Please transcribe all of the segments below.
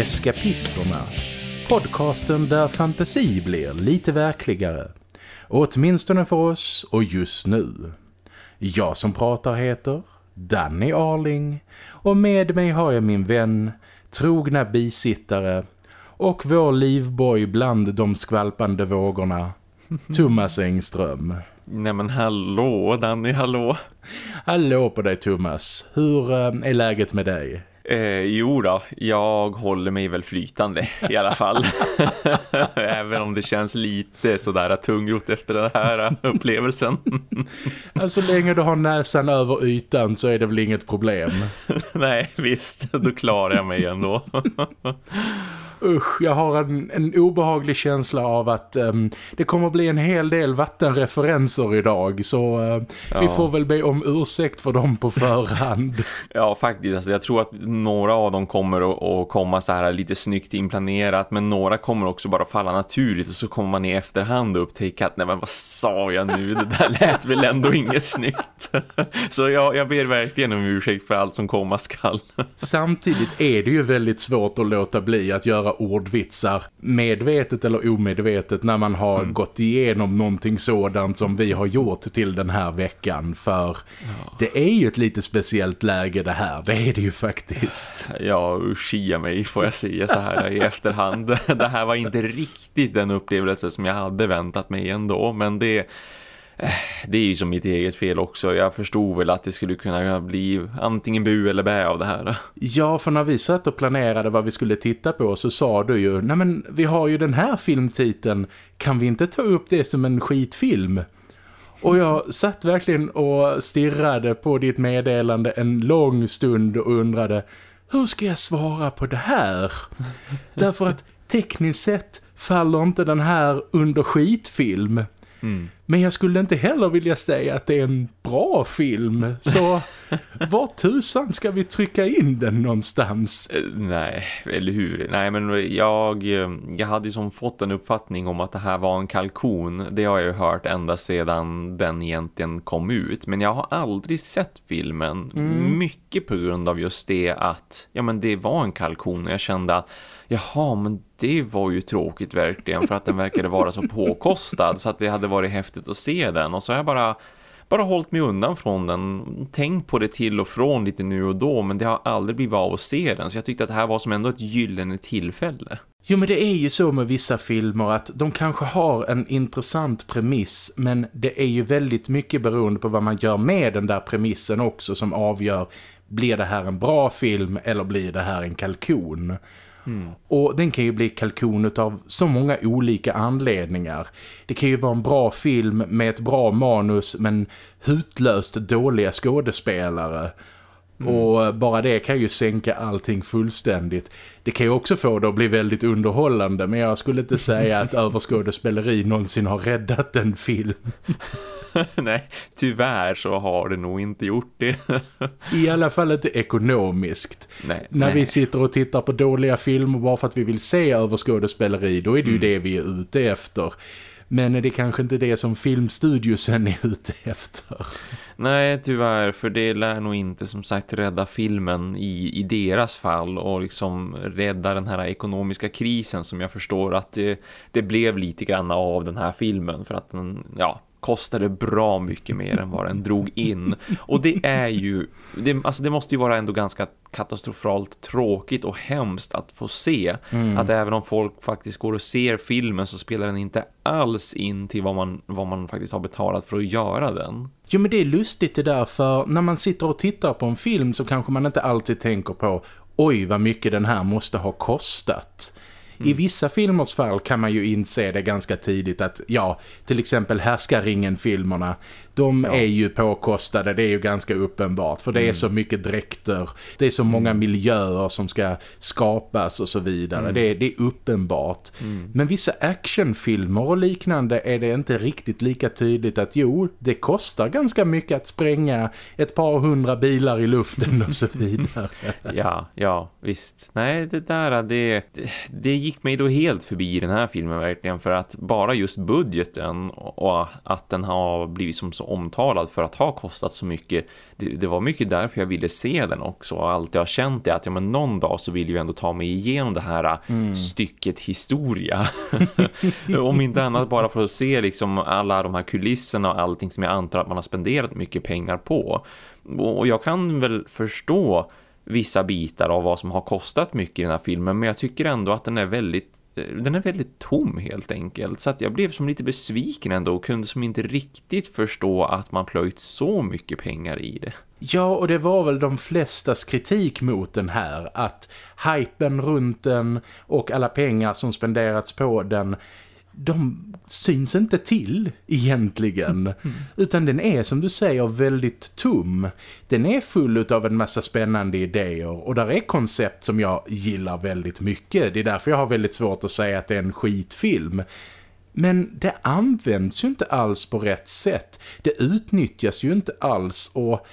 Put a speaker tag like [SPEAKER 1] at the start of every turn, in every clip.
[SPEAKER 1] Eskapisterna. Podcasten där fantasi blir lite verkligare. Åtminstone för oss och just nu. Jag som pratar heter Danny Arling och med mig har jag min vän, trogna bisittare och vår livboj bland de skvalpande vågorna, Thomas Engström.
[SPEAKER 2] Nej men hallå Danny, hallå.
[SPEAKER 1] Hallå på dig Thomas, hur eh, är läget med dig?
[SPEAKER 2] Eh, jo då, jag håller mig väl flytande i alla fall. Även om det känns lite sådär tungrot efter den här upplevelsen.
[SPEAKER 1] Så länge du har näsan över ytan så är det väl inget problem.
[SPEAKER 2] Nej, visst, då klarar jag mig ändå.
[SPEAKER 1] Usch, jag har en, en obehaglig känsla av att ehm, det kommer bli en hel del vattenreferenser idag. Så vi
[SPEAKER 2] Ja.
[SPEAKER 1] får väl be om ursäkt för dem på förhand.
[SPEAKER 2] Ja, faktiskt. Alltså, jag tror att några av dem kommer att, att komma så här lite snyggt inplanerat. Men några kommer också bara falla naturligt. Och så kommer man i efterhand och upptäcka att nej men vad sa jag nu? Det där lät väl ändå inget snyggt. Så jag, jag ber verkligen om ursäkt för allt som komma skall.
[SPEAKER 1] Samtidigt är det ju väldigt svårt att låta bli att göra ordvitsar medvetet eller omedvetet när man har gått igenom någonting sådant som vi har gjort till den här veckan. För det är ju ett lite speciellt läge det här, det är det ju faktiskt.
[SPEAKER 2] Ja, ursia mig får jag säga så här i efterhand. Det här var inte riktigt den upplevelse som jag hade väntat mig ändå. Men det, det är ju som mitt eget fel också. Jag förstod väl att det skulle kunna bli antingen bu eller bä av det här.
[SPEAKER 1] Ja, för när vi satt och planerade vad vi skulle titta på så sa du ju, nej men vi har ju den här filmtiteln, kan vi inte ta upp det som en skitfilm? Och jag satt verkligen och stirrade på ditt meddelande en lång stund och undrade, hur ska jag svara på det här? Därför att tekniskt sett faller inte den här under skitfilm. Men jag skulle inte heller vilja säga att det är en bra film. Så var tusan ska vi trycka in den någonstans?
[SPEAKER 2] Eh, Nej, eller hur? Nej, men jag, eh, jag hade som fått en uppfattning om att det här var en kalkon. Det har jag ju hört ända sedan den egentligen kom ut. Men jag har aldrig sett filmen. Mycket på grund av just det att ja, men det var en kalkon. Och jag kände att jaha, men det var ju tråkigt verkligen. För att den verkade vara så påkostad. Så att det hade varit häftigt att se den. Och så har jag bara bara hållit mig undan från den. Tänkt på det till och från lite nu och då. Men det har aldrig blivit av att se den. Så jag tyckte att det här var som ändå ett gyllene tillfälle.
[SPEAKER 1] Jo men det är ju så med vissa filmer att de kanske har en intressant premiss men det är ju väldigt mycket beroende på vad man gör med den där premissen också som avgör blir det här en bra film eller blir det här en kalkon. Och den kan ju bli kalkon av så många olika anledningar. Det kan ju vara en bra film med ett bra manus men hutlöst dåliga skådespelare. Och bara det kan ju sänka allting fullständigt. Det kan ju också få det att bli väldigt underhållande men jag skulle inte säga att överskådespeleri någonsin har räddat en film.
[SPEAKER 2] Nej, tyvärr så har det nog inte gjort det.
[SPEAKER 1] I alla fall inte ekonomiskt.
[SPEAKER 2] Nej,
[SPEAKER 1] När
[SPEAKER 2] nej.
[SPEAKER 1] vi sitter och tittar på dåliga filmer bara för att vi vill se överskådespeleri, då är det ju det vi är ute efter. Men det är kanske inte det som filmstudiosen är ute efter.
[SPEAKER 2] Nej, tyvärr, för det lär nog inte som sagt rädda filmen i, i deras fall och liksom rädda den här ekonomiska krisen som jag förstår att det, det blev lite grann av den här filmen för att den, ja, kostade bra mycket mer än vad den drog in. Och det är ju, det, alltså det måste ju vara ändå ganska katastrofalt tråkigt och hemskt att få se. Mm. Att även om folk faktiskt går och ser filmen så spelar den inte alls in till vad man, vad man faktiskt har betalat för att göra den.
[SPEAKER 1] Jo men det är lustigt det där för när man sitter och tittar på en film så kanske man inte alltid tänker på oj vad mycket den här måste ha kostat. I vissa filmers fall kan man ju inse det ganska tidigt att ja, till exempel Härskaringen-filmerna de ja. är ju påkostade, det är ju ganska uppenbart. För det är mm. så mycket dräkter, det är så mm. många miljöer som ska skapas och så vidare. Mm. Det, det, är uppenbart. Mm. Men vissa actionfilmer och liknande är det inte riktigt lika tydligt att jo, det kostar ganska mycket att spränga ett par hundra bilar i luften och så vidare.
[SPEAKER 2] ja, ja, visst. Nej, det där, det, det gick mig då helt förbi i den här filmen verkligen. För att bara just budgeten och att den har blivit som så omtalad för att ha kostat så mycket. Det, det, var mycket därför jag ville se den också. Och allt jag har känt är att ja, men någon dag så vill jag ändå ta mig igenom det här mm. stycket historia. Om inte annat bara för att se liksom alla de här kulisserna och allting som jag antar att man har spenderat mycket pengar på. Och jag kan väl förstå vissa bitar av vad som har kostat mycket i den här filmen men jag tycker ändå att den är väldigt den är väldigt tom helt enkelt. Så att jag blev som lite besviken ändå och kunde som inte riktigt förstå att man plöjt så mycket pengar i det.
[SPEAKER 1] Ja, och det var väl de flestas kritik mot den här. Att hypen runt den och alla pengar som spenderats på den de syns inte till egentligen. Mm. Utan den är som du säger väldigt tom. Den är full av en massa spännande idéer och där är koncept som jag gillar väldigt mycket. Det är därför jag har väldigt svårt att säga att det är en skitfilm. Men det används ju inte alls på rätt sätt. Det utnyttjas ju inte alls och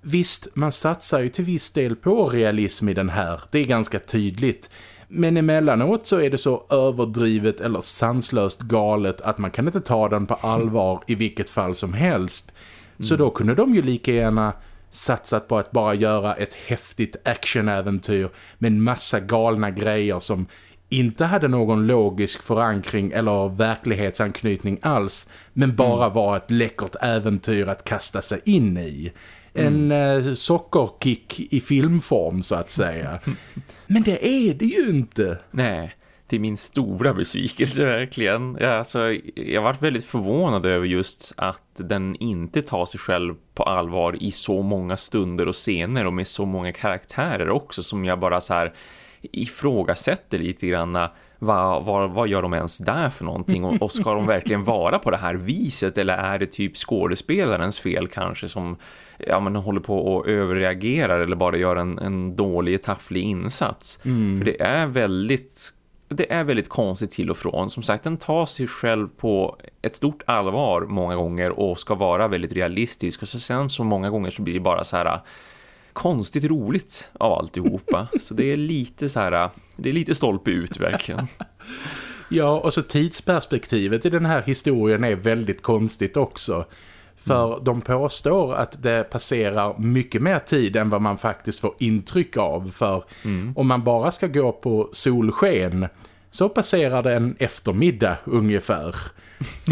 [SPEAKER 1] visst, man satsar ju till viss del på realism i den här. Det är ganska tydligt. Men emellanåt så är det så överdrivet eller sanslöst galet att man kan inte ta den på allvar i vilket fall som helst. Så då kunde de ju lika gärna satsat på att bara göra ett häftigt actionäventyr med en massa galna grejer som inte hade någon logisk förankring eller verklighetsanknytning alls men bara mm. var ett läckert äventyr att kasta sig in i en mm. eh, sockerkick i filmform så att säga. Men det är det ju inte.
[SPEAKER 2] Nej, till min stora besvikelse verkligen. Ja, alltså, jag var väldigt förvånad över just att den inte tar sig själv på allvar i så många stunder och scener och med så många karaktärer också som jag bara så här ifrågasätter lite grann vad, vad, vad gör de ens där för någonting och, och ska de verkligen vara på det här viset eller är det typ skådespelarens fel kanske som ja, men håller på och överreagerar eller bara gör en, en dålig, tafflig insats. Mm. För det är väldigt det är väldigt konstigt till och från. Som sagt, den tar sig själv på ett stort allvar många gånger och ska vara väldigt realistisk. Och så sen så många gånger så blir det bara så här konstigt roligt av alltihopa. så det är lite så här, det är lite stolpe ut verkligen.
[SPEAKER 1] Ja, och så tidsperspektivet i den här historien är väldigt konstigt också. För de påstår att det passerar mycket mer tid än vad man faktiskt får intryck av. För mm. om man bara ska gå på solsken så passerar det en eftermiddag ungefär.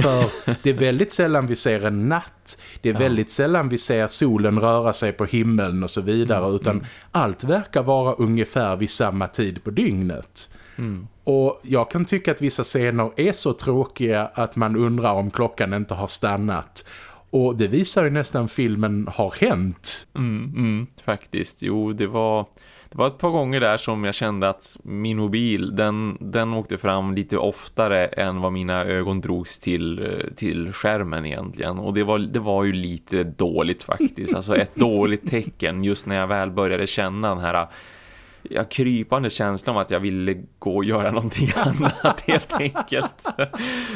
[SPEAKER 1] För det är väldigt sällan vi ser en natt. Det är ja. väldigt sällan vi ser solen röra sig på himlen och så vidare. Mm. Utan allt verkar vara ungefär vid samma tid på dygnet. Mm. Och jag kan tycka att vissa scener är så tråkiga att man undrar om klockan inte har stannat. Och det visar ju nästan filmen har hänt.
[SPEAKER 2] Mm, mm, faktiskt, jo det var... Det var ett par gånger där som jag kände att min mobil, den, den åkte fram lite oftare än vad mina ögon drogs till, till skärmen egentligen. Och det var, det var ju lite dåligt faktiskt. Alltså ett dåligt tecken just när jag väl började känna den här jag krypande känsla om att jag ville gå och göra någonting annat helt enkelt.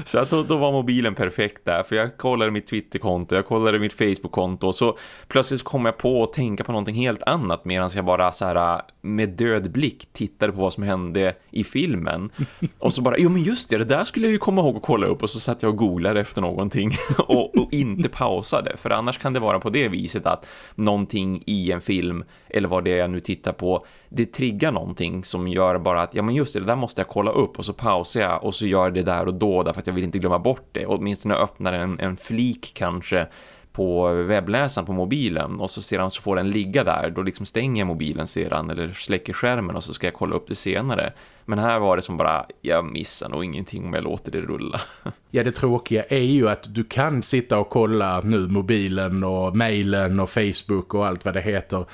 [SPEAKER 2] Så att då, då, var mobilen perfekt där. För jag kollade mitt Twitterkonto, jag kollade mitt Facebookkonto och så plötsligt kom jag på att tänka på någonting helt annat medan jag bara så här med död blick tittade på vad som hände i filmen. Och så bara, jo men just det, det där skulle jag ju komma ihåg att kolla upp och så satt jag och googlade efter någonting och, och inte pausade. För annars kan det vara på det viset att någonting i en film eller vad det är jag nu tittar på, det triggar någonting som gör bara att ja men just det, det där måste jag kolla upp och så pausar jag och så gör jag det där och då därför att jag vill inte glömma bort det. Och åtminstone öppnar en, en flik kanske på webbläsaren på mobilen och så sedan så får den ligga där. Då liksom stänger jag mobilen sedan eller släcker skärmen och så ska jag kolla upp det senare. Men här var det som bara jag missar nog ingenting om jag låter det rulla.
[SPEAKER 1] Ja det tråkiga är ju att du kan sitta och kolla nu mobilen och mejlen och Facebook och allt vad det heter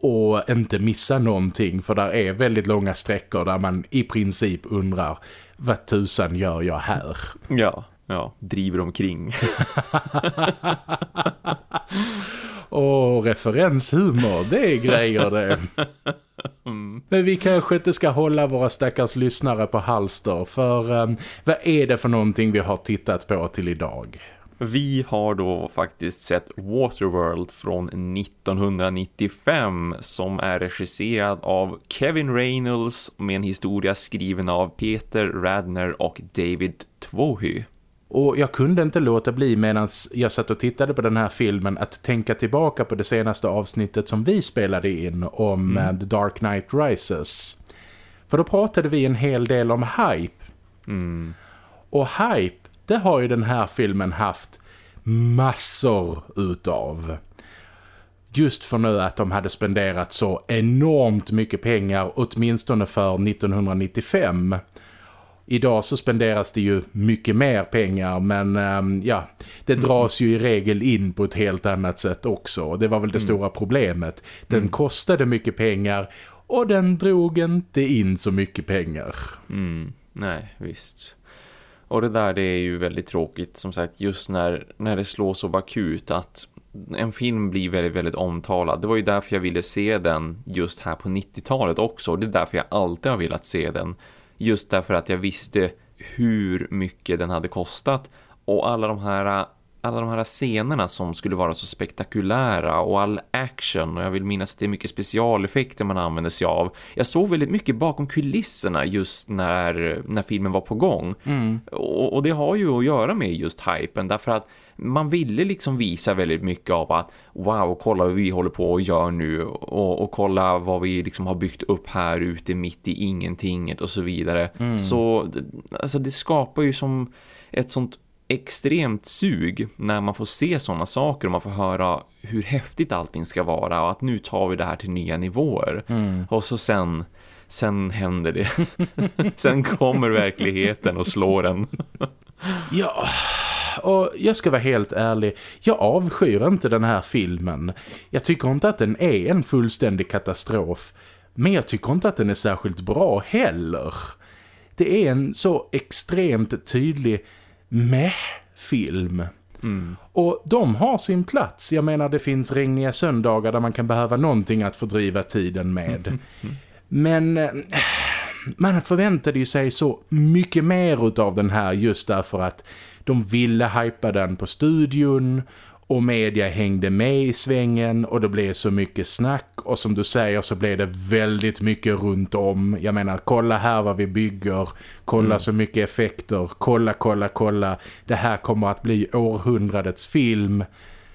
[SPEAKER 1] och inte missa någonting för där är väldigt långa sträckor där man i princip undrar vad tusan gör jag här?
[SPEAKER 2] Ja, ja, driver omkring.
[SPEAKER 1] Och referenshumor, det är grejer det. Mm. Men vi kanske inte ska hålla våra stackars lyssnare på halster för um, vad är det för någonting vi har tittat på till idag?
[SPEAKER 2] Vi har då faktiskt sett Waterworld från 1995 som är regisserad av Kevin Reynolds med en historia skriven av Peter Radner och David Twohy.
[SPEAKER 1] Och jag kunde inte låta bli medan jag satt och tittade på den här filmen att tänka tillbaka på det senaste avsnittet som vi spelade in om mm. Eh, The Dark Knight Rises. För då pratade vi en hel del om hype.
[SPEAKER 2] Mm.
[SPEAKER 1] Och hype, det har ju den här filmen haft massor utav. Just för nu att de hade spenderat så enormt mycket pengar åtminstone för 1995- Idag så spenderas det ju mycket mer pengar men um, ja, det mm. dras ju i regel in på ett helt annat sätt också. Det var väl det mm. stora problemet. Den mm. kostade mycket pengar och den drog inte in så mycket pengar.
[SPEAKER 2] Mm. Nej, visst. Och det där det är ju väldigt tråkigt som sagt just när, när det slår så akut att en film blir väldigt, väldigt omtalad. Det var ju därför jag ville se den just här på 90-talet också. Det är därför jag alltid har velat se den. Just därför att jag visste hur mycket den hade kostat. Och alla de här alla de här scenerna som skulle vara så spektakulära och all action och jag vill minnas att det är mycket specialeffekter man använder sig av. Jag såg väldigt mycket bakom kulisserna just när, när filmen var på gång.
[SPEAKER 1] Mm.
[SPEAKER 2] Och, och, det har ju att göra med just hypen därför att man ville liksom visa väldigt mycket av att wow, kolla vad vi håller på och gör nu och, och kolla vad vi liksom har byggt upp här ute mitt i ingentinget och så vidare.
[SPEAKER 1] Mm.
[SPEAKER 2] Så alltså det skapar ju som ett sånt extremt sug när man får se sådana saker och man får höra hur häftigt allting ska vara och att nu tar vi det här till nya nivåer.
[SPEAKER 1] Mm.
[SPEAKER 2] Och så sen sen händer det. sen kommer verkligheten och slår en.
[SPEAKER 1] ja, och jag ska vara helt ärlig, jag avskyr inte den här filmen. Jag tycker inte att den är en fullständig katastrof. Men jag tycker inte att den är särskilt bra heller. Det är en så extremt tydlig meh-film.
[SPEAKER 2] Mm.
[SPEAKER 1] Och de har sin plats. Jag menar det finns regniga söndagar där man kan behöva någonting att fördriva tiden med. Men eh, man förväntade ju sig så mycket mer av den här just därför att de ville hypa den på studion och media hängde med i svängen och det blev så mycket snack och som du säger så blev det väldigt mycket runt om. Jag menar, kolla här vad vi bygger, kolla mm. så mycket effekter, kolla, kolla, kolla. Det här kommer att bli århundradets film.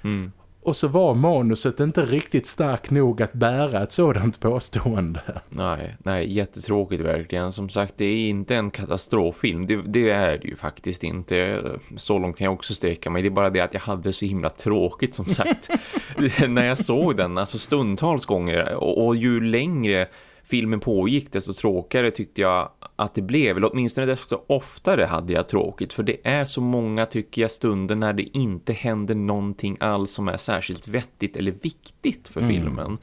[SPEAKER 2] Mm.
[SPEAKER 1] Och så var manuset inte riktigt stark nog att bära ett sådant påstående.
[SPEAKER 2] Nej, nej jättetråkigt verkligen. Som sagt, det är inte en katastroffilm. Det, det, är det ju faktiskt inte. Så långt kan jag också sträcka mig. Det är bara det att jag hade så himla tråkigt som sagt. När jag såg den, alltså stundtals gånger. Och, och ju längre filmen pågick desto tråkigare tyckte jag att det blev. Eller åtminstone desto oftare hade jag tråkigt. För det är så många tycker jag stunder när det inte händer någonting alls som är särskilt vettigt eller viktigt för mm. filmen.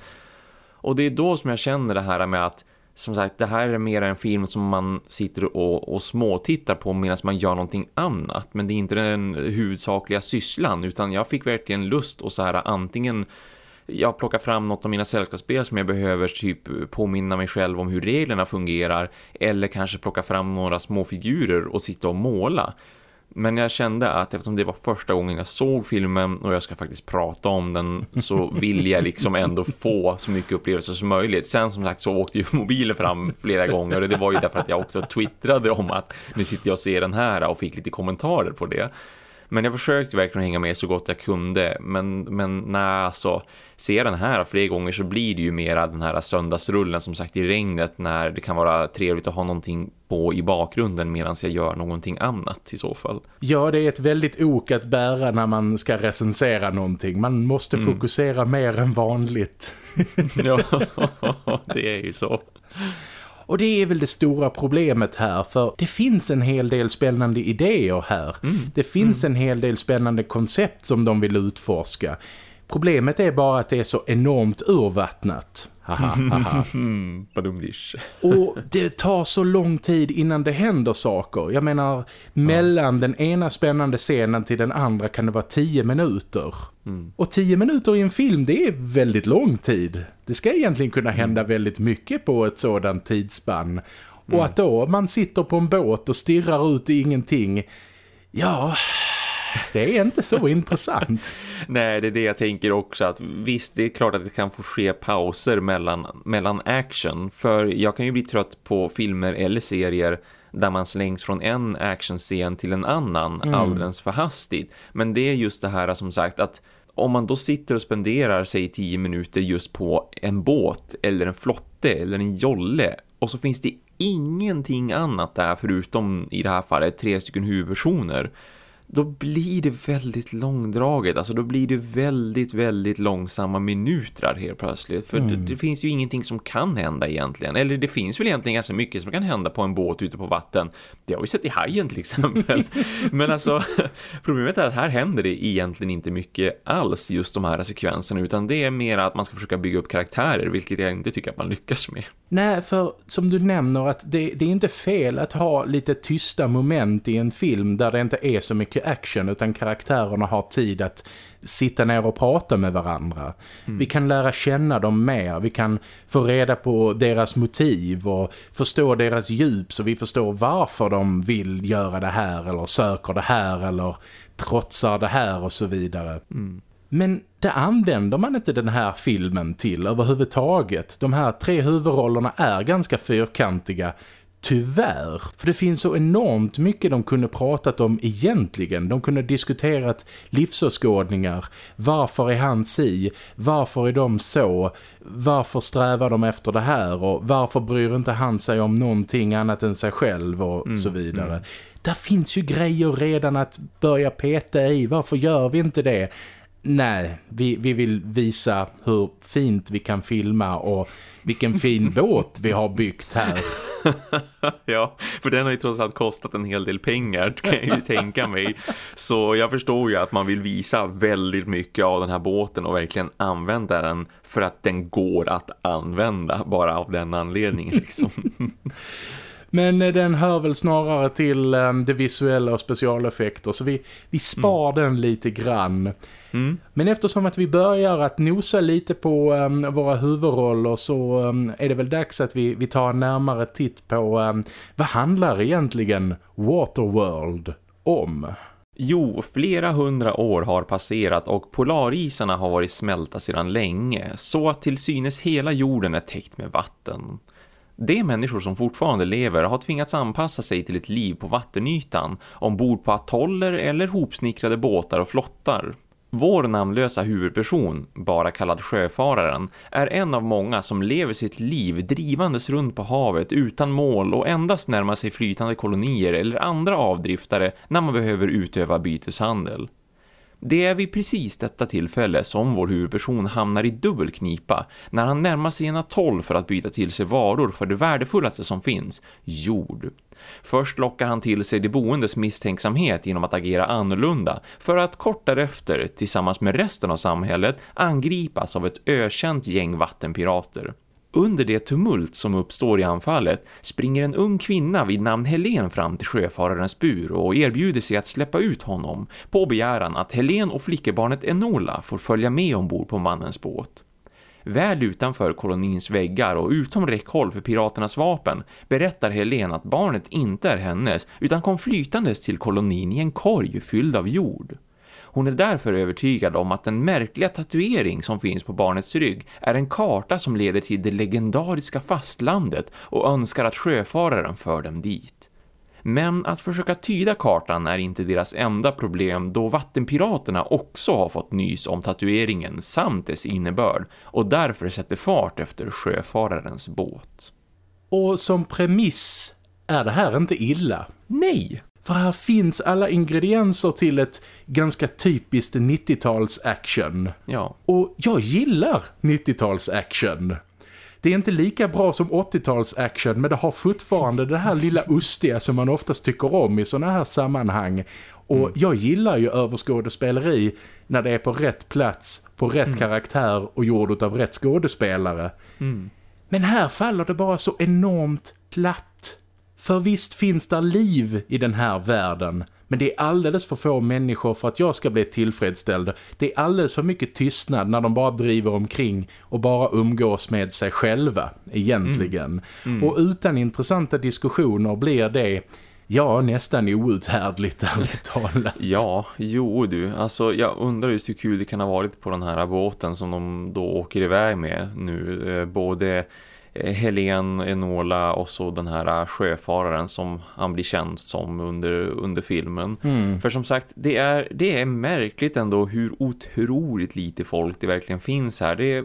[SPEAKER 2] Och det är då som jag känner det här med att som sagt, det här är mer en film som man sitter och, och småtittar på medan man gör någonting annat. Men det är inte den huvudsakliga sysslan utan jag fick verkligen lust att så här antingen jag plockar fram något av mina sällskapsspel som jag behöver typ påminna mig själv om hur reglerna fungerar eller kanske plocka fram några små figurer och sitta och måla. Men jag kände att eftersom det var första gången jag såg filmen och jag ska faktiskt prata om den så vill jag liksom ändå få så mycket upplevelser som möjligt. Sen som sagt så åkte ju mobilen fram flera gånger och det var ju därför att jag också twittrade om att nu sitter jag och ser den här och fick lite kommentarer på det. Men jag försökte verkligen hänga med så gott jag kunde. Men, men nej, alltså, ser den här fler gånger så blir det ju mera den här söndagsrullen som sagt i regnet när det kan vara trevligt att ha någonting på i bakgrunden medan jag gör någonting annat i så fall.
[SPEAKER 1] Ja, det är ett väldigt ok att bära när man ska recensera någonting. Man måste mm. fokusera mer än vanligt.
[SPEAKER 2] ja, det är ju så.
[SPEAKER 1] Och det är väl det stora problemet här för det finns en hel del spännande idéer här. Mm. Det finns mm. en hel del spännande koncept som de vill utforska. Problemet är bara att det är så enormt urvattnat. och det tar så lång tid innan det händer saker. Jag menar, mellan den ena spännande scenen till den andra kan det vara tio minuter. Mm. Och tio minuter i en film, det är väldigt lång tid. Det ska egentligen kunna hända mm. väldigt mycket på ett sådant tidsspann. Och mm. att då man sitter på en båt och stirrar ut i ingenting, ja... Det är inte så intressant.
[SPEAKER 2] Nej, det är det jag tänker också. att Visst, det är klart att det kan få ske pauser mellan, mellan action. För jag kan ju bli trött på filmer eller serier där man slängs från en actionscen till en annan mm. alldeles för hastigt. Men det är just det här som sagt att om man då sitter och spenderar sig 10 minuter just på en båt eller en flotte eller en jolle och så finns det ingenting annat där förutom i det här fallet tre stycken huvudpersoner då blir det väldigt långdraget. Alltså då blir det väldigt, väldigt långsamma minuter helt plötsligt. För mm. det, det, finns ju ingenting som kan hända egentligen. Eller det finns väl egentligen ganska mycket som kan hända på en båt ute på vatten. Det har vi sett i Hajen till exempel. Men alltså, problemet är att här händer det egentligen inte mycket alls just de här sekvenserna. Utan det är mer att man ska försöka bygga upp karaktärer, vilket jag inte tycker att man lyckas med.
[SPEAKER 1] Nej, för som du nämner att det, det är inte fel att ha lite tysta moment i en film där det inte är så mycket action utan karaktärerna har tid att sitta ner och prata med varandra. Mm. Vi kan lära känna dem mer, vi kan få reda på deras motiv och förstå deras djup så vi förstår varför de vill göra det här eller söker det här eller trotsar det här och så vidare. Mm. Men det använder man inte den här filmen till överhuvudtaget. De här tre huvudrollerna är ganska fyrkantiga Tyvärr, för det finns så enormt mycket de kunde pratat om egentligen. De kunde diskuterat livsåskådningar. Varför är han si? Varför är de så? Varför strävar de efter det här? Och varför bryr inte han sig om någonting annat än sig själv och mm, så vidare. Mm. Där finns ju grejer redan att börja peta i. Varför gör vi inte det? Nej, vi, vi vill visa hur fint vi kan filma och vilken fin båt vi har byggt här.
[SPEAKER 2] ja, för den har ju trots allt kostat en hel del pengar kan jag ju tänka mig. Så jag förstår ju att man vill visa väldigt mycket av den här båten och verkligen använda den för att den går att använda bara av den anledningen liksom.
[SPEAKER 1] Men eh, den hör väl snarare till um, det visuella och specialeffekter så vi, vi spar mm. den lite grann. Mm. Men eftersom att vi börjar att nosa lite på um, våra huvudroller så um, är det väl dags att vi, vi tar en närmare titt på um, vad handlar egentligen Waterworld om?
[SPEAKER 2] Jo, flera hundra år har passerat och polarisarna har varit smälta sedan länge så att till synes hela jorden är täckt med vatten. De människor som fortfarande lever har tvingats anpassa sig till ett liv på vattenytan ombord på atoller eller hopsnickrade båtar och flottar. Vår namnlösa huvudperson, bara kallad sjöfararen, är en av många som lever sitt liv drivandes runt på havet utan mål och endast närmar sig flytande kolonier eller andra avdriftare när man behöver utöva byteshandel. Det är vid precis detta tillfälle som vår huvudperson hamnar i dubbelknipa när han närmar sig en atoll för att byta till sig varor för det värdefullaste som finns, jord. Först lockar han till sig de boendes misstänksamhet genom att agera annorlunda för att kort därefter, tillsammans med resten av samhället, angripas av ett ökänt gäng vattenpirater. Under det tumult som uppstår i anfallet springer en ung kvinna vid namn Helen fram till sjöfararens bur och erbjuder sig att släppa ut honom på begäran att Helen och flickebarnet Enola får följa med ombord på mannens båt. Väl utanför kolonins väggar och utom räckhåll för piraternas vapen berättar Helen att barnet inte är hennes utan kom flytandes till kolonin i en korg fylld av jord. Hon är därför övertygad om att den märkliga tatuering som finns på barnets rygg är en karta som leder till det legendariska fastlandet och önskar att sjöfararen för dem dit. Men att försöka tyda kartan är inte deras enda problem då vattenpiraterna också har fått nys om tatueringen samt dess innebörd och därför sätter fart efter sjöfararens båt.
[SPEAKER 1] Och som premiss är det här inte illa.
[SPEAKER 2] Nej!
[SPEAKER 1] För här finns alla ingredienser till ett ganska typiskt 90-tals action.
[SPEAKER 2] Ja.
[SPEAKER 1] Och jag gillar 90-tals action. Det är inte lika bra som 80-tals action men det har fortfarande det här lilla ustiga som man oftast tycker om i såna här sammanhang. Och
[SPEAKER 2] Mm.
[SPEAKER 1] jag gillar ju överskådespeleri när det är på rätt plats, på rätt
[SPEAKER 2] Mm.
[SPEAKER 1] karaktär och gjort av rätt skådespelare. Men här faller det bara så enormt platt. För visst finns det liv i den här världen. Men det är alldeles för få människor för att jag ska bli tillfredsställd. Det är alldeles för mycket tystnad när de bara driver omkring och bara umgås med sig själva, egentligen. Och utan intressanta diskussioner blir det, ja, nästan outhärdligt, ärligt talat.
[SPEAKER 2] Ja, jo du. Alltså jag undrar just hur kul det kan ha varit på den här båten som de då åker iväg med nu. Eh, Både Helen, Enola och så den här sjöfararen som han blir känd som under, under filmen. För som sagt, det är, det är märkligt ändå hur otroligt lite folk det verkligen finns här. Det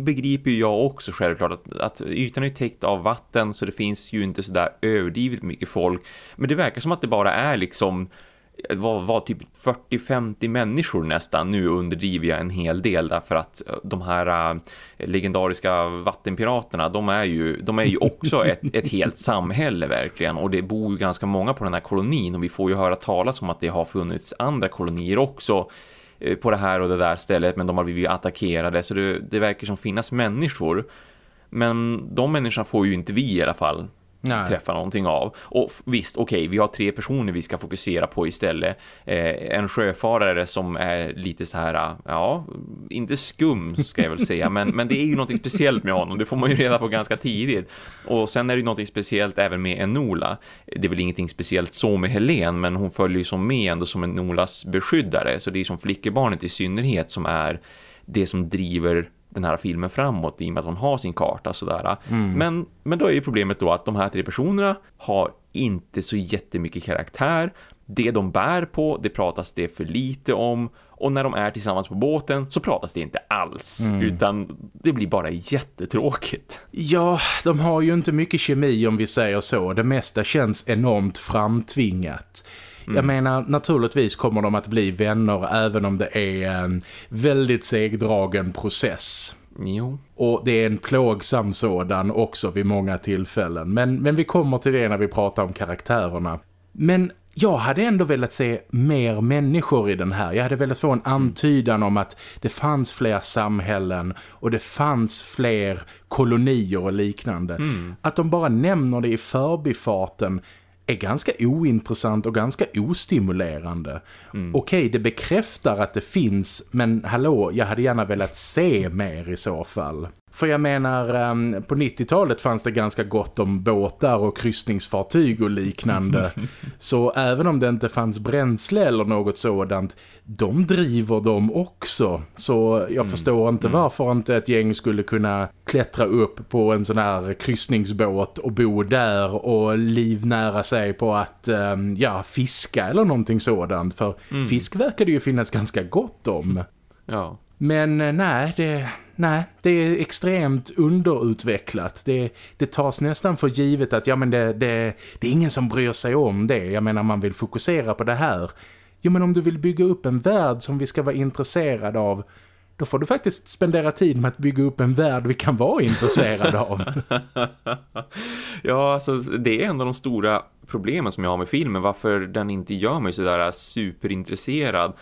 [SPEAKER 2] begriper ju jag också självklart att, att ytan är täckt av vatten så det finns ju inte sådär överdrivet mycket folk. Men det verkar som att det bara är liksom var, var typ 40-50 människor nästan. Nu underdriver jag en hel del därför att eh, de här äh, legendariska vattenpiraterna, de är ju, de är ju också ett, ett helt samhälle verkligen. Och det bor ju ganska många på den här kolonin. Och vi får ju höra talas om att det har funnits andra kolonier också eh, på det här och det där stället. Men de har blivit attackerade. Så det, det verkar som finnas människor. Men de människorna får ju inte vi i alla fall
[SPEAKER 1] Nej.
[SPEAKER 2] träffa någonting av. Och visst, okej, vi har tre personer vi ska fokusera på istället. Eh, en sjöfarare som är lite så här, äh, ja, inte skum ska jag väl säga, men, men det är ju någonting speciellt med honom. Det får man ju reda på ganska tidigt. Och sen är det ju någonting speciellt även med Enola. Det är väl ingenting speciellt så med Helen, men hon följer ju som med ändå som Enolas beskyddare. Så det är som flickebarnet i synnerhet som är det som driver den här filmen framåt i och med att hon har sin karta sådär. Men, men då är ju problemet då att de här tre personerna har inte så jättemycket karaktär. Det de bär på, det pratas det för lite om. Och när de är tillsammans på båten så pratas det inte alls. Utan det blir bara jättetråkigt.
[SPEAKER 1] Ja, de har ju inte mycket kemi om vi säger så. Det mesta känns enormt framtvingat. Jag menar, naturligtvis kommer de att bli vänner även om det är en väldigt segdragen process.
[SPEAKER 2] Jo.
[SPEAKER 1] Och det är en plågsam sådan också vid många tillfällen. Men, men vi kommer till det när vi pratar om karaktärerna. Men jag hade ändå velat se mer människor i den här. Jag hade velat få en antydan om att det fanns fler samhällen och det fanns fler kolonier och liknande. Att de bara nämner det i förbifarten är ganska ointressant och ganska ostimulerande. Okej, det bekräftar att det finns, men hallå, jag hade gärna velat se mer i så fall. För jag menar, ehm, på 90-talet fanns det ganska gott om båtar och kryssningsfartyg och liknande. Så även om det inte fanns bränsle eller något sådant, de driver dem också. Så jag förstår inte varför inte ett gäng skulle kunna klättra upp på en sån här kryssningsbåt och bo där och livnära sig på att ehm, ja, fiska eller någonting sådant. För fisk verkar det ju finnas ganska gott om.
[SPEAKER 2] Ja.
[SPEAKER 1] Men eh, nej, det, nej, det är extremt underutvecklat. Det, det tas nästan för givet att ja, men det, det, det är ingen som bryr sig om det. Jag menar, man vill fokusera på det här. Jo, men om du vill bygga upp en värld som vi ska vara intresserade av, då får du faktiskt spendera tid med att bygga upp en värld vi kan vara intresserade av.
[SPEAKER 2] Ja, alltså det är en av de stora problemen som jag har med filmen. Varför den inte gör mig sådär superintresserad.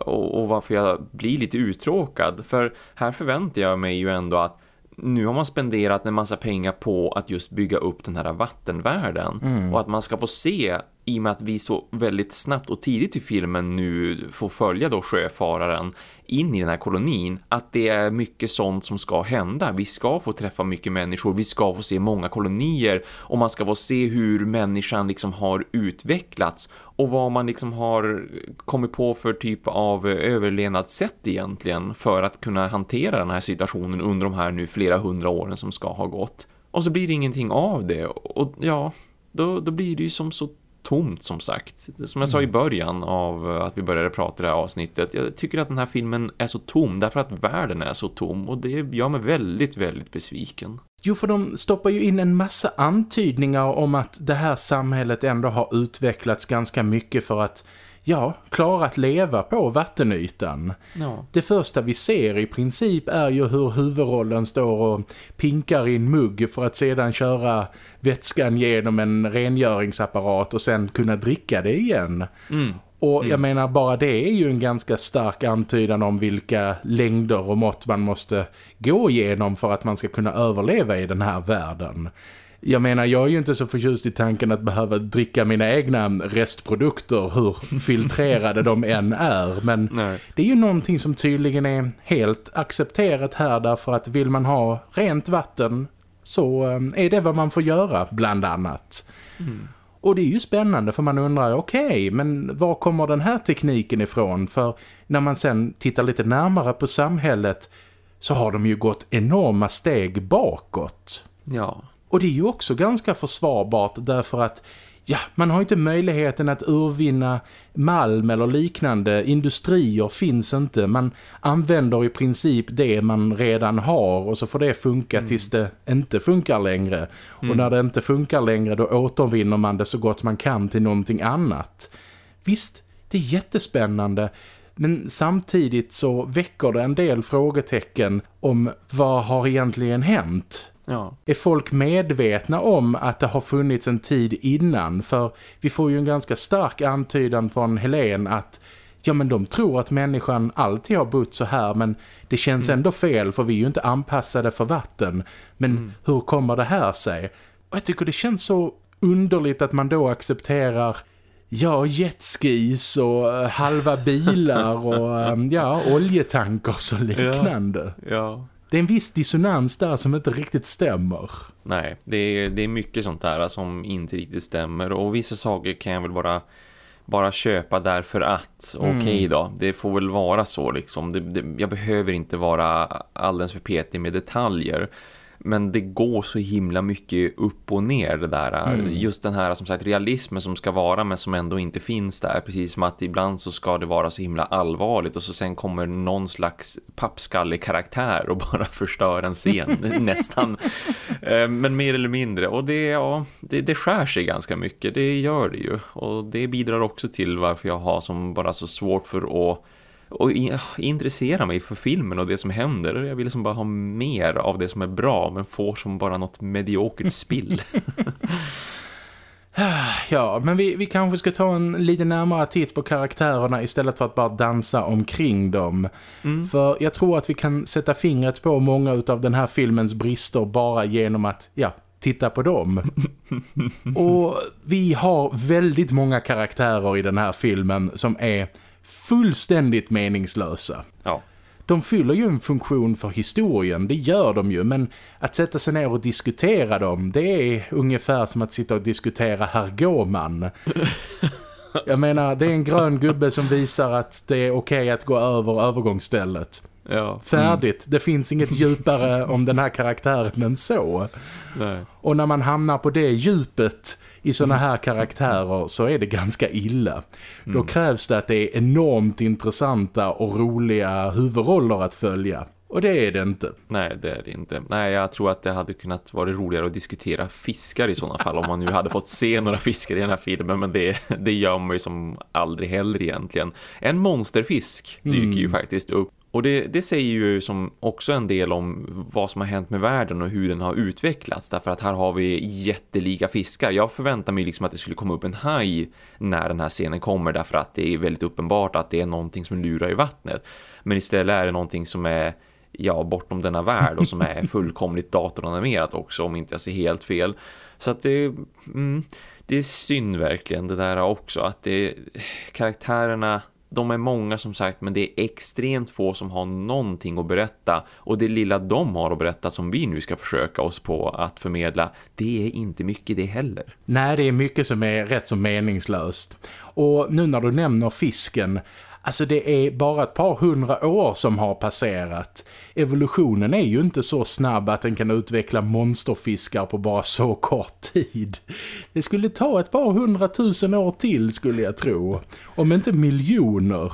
[SPEAKER 2] Och, och varför jag blir lite uttråkad. För här förväntar jag mig ju ändå att nu har man spenderat en massa pengar på att just bygga upp den här vattenvärlden. Och att man ska få se, i och med att vi så väldigt snabbt och tidigt i filmen nu får följa då sjöfararen in i den här kolonin, att det är mycket sånt som ska hända. Vi ska få träffa mycket människor, vi ska få se många kolonier och man ska få se hur människan liksom har utvecklats och vad man liksom har kommit på för typ av överlevnadssätt egentligen för att kunna hantera den här situationen under de här nu flera hundra åren som ska ha gått. Och så blir det ingenting av det och ja, då, då blir det ju som så tomt som sagt. Som jag sa i början av att vi började prata i det här avsnittet. Jag tycker att den här filmen är så tom därför att världen är så tom. Och det gör mig väldigt, väldigt besviken.
[SPEAKER 1] Jo, för de stoppar ju in en massa antydningar om att det här samhället ändå har utvecklats ganska mycket för att ja, klara att leva på vattenytan.
[SPEAKER 2] Ja.
[SPEAKER 1] Det första vi ser i princip är ju hur huvudrollen står och pinkar i en mugg för att sedan köra vätskan genom en rengöringsapparat och sen kunna dricka det igen.
[SPEAKER 2] Mm.
[SPEAKER 1] Och jag menar bara det är ju en ganska stark antydan om vilka längder och mått man måste gå igenom för att man ska kunna överleva i den här världen. Jag menar, jag är ju inte så förtjust i tanken att behöva dricka mina egna restprodukter hur filtrerade de än är. Men
[SPEAKER 2] Nej.
[SPEAKER 1] det är ju någonting som tydligen är helt accepterat här därför att vill man ha rent vatten så eh, är det vad man får göra bland annat. Och det är ju spännande för man undrar, okej, men var kommer den här tekniken ifrån? För när man sen tittar lite närmare på samhället så har de ju gått enorma steg bakåt.
[SPEAKER 2] Ja.
[SPEAKER 1] Och det är ju också ganska försvarbart därför att ja, man har inte möjligheten att urvinna malm eller liknande. Industrier finns inte. Man använder i princip det man redan har och så får det funka tills det inte funkar längre. Och när det inte funkar längre då återvinner man det så gott man kan till någonting annat. Visst, det är jättespännande. Men samtidigt så väcker det en del frågetecken om vad har egentligen hänt?
[SPEAKER 2] Ja.
[SPEAKER 1] Är folk medvetna om att det har funnits en tid innan? För vi får ju en ganska stark antydan från Helen att ja men de tror att människan alltid har bott så här men det känns ändå fel för vi är ju inte anpassade för vatten. Men hur kommer det här sig? Och jag tycker det känns så underligt att man då accepterar ja jetskis och eh, halva bilar och eh, ja oljetankers och liknande.
[SPEAKER 2] Ja.
[SPEAKER 1] Det är en viss dissonans där som inte riktigt stämmer.
[SPEAKER 2] Nej, det är, det är mycket sånt där som inte riktigt stämmer. Och vissa saker kan jag väl bara bara köpa därför att. Okej då, det får väl vara så liksom. Det, det, jag behöver inte vara alldeles för petig med detaljer men det går så himla mycket upp och ner det där. Just den här som sagt realismen som ska vara men som ändå inte finns där. Precis som att ibland så ska det vara så himla allvarligt och så sen kommer någon slags pappskallig karaktär och bara förstör en scen nästan. Eh, Men mer eller mindre. Och det, ja, det, det skär sig ganska mycket. Det gör det ju. Och det bidrar också till varför jag har som bara så svårt för att och in, intressera mig för filmen och det som händer. Jag vill liksom bara ha mer av det som är bra men får som bara något mediokert spill.
[SPEAKER 1] Ja, men vi, vi kanske ska ta en lite närmare titt på karaktärerna istället för att bara dansa omkring dem. För jag tror att vi kan sätta fingret på många av den här filmens brister bara genom att, ja, titta på dem. Och vi har väldigt många karaktärer i den här filmen som är fullständigt meningslösa.
[SPEAKER 2] ja.
[SPEAKER 1] De fyller ju en funktion för historien, det gör de ju, men att sätta sig ner och diskutera dem, det är ungefär som att sitta och diskutera herr Gåman. Jag menar, det är en grön gubbe som visar att det är okej att gå över övergångsstället.
[SPEAKER 2] Ja.
[SPEAKER 1] Färdigt, det finns inget djupare om den här karaktären än så.
[SPEAKER 2] Nej.
[SPEAKER 1] Och när man hamnar på det djupet i såna här karaktärer så är det ganska illa. Då krävs det att det är enormt intressanta och roliga huvudroller att följa. Och det är det inte.
[SPEAKER 2] Nej, det är det inte. Nej, jag tror att det hade kunnat vara roligare att diskutera fiskar i sådana fall om man nu hade fått se några fiskar i den här filmen, men det, det gör man ju som aldrig heller egentligen. En monsterfisk dyker ju faktiskt upp och det, det säger ju som också en del om vad som har hänt med världen och hur den har utvecklats. Därför att här har vi jättelika fiskar. Jag förväntar mig liksom att det skulle komma upp en haj när den här scenen kommer. Därför att det är väldigt uppenbart att det är någonting som lurar i vattnet. Men istället är det någonting som är ja, bortom denna värld och som är fullkomligt datoranimerat också om inte jag ser helt fel. Så att det, mm, det är synd verkligen det där också att det, karaktärerna de är många som sagt men det är extremt få som har någonting att berätta och det lilla de har att berätta som vi nu ska försöka oss på att förmedla det är inte mycket det heller.
[SPEAKER 1] Nej, det är mycket som är rätt så meningslöst. Och nu när du nämner fisken, Alltså det är bara ett par hundra år som har passerat. Evolutionen är ju inte så snabb att den kan utveckla monsterfiskar på bara så kort tid. Det skulle ta ett par hundratusen år till skulle jag tro. Om inte miljoner.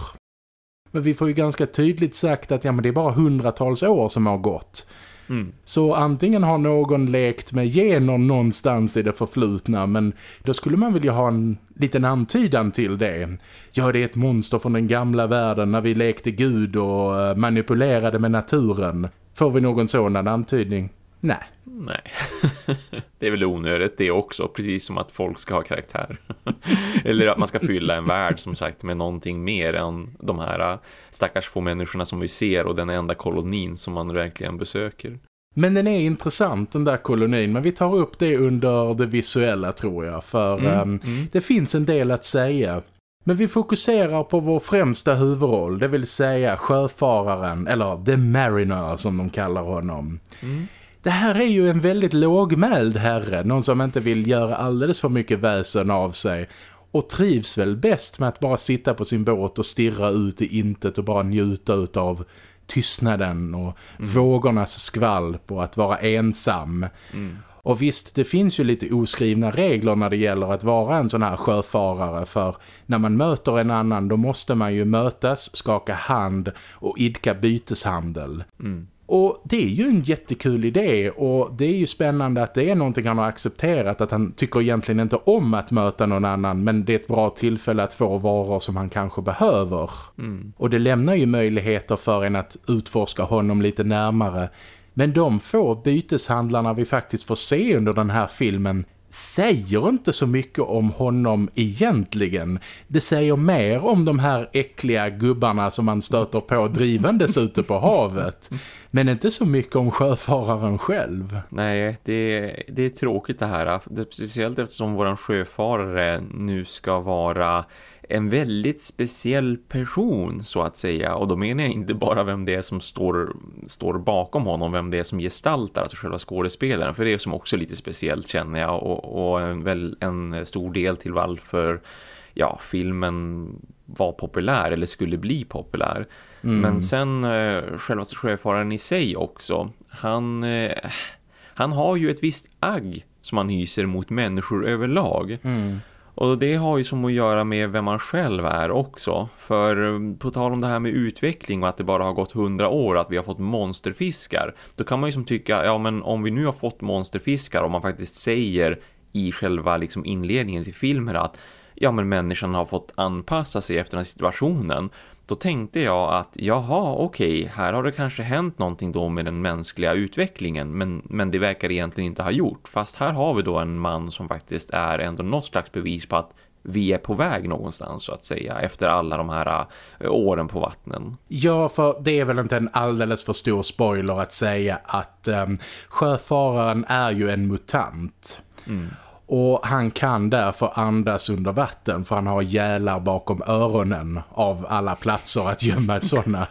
[SPEAKER 1] Men vi får ju ganska tydligt sagt att ja, men det är bara hundratals år som har gått.
[SPEAKER 2] Mm.
[SPEAKER 1] Så antingen har någon lekt med gener någonstans i det förflutna men då skulle man vilja ha en liten antydan till det. Ja, det är ett monster från den gamla världen när vi lekte Gud och eh, manipulerade med naturen. Får vi någon sådan antydning? Nej.
[SPEAKER 2] Nej, det är väl onödigt det också, precis som att folk ska ha karaktär. Eller att man ska fylla en värld som sagt med någonting mer än de här äh, stackars få människorna som vi ser och den enda kolonin som man verkligen besöker.
[SPEAKER 1] Men den är intressant den där kolonin, men vi tar upp det under det visuella tror jag, för
[SPEAKER 2] Mm,
[SPEAKER 1] ehm,
[SPEAKER 2] mm.
[SPEAKER 1] det finns en del att säga. Men vi fokuserar på vår främsta huvudroll, det vill säga sjöfararen, eller The Mariner som de kallar honom.
[SPEAKER 2] Mm.
[SPEAKER 1] Det här är ju en väldigt lågmäld herre, någon som inte vill göra alldeles för mycket väsen av sig och trivs väl bäst med att bara sitta på sin båt och stirra ut i intet och bara njuta av tystnaden och vågornas skvalp och att vara ensam.
[SPEAKER 2] Mm.
[SPEAKER 1] Och visst, det finns ju lite oskrivna regler när det gäller att vara en sån här sjöfarare för när man möter en annan då måste man ju mötas, skaka hand och idka byteshandel.
[SPEAKER 2] Mm.
[SPEAKER 1] Och det är ju en jättekul idé och det är ju spännande att det är någonting han har accepterat att han tycker egentligen inte om att möta någon annan men det är ett bra tillfälle att få varor som han kanske behöver.
[SPEAKER 2] Mm.
[SPEAKER 1] Och det lämnar ju möjligheter för en att utforska honom lite närmare. Men de få byteshandlarna vi faktiskt får se under den här filmen säger inte så mycket om honom egentligen. Det säger mer om de här äckliga gubbarna som man stöter på drivandes ute på havet. Men inte så mycket om sjöfararen själv.
[SPEAKER 2] Nej, det, det är tråkigt det här. Det, speciellt eftersom våran sjöfarare nu ska vara en väldigt speciell person så att säga. Och då menar jag inte bara vem det är som står, står bakom honom, vem det är som gestaltar, alltså själva skådespelaren. För det är som också lite speciellt känner jag och, och en, väl en stor del till varför ja, filmen var populär eller skulle bli populär. Men sen eh, själva sjöfararen i sig också, han, eh, han har ju ett visst agg som han hyser mot människor överlag. Och det har ju som att göra med vem man själv är också. För eh, på tal om det här med utveckling och att det bara har gått hundra år att vi har fått monsterfiskar. Då kan man ju som tycka, ja men om vi nu har fått monsterfiskar och man faktiskt säger i själva liksom inledningen till filmen att ja men människan har fått anpassa sig efter den här situationen. Då tänkte jag att jaha okej, här har det kanske hänt någonting då med den mänskliga utvecklingen men, men det verkar egentligen inte ha gjort. Fast här har vi då en man som faktiskt är ändå något slags bevis på att vi är på väg någonstans så att säga efter alla de här äh, åren på vattnen.
[SPEAKER 1] Ja, för det är väl inte en alldeles för stor spoiler att säga att um, sjöfararen är ju en mutant. Och han kan därför andas under vatten för han har gälar bakom öronen av alla platser att gömma sådana.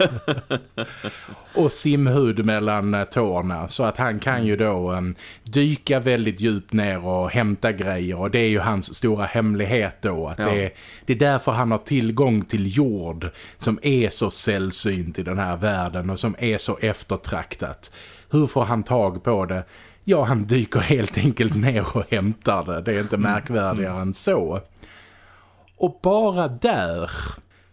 [SPEAKER 1] och simhud mellan eh, tårna så att han kan ju då em, dyka väldigt djupt ner och hämta grejer och det är ju hans stora hemlighet då att
[SPEAKER 2] Ja.
[SPEAKER 1] det, är, det är därför han har tillgång till jord som är så sällsynt i den här världen och som är så eftertraktat. Hur får han tag på det? Ja, han dyker helt enkelt ner och hämtar det. Det är inte märkvärdigare än så. Och bara där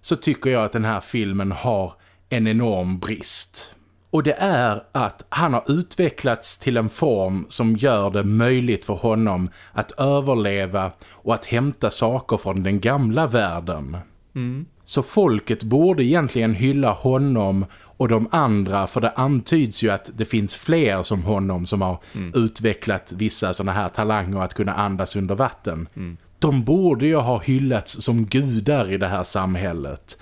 [SPEAKER 1] så tycker jag att den här filmen har en enorm brist. Och det är att han har utvecklats till en form som gör det möjligt för honom att överleva och att hämta saker från den gamla världen. Så folket borde egentligen hylla honom och de andra för det antyds ju att det finns fler som honom som har utvecklat vissa sådana här talanger att kunna andas under vatten. De borde ju ha hyllats som gudar i det här samhället.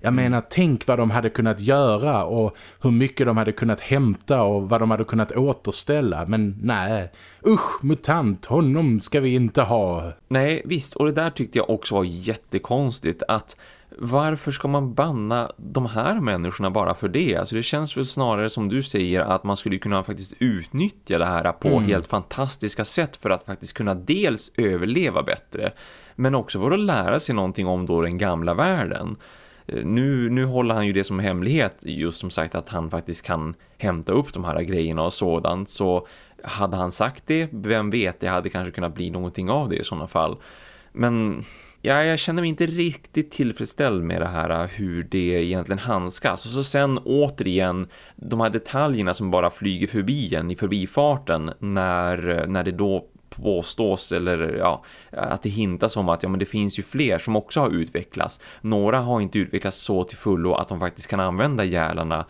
[SPEAKER 1] Jag menar, tänk vad de hade kunnat göra och hur mycket de hade kunnat hämta och vad de hade kunnat återställa. Men nej, usch, mutant, honom ska vi inte ha.
[SPEAKER 2] Nej, visst. Och det där tyckte jag också var jättekonstigt att varför ska man banna de här människorna bara för det? Alltså det känns väl snarare som du säger att man skulle kunna faktiskt utnyttja det här på helt fantastiska sätt för att faktiskt kunna dels överleva bättre men också för att lära sig någonting om då den gamla världen. Eh, Nu, nu håller han ju det som hemlighet just som sagt att han faktiskt kan hämta upp de här grejerna och sådant så hade han sagt det, vem vet, det hade kanske kunnat bli någonting av det i sådana fall. Men ja, jag känner mig inte riktigt tillfredsställd med det här äh, hur det egentligen handskas. Och så sen återigen de här detaljerna som bara flyger förbi en i förbifarten när, när det då påstås eller ja, att det hintas om att ja, men det finns ju fler som också har utvecklats. Några har inte utvecklats så till fullo att de faktiskt kan använda gärlarna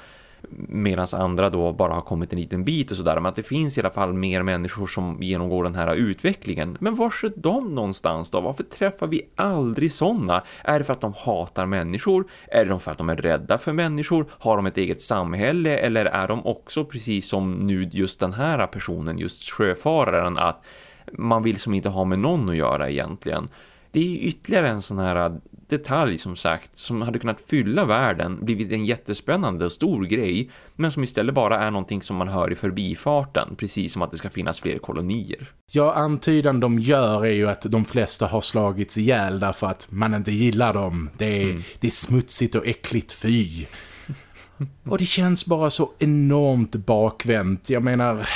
[SPEAKER 2] medan andra då bara har kommit en liten bit och sådär. Men att det finns i alla fall mer människor som genomgår den här utvecklingen. Men var är de någonstans då? Varför träffar vi aldrig sådana? Är det för att de hatar människor? Är det för att de är rädda för människor? Har de ett eget samhälle? Eller är de också precis som nu just den här personen, just sjöfararen, att man vill som inte ha med någon att göra egentligen? Det är ytterligare en sån här detalj som sagt som hade kunnat fylla världen, blivit en jättespännande och stor grej men som istället bara är någonting som man hör i förbifarten precis som att det ska finnas fler kolonier.
[SPEAKER 1] Ja, antydan de gör är ju att de flesta har slagits ihjäl därför att man inte gillar dem. Det är,
[SPEAKER 2] Mm.
[SPEAKER 1] det är smutsigt och äckligt, fy. Och det känns bara så enormt bakvänt. Jag menar,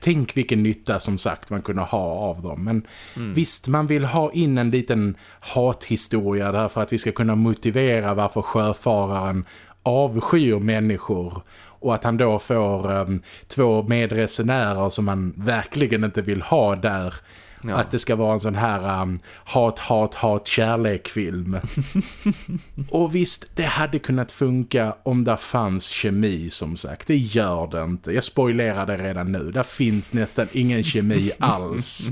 [SPEAKER 1] tänk vilken nytta som sagt man kunde ha av dem. Men visst, man vill ha in en liten hathistoria där för att vi ska kunna motivera varför sjöfararen avskyr människor. Och att han då får um, två medresenärer som man verkligen inte vill ha där.
[SPEAKER 2] Ja.
[SPEAKER 1] Att det ska vara en sån här um, hat, hat, hat, kärlekfilm. Och visst, det hade kunnat funka om där fanns kemi som sagt. Det gör det inte. Jag spoilerade redan nu. Där finns nästan ingen kemi alls.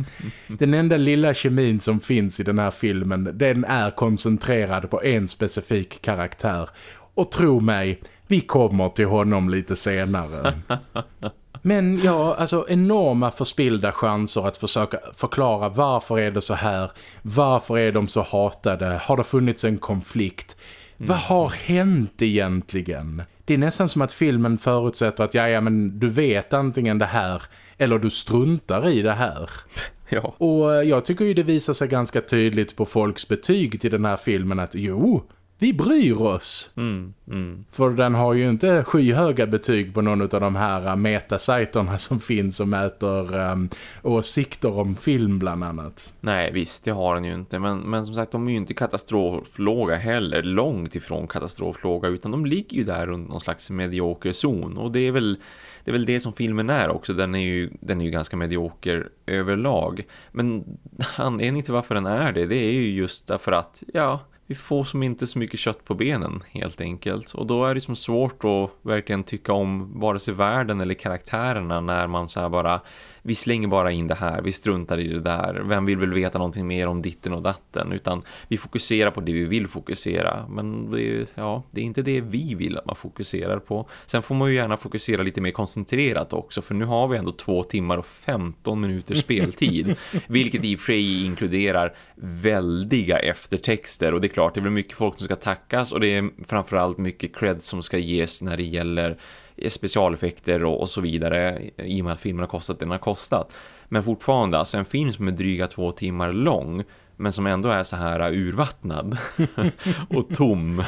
[SPEAKER 1] Den enda lilla kemin som finns i den här filmen, den är koncentrerad på en specifik karaktär. Och tro mig, vi kommer till honom lite senare. Men ja, alltså enorma förspillda chanser att försöka förklara varför är det så här, varför är de så hatade, har det funnits en konflikt, vad har hänt egentligen? Det är nästan som att filmen förutsätter att ja, ja men du vet antingen det här eller du struntar i det här.
[SPEAKER 2] Ja.
[SPEAKER 1] Och eh, jag tycker ju det visar sig ganska tydligt på folks betyg till den här filmen att jo, vi bryr oss.
[SPEAKER 2] Mm, mm.
[SPEAKER 1] För den har ju inte skyhöga betyg på någon av de här uh, metasajterna som finns och mäter um, åsikter om film bland annat.
[SPEAKER 2] Nej visst, det har den ju inte. Men, men som sagt, de är ju inte katastroflåga heller. Långt ifrån katastroflåga. Utan de ligger ju där runt någon slags medioker zon. Och det är väl det, är väl det som filmen är också. Den är ju, den är ju ganska medioker överlag. Men anledningen till varför den är det, det är ju just därför att, ja... Vi får som inte så mycket kött på benen helt enkelt. Och då är det som svårt att verkligen tycka om vare sig världen eller karaktärerna när man så här bara vi slänger bara in det här, vi struntar i det där. Vem vill väl veta någonting mer om ditten och datten? Utan vi fokuserar på det vi vill fokusera. Men det ja, det är inte det vi vill att man fokuserar på. Sen får man ju gärna fokusera lite mer koncentrerat också. För nu har vi ändå två timmar och 15 minuter speltid. vilket i och för sig inkluderar väldiga eftertexter. Och det är klart, det väl mycket folk som ska tackas. Och det är framförallt mycket cred som ska ges när det gäller Eh, specialeffekter och, och så vidare i och med att filmen har kostat den har kostat. Men fortfarande, alltså en film som är dryga två timmar lång men som ändå är så här eh, urvattnad och tom.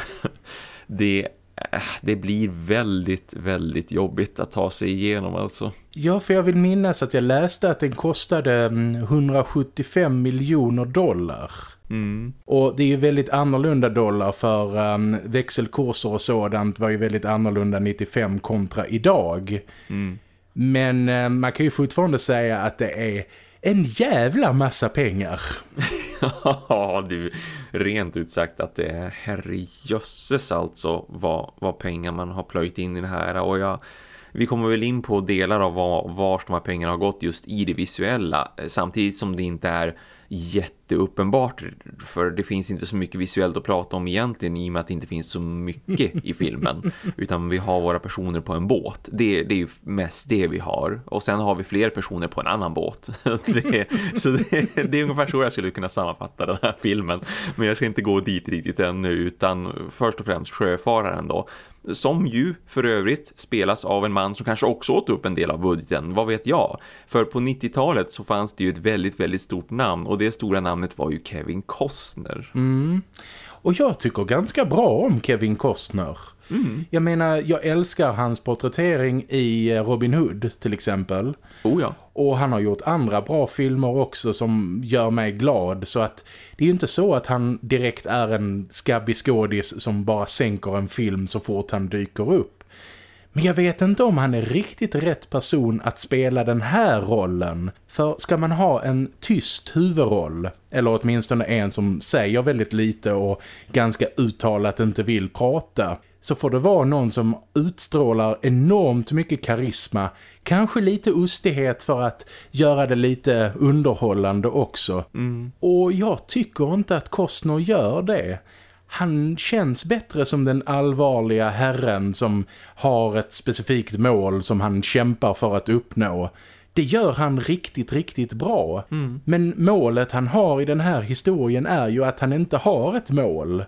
[SPEAKER 2] Det, eh, det blir väldigt, väldigt jobbigt att ta sig igenom alltså.
[SPEAKER 1] Ja, för jag vill minnas att jag läste att den kostade mm, 175 miljoner dollar.
[SPEAKER 2] Mm.
[SPEAKER 1] Och det är ju väldigt annorlunda dollar för um, växelkurser och sådant var ju väldigt annorlunda 95 kontra idag.
[SPEAKER 2] Mm.
[SPEAKER 1] Men eh, man kan ju fortfarande säga att det är en jävla massa pengar.
[SPEAKER 2] Ja, du, rent ut sagt att det är herrejösses alltså vad, vad pengar man har plöjt in i det här. Och jag, vi kommer väl in på delar av var, vars de här pengarna har gått just i det visuella. Samtidigt som det inte är jätteuppenbart för det finns inte så mycket visuellt att prata om egentligen i och med att det inte finns så mycket i filmen. Utan vi har våra personer på en båt. Det, det är ju mest det vi har. Och sen har vi fler personer på en annan båt. Det, så det, det är ungefär så jag skulle kunna sammanfatta den här filmen. Men jag ska inte gå dit riktigt ännu utan först och främst sjöfararen då som ju för övrigt spelas av en man som kanske också åt upp en del av budgeten, vad vet jag? För på 90-talet så fanns det ju ett väldigt, väldigt stort namn och det stora namnet var ju Kevin Costner.
[SPEAKER 1] Mm. Och jag tycker ganska bra om Kevin Costner.
[SPEAKER 2] Mm.
[SPEAKER 1] Jag menar, jag älskar hans porträttering i eh, Robin Hood till exempel.
[SPEAKER 2] Oh ja.
[SPEAKER 1] Och han har gjort andra bra filmer också som gör mig glad. Så att det är ju inte så att han direkt är en skabbig skådis som bara sänker en film så fort han dyker upp. Men jag vet inte om han är riktigt rätt person att spela den här rollen. För ska man ha en tyst huvudroll, eller åtminstone en som säger väldigt lite och ganska uttalat inte vill prata, så får det vara någon som utstrålar enormt mycket karisma, kanske lite ostighet för att göra det lite underhållande också. Och jag tycker inte att Costner gör det. Han känns bättre som den allvarliga herren som har ett specifikt mål som han kämpar för att uppnå. Det gör han riktigt, riktigt bra. Men målet han har i den här historien är ju att han inte har ett mål.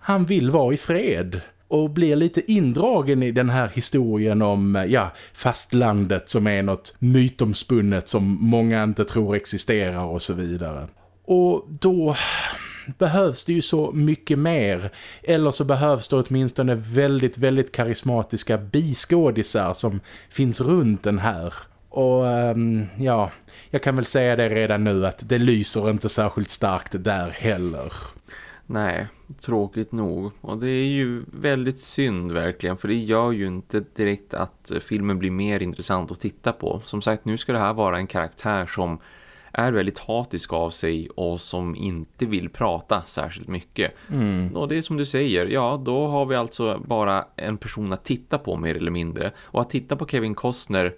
[SPEAKER 1] Han vill vara i fred och blir lite indragen i den här historien om eh, ja, fastlandet som är något mytomspunnet som många inte tror existerar och så vidare. Och då behövs det ju så mycket mer. Eller så behövs det åtminstone väldigt, väldigt karismatiska biskådisar som finns runt den här. Och um, ja, jag kan väl säga det redan nu att det lyser inte särskilt starkt där heller.
[SPEAKER 2] Nej, tråkigt nog. Och det är ju väldigt synd verkligen. För det gör ju inte direkt att filmen blir mer intressant att titta på. Som sagt, nu ska det här vara en karaktär som är väldigt hatisk av sig och som inte vill prata särskilt mycket. Och det är som du säger, ja då har vi alltså bara en person att titta på mer eller mindre. Och att titta på Kevin Costner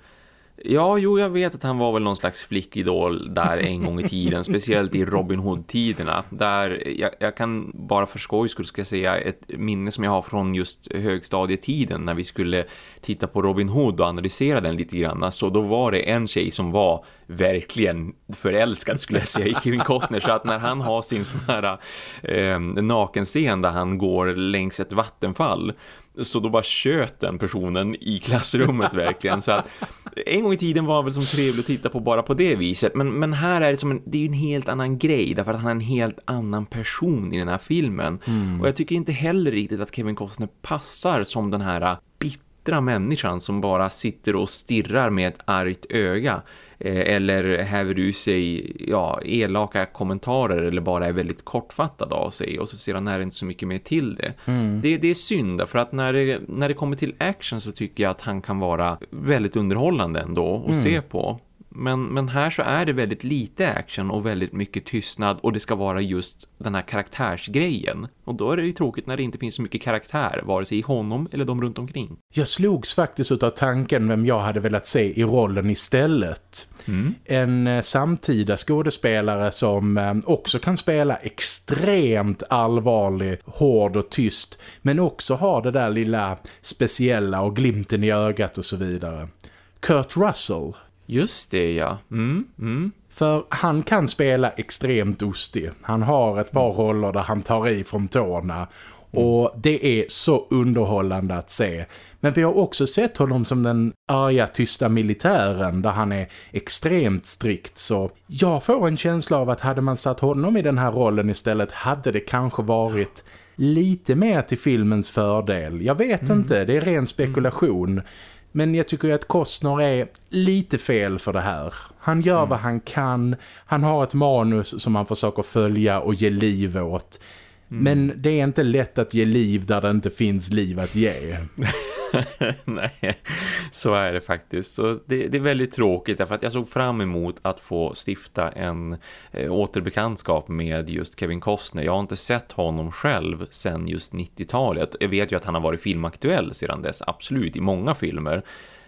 [SPEAKER 2] Ja, jo, jag vet att han var väl någon slags flickidol där en gång i tiden, speciellt i Robin Hood-tiderna. Där jag, jag kan bara för skoj skulle jag säga ett minne som jag har från just högstadietiden när vi skulle titta på Robin Hood och analysera den lite grann. Så då var det en tjej som var verkligen förälskad skulle jag säga i Kevin Costner. Så att när han har sin sån här eh, nakenscen där han går längs ett vattenfall så då bara köt den personen i klassrummet verkligen. Så att en gång i tiden var väl som trevligt att titta på bara på det viset. Men, men här är det som en, det är en helt annan grej. Därför att han är en helt annan person i den här filmen. Och jag tycker inte heller riktigt att Kevin Costner passar som den här bittra människan som bara sitter och stirrar med ett argt öga eller häver ur sig ja, elaka kommentarer eller bara är väldigt kortfattad av sig och så ser han här inte så mycket mer till det. det. Det är synd för att när det, när det kommer till action så tycker jag att han kan vara väldigt underhållande ändå att se på. Men, men här så är det väldigt lite action och väldigt mycket tystnad och det ska vara just den här karaktärsgrejen. Och då är det ju tråkigt när det inte finns så mycket karaktär, vare sig i honom eller de runt omkring.
[SPEAKER 1] Jag slogs faktiskt av tanken vem jag hade velat se i rollen istället. En eh, samtida skådespelare som eh, också kan spela extremt allvarlig, hård och tyst. Men också har det där lilla speciella och glimten i ögat och så vidare. Kurt Russell.
[SPEAKER 2] Just det, ja. Mm, mm.
[SPEAKER 1] För han kan spela extremt ostig. Han har ett par roller där han tar i från tårna. Och det är så underhållande att se. Men vi har också sett honom som den arga tysta militären där han är extremt strikt. Så jag får en känsla av att hade man satt honom i den här rollen istället hade det kanske varit lite mer till filmens fördel. Jag vet inte, det är ren spekulation. Men jag tycker ju att Costner är lite fel för det här. Han gör vad han kan. Han har ett manus som han försöker följa och ge liv åt. Mm. Men det är inte lätt att ge liv där det inte finns liv att ge.
[SPEAKER 2] Nej, så är det faktiskt. Så det, det är väldigt tråkigt därför att jag såg fram emot att få stifta en eh, återbekantskap med just Kevin Costner. Jag har inte sett honom själv sedan just 90-talet. Jag vet ju att han har varit filmaktuell sedan dess, absolut, i många filmer.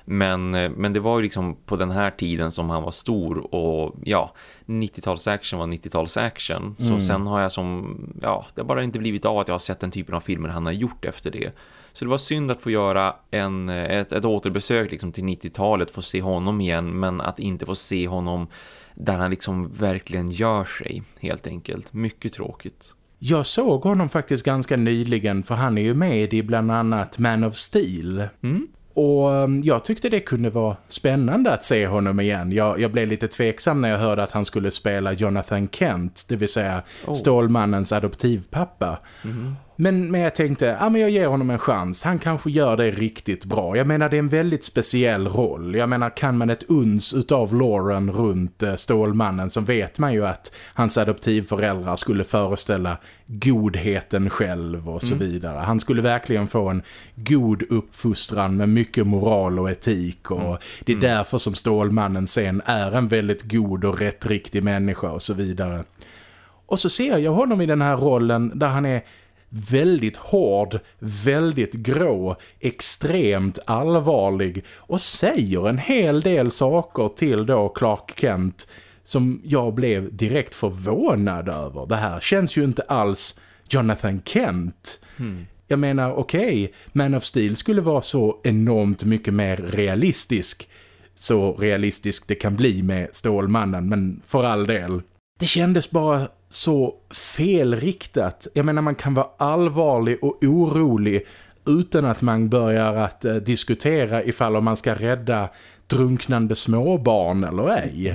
[SPEAKER 2] Men, eh, men det var ju liksom på den här tiden som han var stor och ja, 90-talsaction var 90-talsaction. Så sen har jag som, ja, det har bara inte blivit av att jag har sett den typen av filmer han har gjort efter det. Så det var synd att få göra en, ett, ett återbesök liksom till 90-talet, få se honom igen, men att inte få se honom där han liksom verkligen gör sig, helt enkelt. Mycket tråkigt.
[SPEAKER 1] Jag såg honom faktiskt ganska nyligen för han är ju med i bland annat Man of Steel.
[SPEAKER 2] Mm.
[SPEAKER 1] Och um, jag tyckte det kunde vara spännande att se honom igen. Jag, jag blev lite tveksam när jag hörde att han skulle spela Jonathan Kent, det vill säga oh. Stålmannens adoptivpappa. Mm. Men, men jag tänkte, ja men jag ger honom en chans. Han kanske gör det riktigt bra. Jag menar det är en väldigt speciell roll. Jag menar kan man ett uns utav Lauren runt eh, Stålmannen så vet man ju att hans adoptivföräldrar skulle föreställa godheten själv och så mm. vidare. Han skulle verkligen få en god uppfostran med mycket moral och etik och mm. det är mm. därför som Stålmannen sen är en väldigt god och rättriktig människa och så vidare. Och så ser jag honom i den här rollen där han är väldigt hård, väldigt grå, extremt allvarlig och säger en hel del saker till då Clark Kent som jag blev direkt förvånad över. Det här känns ju inte alls Jonathan Kent. Hmm. Jag menar, okej, okay, Man of Steel skulle vara så enormt mycket mer realistisk. Så realistisk det kan bli med Stålmannen, men för all del. Det kändes bara så felriktat. Jag menar man kan vara allvarlig och orolig utan att man börjar att eh, diskutera ifall om man ska rädda drunknande småbarn eller ej.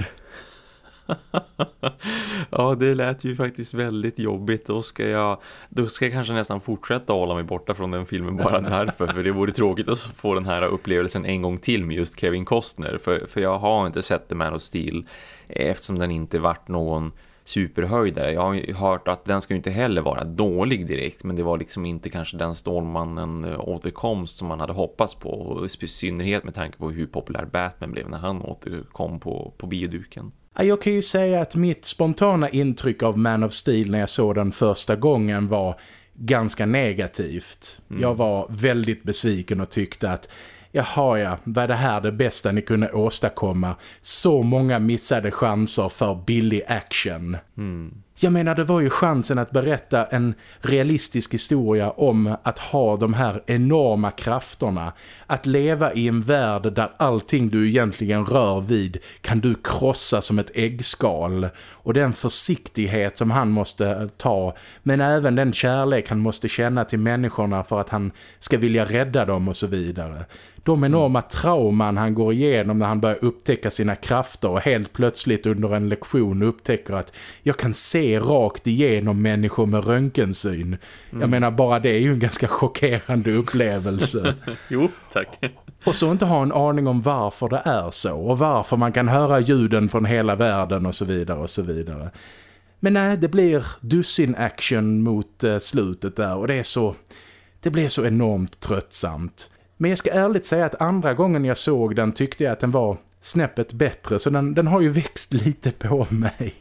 [SPEAKER 2] ja, det lät ju faktiskt väldigt jobbigt. Då ska, jag, då ska jag kanske nästan fortsätta hålla mig borta från den filmen bara därför. För det vore tråkigt att få den här upplevelsen en gång till med just Kevin Costner. För, för jag har inte sett The Man of Steel eftersom den inte varit någon superhöjdare. Jag har ju hört att den ska ju inte heller vara dålig direkt men det var liksom inte kanske den Stålmannen eh, återkomst som man hade hoppats på i synnerhet med tanke på hur populär Batman blev när han återkom på, på bioduken.
[SPEAKER 1] Jag kan ju säga att mitt spontana intryck av Man of Steel när jag såg den första gången var ganska negativt. Mm. Jag var väldigt besviken och tyckte att Jaha ja, var det här det bästa ni kunde åstadkomma? Så många missade chanser för billig action. Mm. Jag menar det var ju chansen att berätta en realistisk historia om att ha de här enorma krafterna. Att leva i en värld där allting du egentligen rör vid kan du krossa som ett äggskal. Och den försiktighet som han måste ta men även den kärlek han måste känna till människorna för att han ska vilja rädda dem och så vidare de enorma trauman han går igenom när han börjar upptäcka sina krafter och helt plötsligt under en lektion upptäcker att jag kan se rakt igenom människor med röntgensyn. Mm. Jag menar bara det är ju en ganska chockerande upplevelse.
[SPEAKER 2] jo, tack.
[SPEAKER 1] Och så inte ha en aning om varför det är så och varför man kan höra ljuden från hela världen och så vidare och så vidare. Men nej, det blir dussin action mot uh, slutet där och det är så... Det blir så enormt tröttsamt. Men jag ska ärligt säga att andra gången jag såg den tyckte jag att den var snäppet bättre så den, den har ju växt lite på mig.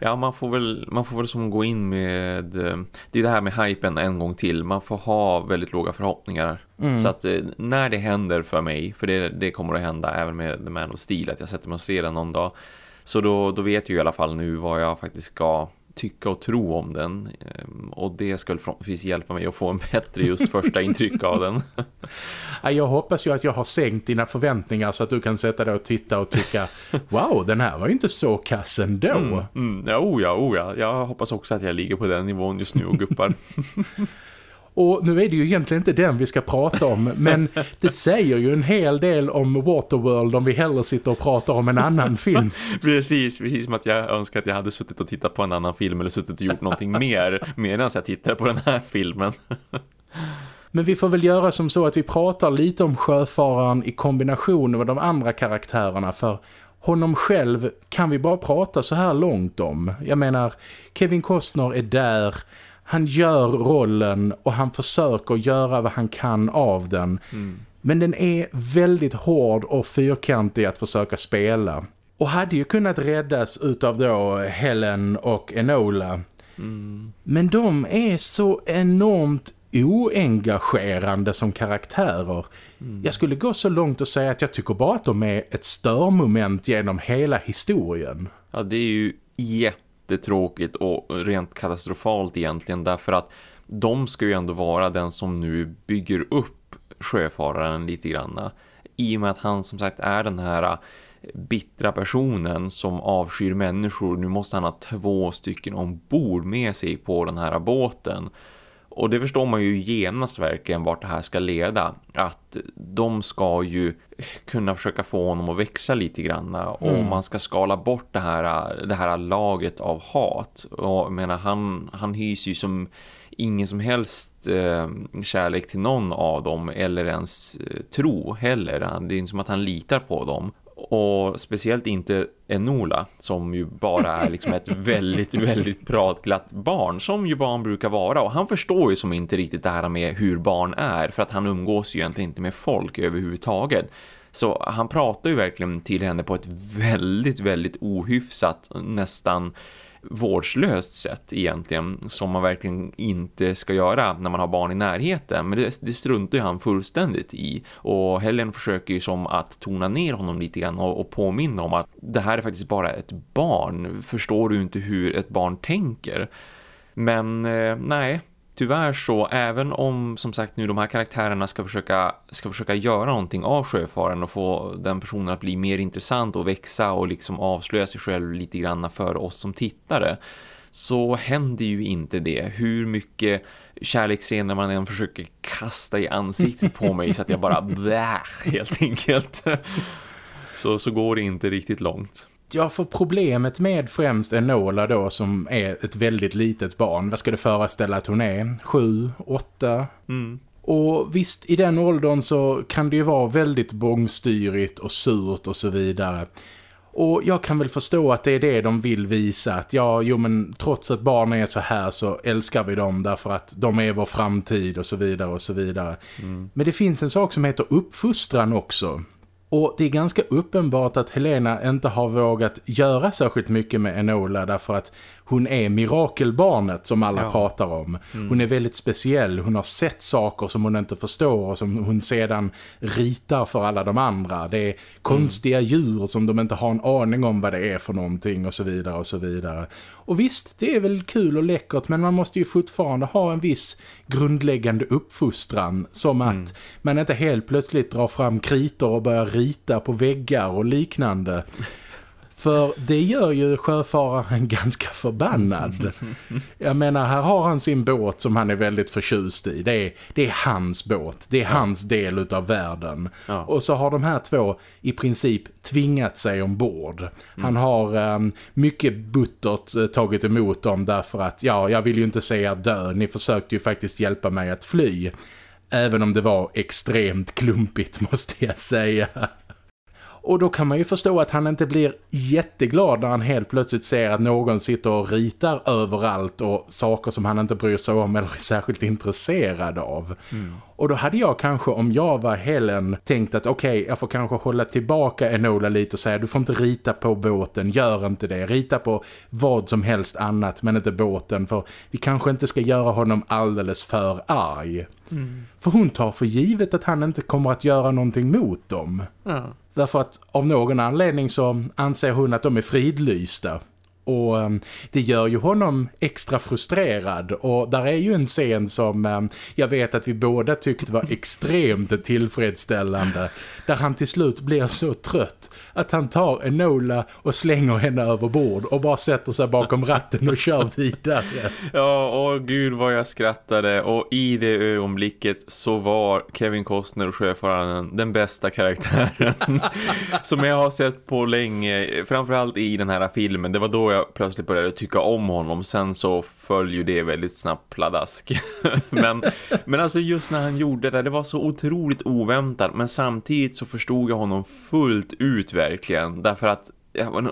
[SPEAKER 2] ja, man får väl man får väl som gå in med eh, det är det här med hypen en gång till. Man får ha väldigt låga förhoppningar. Mm. Så att eh, när det händer för mig, för det, det kommer att hända även med The Man of Steel att jag sätter mig och ser den någon dag. Så då, då vet jag i alla fall nu vad jag faktiskt ska tycka och tro om den ehm, och det skulle förhoppningsvis hjälpa mig att få en bättre just första intryck av den.
[SPEAKER 1] Jag hoppas ju att jag har sänkt dina förväntningar så att du kan sätta dig och titta och tycka wow, den här var ju inte så kass ändå. Mm,
[SPEAKER 2] mm, ja, oh ja, oh ja, jag hoppas också att jag ligger på den nivån just nu och guppar.
[SPEAKER 1] Och nu är det ju egentligen inte den vi ska prata om men det säger ju en hel del om Waterworld om vi hellre sitter och pratar om en annan film.
[SPEAKER 2] precis, precis som att jag önskar att jag hade suttit och tittat på en annan film eller suttit och gjort någonting mer medan jag tittar på den här filmen.
[SPEAKER 1] Men vi får väl göra som så att vi pratar lite om sjöfararen i kombination med de andra karaktärerna för honom själv kan vi bara prata så här långt om. Jag menar, Kevin Costner är där han gör rollen och han försöker göra vad han kan av den. Mm. Men den är väldigt hård och fyrkantig att försöka spela. Och hade ju kunnat räddas utav då Helen och Enola. Mm. Men de är så enormt oengagerande som karaktärer. Mm. Jag skulle gå så långt och säga att jag tycker bara att de är ett störmoment genom hela historien.
[SPEAKER 2] Ja, det är ju jätte jättetråkigt och rent katastrofalt egentligen därför att de ska ju ändå vara den som nu bygger upp sjöfararen lite grann. I och med att han som sagt är den här bittra personen som avskyr människor. Nu måste han ha två stycken ombord med sig på den här båten. Och det förstår man ju genast verkligen vart det här ska leda. Att de ska ju kunna försöka få honom att växa lite grann. Och mm. man ska skala bort det här, det här laget av hat. Och jag menar, han, han hyser ju som ingen som helst eh, kärlek till någon av dem eller ens eh, tro heller. Det är inte som att han litar på dem. Och speciellt inte Enola som ju bara är liksom ett väldigt, väldigt pratglatt barn som ju barn brukar vara. Och han förstår ju som inte riktigt det här med hur barn är för att han umgås ju egentligen inte med folk överhuvudtaget. Så han pratar ju verkligen till henne på ett väldigt, väldigt ohyfsat, nästan vårdslöst sätt egentligen som man verkligen inte ska göra när man har barn i närheten. Men det, det struntar ju han fullständigt i. Och Helen försöker ju som att tona ner honom lite grann och, och påminna om att det här är faktiskt bara ett barn. Förstår du inte hur ett barn tänker? Men eh, nej, tyvärr så, även om som sagt nu de här karaktärerna ska försöka, ska försöka göra någonting av sjöfaren och få den personen att bli mer intressant och växa och liksom avslöja sig själv lite grann för oss som tittare så händer ju inte det. Hur mycket kärleksscener man än försöker kasta i ansiktet på mig så att jag bara blä helt enkelt. Så, så går det inte riktigt långt.
[SPEAKER 1] Ja, för problemet med främst Enola då som är ett väldigt litet barn. Vad ska det föreställa att hon är? Sju, åtta?
[SPEAKER 2] Mm.
[SPEAKER 1] Och visst, i den åldern så kan det ju vara väldigt bångstyrigt och surt och så vidare. Och jag kan väl förstå att det är det de vill visa. Att ja, jo men trots att barn är så här så älskar vi dem därför att de är vår framtid och så vidare och så vidare. Mm. Men det finns en sak som heter uppfostran också. Och det är ganska uppenbart att Helena inte har vågat göra särskilt mycket med Enola därför att hon är mirakelbarnet som alla ja. pratar om. Mm. Hon är väldigt speciell, hon har sett saker som hon inte förstår och som hon sedan ritar för alla de andra. Det är konstiga mm. djur som de inte har en aning om vad det är för någonting och så vidare och så vidare. Och visst, det är väl kul och läckert men man måste ju fortfarande ha en viss grundläggande uppfostran som att mm. man inte helt plötsligt drar fram kritor och börjar rita på väggar och liknande. För det gör ju sjöfararen ganska förbannad. Jag menar, här har han sin båt som han är väldigt förtjust i. Det är, det är hans båt. Det är ja. hans del av världen. Ja. Och så har de här två i princip tvingat sig ombord. Mm. Han har um, mycket buttert uh, tagit emot dem därför att, ja, jag vill ju inte säga dö. Ni försökte ju faktiskt hjälpa mig att fly. Även om det var extremt klumpigt måste jag säga. Och då kan man ju förstå att han inte blir jätteglad när han helt plötsligt ser att någon sitter och ritar överallt och saker som han inte bryr sig om eller är särskilt intresserad av. Mm. Och då hade jag kanske, om jag var Helen, tänkt att okej, okay, jag får kanske hålla tillbaka Enola lite och säga du får inte rita på båten, gör inte det. Rita på vad som helst annat men inte båten för vi kanske inte ska göra honom alldeles för arg. Mm. För hon tar för givet att han inte kommer att göra någonting mot dem.
[SPEAKER 2] Ja.
[SPEAKER 1] Därför att av någon anledning så anser hon att de är fridlysta. Och um, det gör ju honom extra frustrerad och där är ju en scen som um, jag vet att vi båda tyckte var extremt tillfredsställande där han till slut blir så trött att han tar Enola och slänger henne över bord och bara sätter sig bakom ratten och kör vidare.
[SPEAKER 2] Ja, och gud vad jag skrattade och i det ögonblicket så var Kevin Costner och sjöfararen den bästa karaktären som jag har sett på länge, framförallt i den här filmen. Det var då jag plötsligt började tycka om honom, sen så föll ju det väldigt snabbt pladask. men, men alltså just när han gjorde det, det var så otroligt oväntat men samtidigt så förstod jag honom fullt ut verkligen. Därför att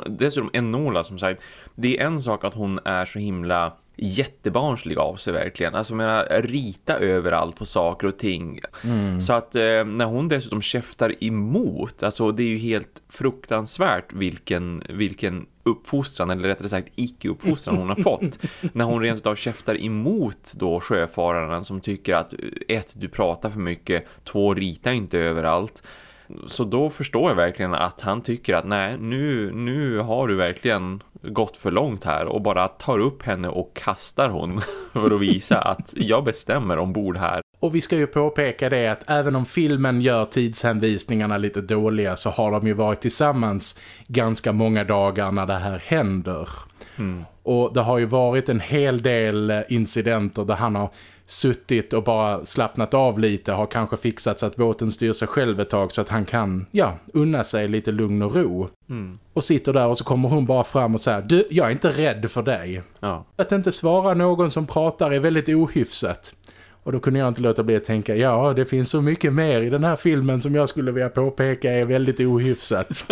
[SPEAKER 2] dessutom Enola som sagt, det är en sak att hon är så himla jättebarnslig av sig verkligen. Alltså menar, rita överallt på saker och ting. Mm. Så att eh, när hon dessutom käftar emot, alltså det är ju helt fruktansvärt vilken, vilken uppfostran eller rättare sagt icke-uppfostran hon har fått. när hon rent av käftar emot då sjöfararen som tycker att ett, du pratar för mycket, två, rita inte överallt så då förstår jag verkligen att han tycker att nej, nu, nu har du verkligen gått för långt här och bara tar upp henne och kastar hon för att visa att jag bestämmer ombord här.
[SPEAKER 1] Och vi ska ju påpeka det att även om filmen gör tidshänvisningarna lite dåliga så har de ju varit tillsammans ganska många dagar när det här händer.
[SPEAKER 2] Mm.
[SPEAKER 1] Och det har ju varit en hel del incidenter där han har suttit och bara slappnat av lite, har kanske fixat så att båten styr sig själv ett tag så att han kan, ja, unna sig lite lugn och ro.
[SPEAKER 2] Mm.
[SPEAKER 1] Och sitter där och så kommer hon bara fram och säger, du, jag är inte rädd för dig.
[SPEAKER 2] Ja.
[SPEAKER 1] Att inte svara någon som pratar är väldigt ohyfsat. Och då kunde jag inte låta bli att tänka, ja det finns så mycket mer i den här filmen som jag skulle vilja påpeka är väldigt ohyfsat.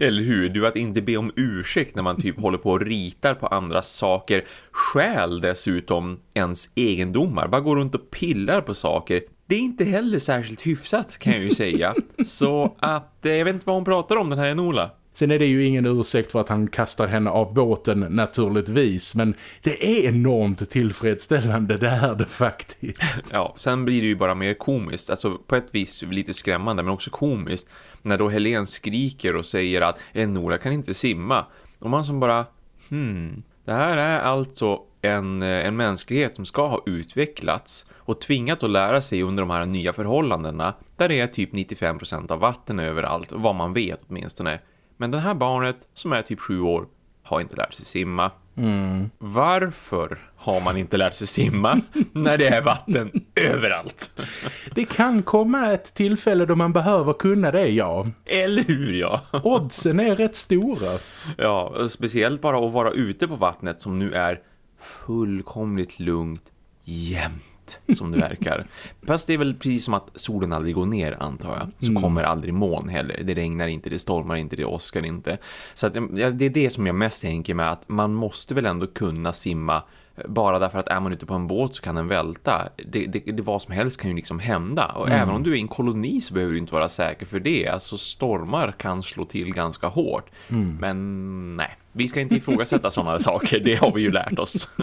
[SPEAKER 2] Eller hur? Du att inte be om ursäkt när man typ håller på och ritar på andra saker. Skäl dessutom ens egendomar. Bara går runt och pillar på saker. Det är inte heller särskilt hyfsat kan jag ju säga. Så att eh, jag vet inte vad hon pratar om den här Enola.
[SPEAKER 1] Sen är det ju ingen ursäkt för att han kastar henne av båten naturligtvis. Men det är enormt tillfredsställande, det är det faktiskt.
[SPEAKER 2] Ja, sen blir det ju bara mer komiskt. Alltså på ett vis lite skrämmande men också komiskt. När då Helen skriker och säger att eh, ”Nora kan inte simma. Och man som bara, hmm, det här är alltså en, eh, en mänsklighet som ska ha utvecklats och tvingat att lära sig under de här nya förhållandena. Där det är typ 95% av vatten överallt, vad man vet åtminstone. Men det här barnet som är typ sju år har inte lärt sig simma. Varför har man inte lärt sig simma när det är vatten överallt?
[SPEAKER 1] Det kan komma ett tillfälle då man behöver kunna det, ja.
[SPEAKER 2] Eller hur ja?
[SPEAKER 1] Oddsen är rätt stora.
[SPEAKER 2] Ja, speciellt bara att vara ute på vattnet som nu är fullkomligt lugnt jämt som det verkar. Fast det är väl precis som att solen aldrig går ner antar jag. Så kommer aldrig moln heller. Det regnar inte, det stormar inte, det åskar inte. Så att, ja, det är det som jag mest tänker med att man måste väl ändå kunna simma bara därför att är man ute på en båt så kan den välta. Det, det, det vad som helst kan ju liksom hända. Och även om du är i en koloni så behöver du inte vara säker för det. Alltså stormar kan slå till ganska hårt. Men nej, vi ska inte ifrågasätta sådana saker. Det har vi ju lärt oss.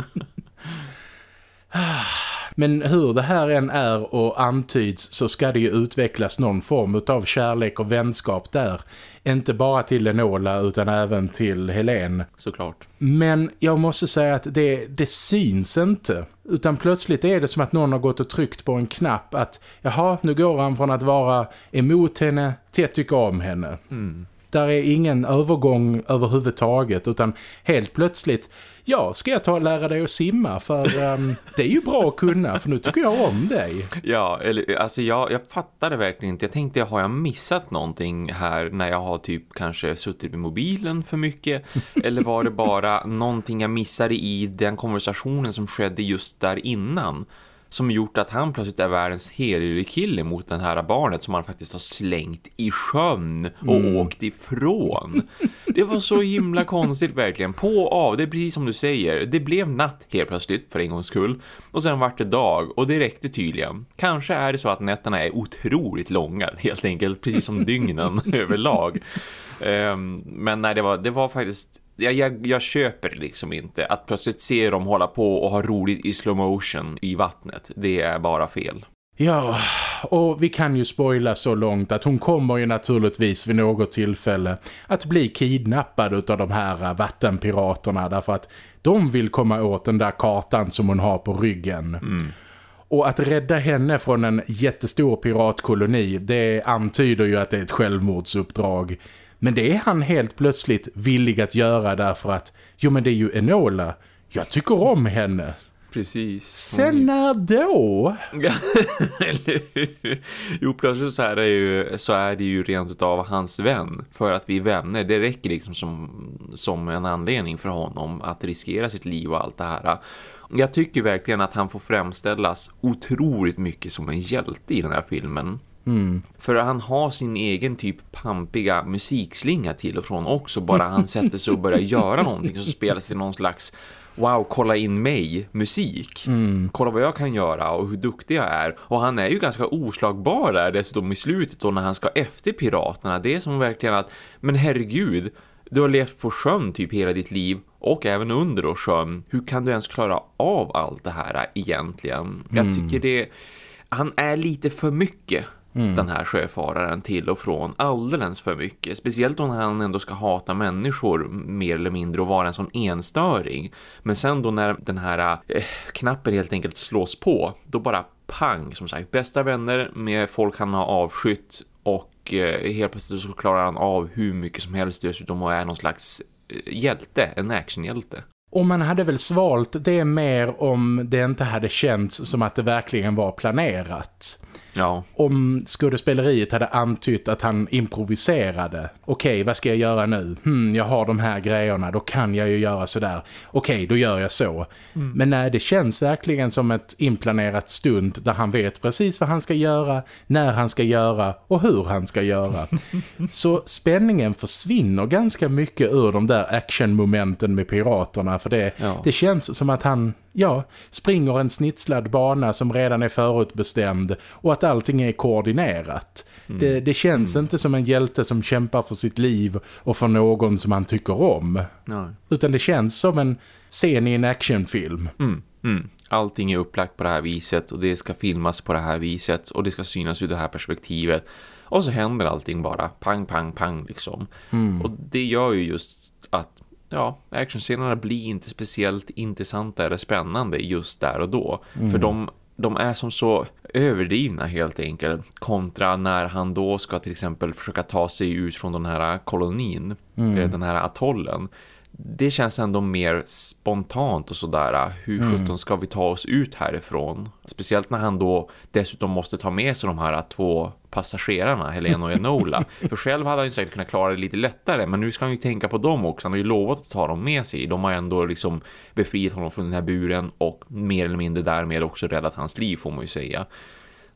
[SPEAKER 1] Men hur det här än är och antyds så ska det ju utvecklas någon form av kärlek och vänskap där. Inte bara till Enola utan även till Helen.
[SPEAKER 2] Såklart.
[SPEAKER 1] Men jag måste säga att det, det syns inte. Utan plötsligt är det som att någon har gått och tryckt på en knapp att jaha, nu går han från att vara emot henne till att tycka om henne. Där är ingen övergång överhuvudtaget utan helt plötsligt ja, ska jag ta och lära dig att simma för um, det är ju bra att kunna för nu tycker jag om dig.
[SPEAKER 2] Ja, eller, alltså jag, jag fattade verkligen inte. Jag tänkte, har jag missat någonting här när jag har typ kanske suttit med mobilen för mycket? Eller var det bara någonting jag missade i den konversationen som skedde just där innan? Som gjort att han plötsligt är världens kille mot den här barnet som han faktiskt har slängt i sjön och åkt ifrån. Det var så himla konstigt verkligen. På och av, det är precis som du säger. Det blev natt helt plötsligt för en gångs skull. Och sen vart det dag och det räckte tydligen. Kanske är det så att nätterna är otroligt långa helt enkelt. Precis som dygnen överlag. Ehm, men nej, det var, det var faktiskt jag, jag, jag köper det liksom inte. Att plötsligt se dem hålla på och ha roligt i slow motion i vattnet. Det är bara fel.
[SPEAKER 1] Ja, och vi kan ju spoila så långt att hon kommer ju naturligtvis vid något tillfälle att bli kidnappad av de här vattenpiraterna därför att de vill komma åt den där kartan som hon har på ryggen. Och att rädda henne från en jättestor piratkoloni, det antyder ju att det är ett självmordsuppdrag. Men det är han helt plötsligt villig att göra därför att, jo men det är ju Enola. Jag tycker om henne.
[SPEAKER 2] Precis.
[SPEAKER 1] Sen när då?
[SPEAKER 2] Eller hur? Jo, plötsligt så är, det ju, så är det ju rent av hans vän. För att vi är vänner. Det räcker liksom som, som en anledning för honom att riskera sitt liv och allt det här. Jag tycker verkligen att han får framställas otroligt mycket som en hjälte i den här filmen. För han har sin egen typ pampiga musikslinga till och från också. Bara han sätter sig och börjar göra någonting så spelas det någon slags wow, kolla in mig musik. Kolla vad jag kan göra och hur duktig jag är. Och han är ju ganska oslagbar där dessutom i slutet då när han ska efter piraterna. Det är som verkligen att, men herregud, du har levt på sjön typ hela ditt liv och även under då sjön. Hur kan du ens klara av allt det här egentligen? Jag tycker det, han är lite för mycket den här sjöfararen till och från alldeles för mycket. Speciellt när han ändå ska hata människor mer eller mindre och vara en sån enstöring. Men sen då när den här eh, knappen helt enkelt slås på, då bara pang som sagt. Bästa vänner med folk han har avskytt och eh, helt plötsligt så klarar han av hur mycket som helst dessutom och är någon slags eh, hjälte, en actionhjälte.
[SPEAKER 1] Och man hade väl svalt det mer om det inte hade känts som att det verkligen var planerat.
[SPEAKER 2] Ja.
[SPEAKER 1] Om skådespeleriet hade antytt att han improviserade. Okej, vad ska jag göra nu? Hmm, jag har de här grejerna, då kan jag ju göra sådär. Okej, då gör jag så. Men nej, det känns verkligen som ett inplanerat stund där han vet precis vad han ska göra, när han ska göra och hur han ska göra. så spänningen försvinner ganska mycket ur de där actionmomenten med piraterna för det,
[SPEAKER 2] Ja.
[SPEAKER 1] det känns som att han ja, springer en snitslad bana som redan är förutbestämd och att allting är koordinerat. Det, det känns inte som en hjälte som kämpar för sitt liv och för någon som han tycker om.
[SPEAKER 2] Nej.
[SPEAKER 1] Utan det känns som en scen i en actionfilm.
[SPEAKER 2] Mm, mm. Allting är upplagt på det här viset och det ska filmas på det här viset och det ska synas ur det här perspektivet. Och så händer allting bara pang, pang, pang liksom. Och det gör ju just att ja, actionscenerna blir inte speciellt intressanta eller spännande just där och då. För de, de är som så överdrivna helt enkelt kontra när han då ska till exempel försöka ta sig ut från den här kolonin, eh, den här atollen det känns ändå mer spontant och sådär. Hur sjutton ska vi ta oss ut härifrån? Speciellt när han då dessutom måste ta med sig de här två passagerarna, Helena och Enola. För själv hade han ju säkert kunnat klara det lite lättare, men nu ska han ju tänka på dem också. Han har ju lovat att ta dem med sig. De har ändå liksom befriat honom från den här buren och mer eller mindre därmed också räddat hans liv får man ju säga.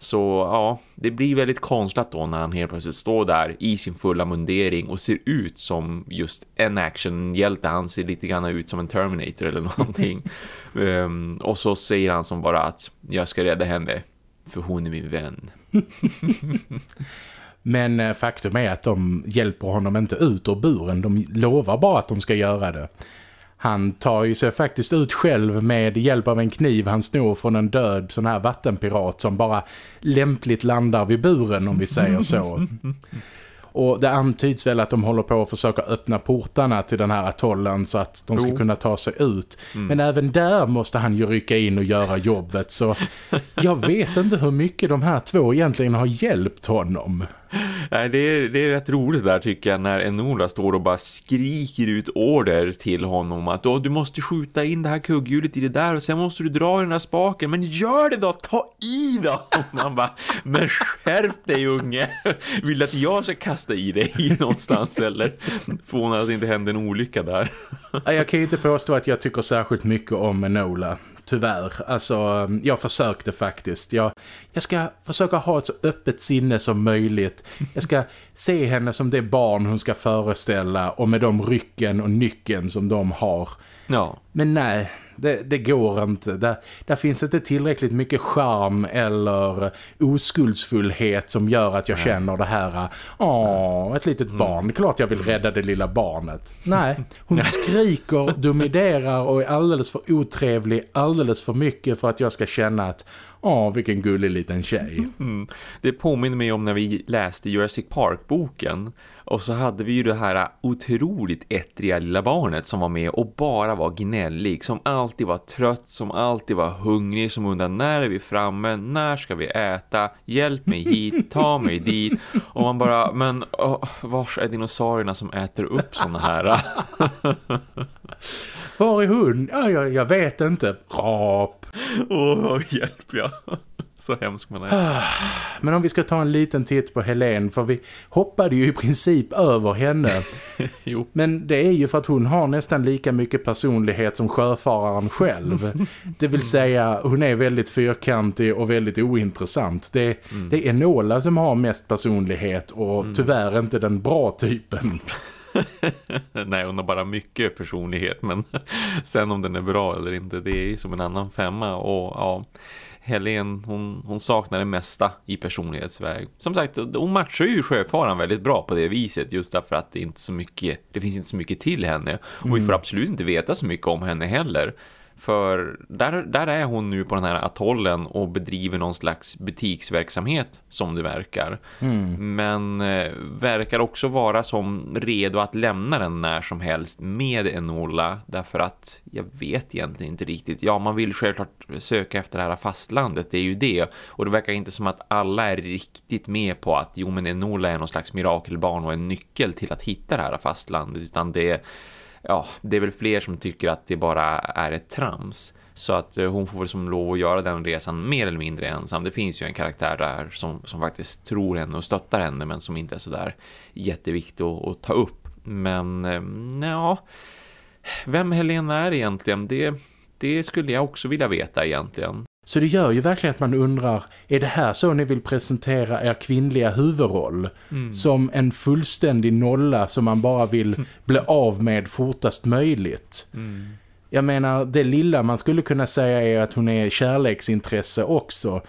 [SPEAKER 2] Så ja, det blir väldigt konstigt då när han helt plötsligt står där i sin fulla mundering och ser ut som just en actionhjälte. Han ser lite grann ut som en Terminator eller någonting. Ehm, och så säger han som bara att jag ska rädda henne för hon är min vän.
[SPEAKER 1] Men eh, faktum är att de hjälper honom inte ut ur buren. De lovar bara att de ska göra det. Han tar ju sig faktiskt ut själv med hjälp av en kniv han snor från en död sån här vattenpirat som bara lämpligt landar vid buren om vi säger så. Och det antyds väl att de håller på att försöka öppna portarna till den här atollen så att de ska kunna ta sig ut. Men även där måste han ju rycka in och göra jobbet så jag vet inte hur mycket de här två egentligen har hjälpt honom.
[SPEAKER 2] Nej, det är, det är rätt roligt där tycker jag när Enola står och bara skriker ut order till honom att "Åh, du måste skjuta in det här kugghjulet i det där och sen måste du dra i den här spaken. Men gör det då, ta i då! Och man bara, men skärp dig unge! Vill du att jag ska kasta i dig någonstans eller få att det inte händer en olycka där?
[SPEAKER 1] Jag kan ju inte påstå att jag tycker särskilt mycket om Enola. Tyvärr. Alltså, jag försökte faktiskt. Jag, jag ska försöka ha ett så öppet sinne som möjligt. Jag ska se henne som det barn hon ska föreställa och med de rycken och nyckeln som de har.
[SPEAKER 2] Ja,
[SPEAKER 1] Men nej, det, det går inte. Där, där finns inte tillräckligt mycket charm eller oskuldsfullhet som gör att jag känner det här. Åh, ett litet barn. Det är klart jag vill rädda det lilla barnet. Nej, hon skriker, dominerar och är alldeles för otrevlig, alldeles för mycket för att jag ska känna att åh, vilken gullig liten tjej.
[SPEAKER 2] Mm. Det påminner mig om när vi läste Jurassic Park-boken. Och så hade vi ju det här otroligt ettriga lilla barnet som var med och bara var gnällig. Som alltid var trött, som alltid var hungrig, som undrade när är vi framme, när ska vi äta, hjälp mig hit, ta mig dit. Och man bara, men oh, vars är dinosaurierna som äter upp sådana här?
[SPEAKER 1] Var är hon? Ja, jag, jag vet inte. Rap.
[SPEAKER 2] Åh, hjälp ja. Så hemskt man är.
[SPEAKER 1] Men om vi ska ta en liten titt på Helen för vi hoppade ju i princip över henne.
[SPEAKER 2] Jo.
[SPEAKER 1] Men det är ju för att hon har nästan lika mycket personlighet som sjöfararen själv. Det vill säga hon är väldigt fyrkantig och väldigt ointressant. Det, det är Enola som har mest personlighet och tyvärr inte den bra typen.
[SPEAKER 2] Nej, hon har bara mycket personlighet men sen om den är bra eller inte det är som en annan femma och ja Helen, hon, hon saknar det mesta i personlighetsväg. Som sagt, hon matchar ju sjöfaran väldigt bra på det viset just därför att det inte så mycket, det finns inte så mycket till henne. Och vi får absolut inte veta så mycket om henne heller. För där, där är hon nu på den här atollen och bedriver någon slags butiksverksamhet som det verkar. Men eh, verkar också vara som redo att lämna den när som helst med Enola. Därför att jag vet egentligen inte riktigt. Ja, man vill självklart söka efter det här fastlandet, det är ju det. Och det verkar inte som att alla är riktigt med på att jo men Enola är någon slags mirakelbarn och en nyckel till att hitta det här fastlandet. Utan det ja, det är väl fler som tycker att det bara är ett trams. Så att eh, hon får väl som lov att göra den resan mer eller mindre ensam. Det finns ju en karaktär där som, som faktiskt tror henne och stöttar henne men som inte är sådär jätteviktig att, att ta upp. Men eh, ja, vem Helena är egentligen, det, det skulle jag också vilja veta egentligen.
[SPEAKER 1] Så det gör ju verkligen att man undrar, är det här så ni vill presentera er kvinnliga huvudroll? Mm. Som en fullständig nolla som man bara vill bli av med fortast möjligt? Mm. Jag menar, det lilla man skulle kunna säga är att hon är kärleksintresse också.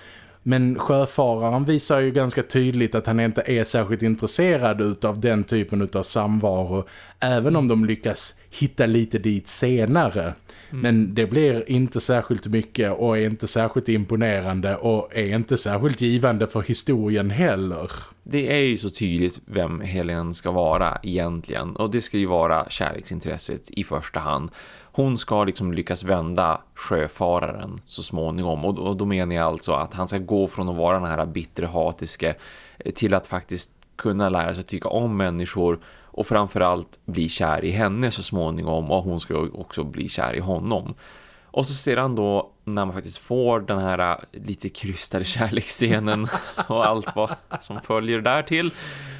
[SPEAKER 1] Men sjöfararen visar ju ganska tydligt att han inte är särskilt intresserad av den typen av samvaro. Även om de lyckas hitta lite dit senare. Mm. Men det blir inte särskilt mycket och är inte särskilt imponerande och är inte särskilt givande för historien heller.
[SPEAKER 2] Det är ju så tydligt vem Helen ska vara egentligen och det ska ju vara kärleksintresset i första hand hon ska liksom lyckas vända sjöfararen så småningom. Och, och då menar jag alltså att han ska gå från att vara den här bittre hatiske eh, till att faktiskt kunna lära sig tycka om människor och framförallt bli kär i henne så småningom och hon ska också bli kär i honom. Och så sedan då när man faktiskt får den här äh, lite krystade kärleksscenen och allt vad som följer där till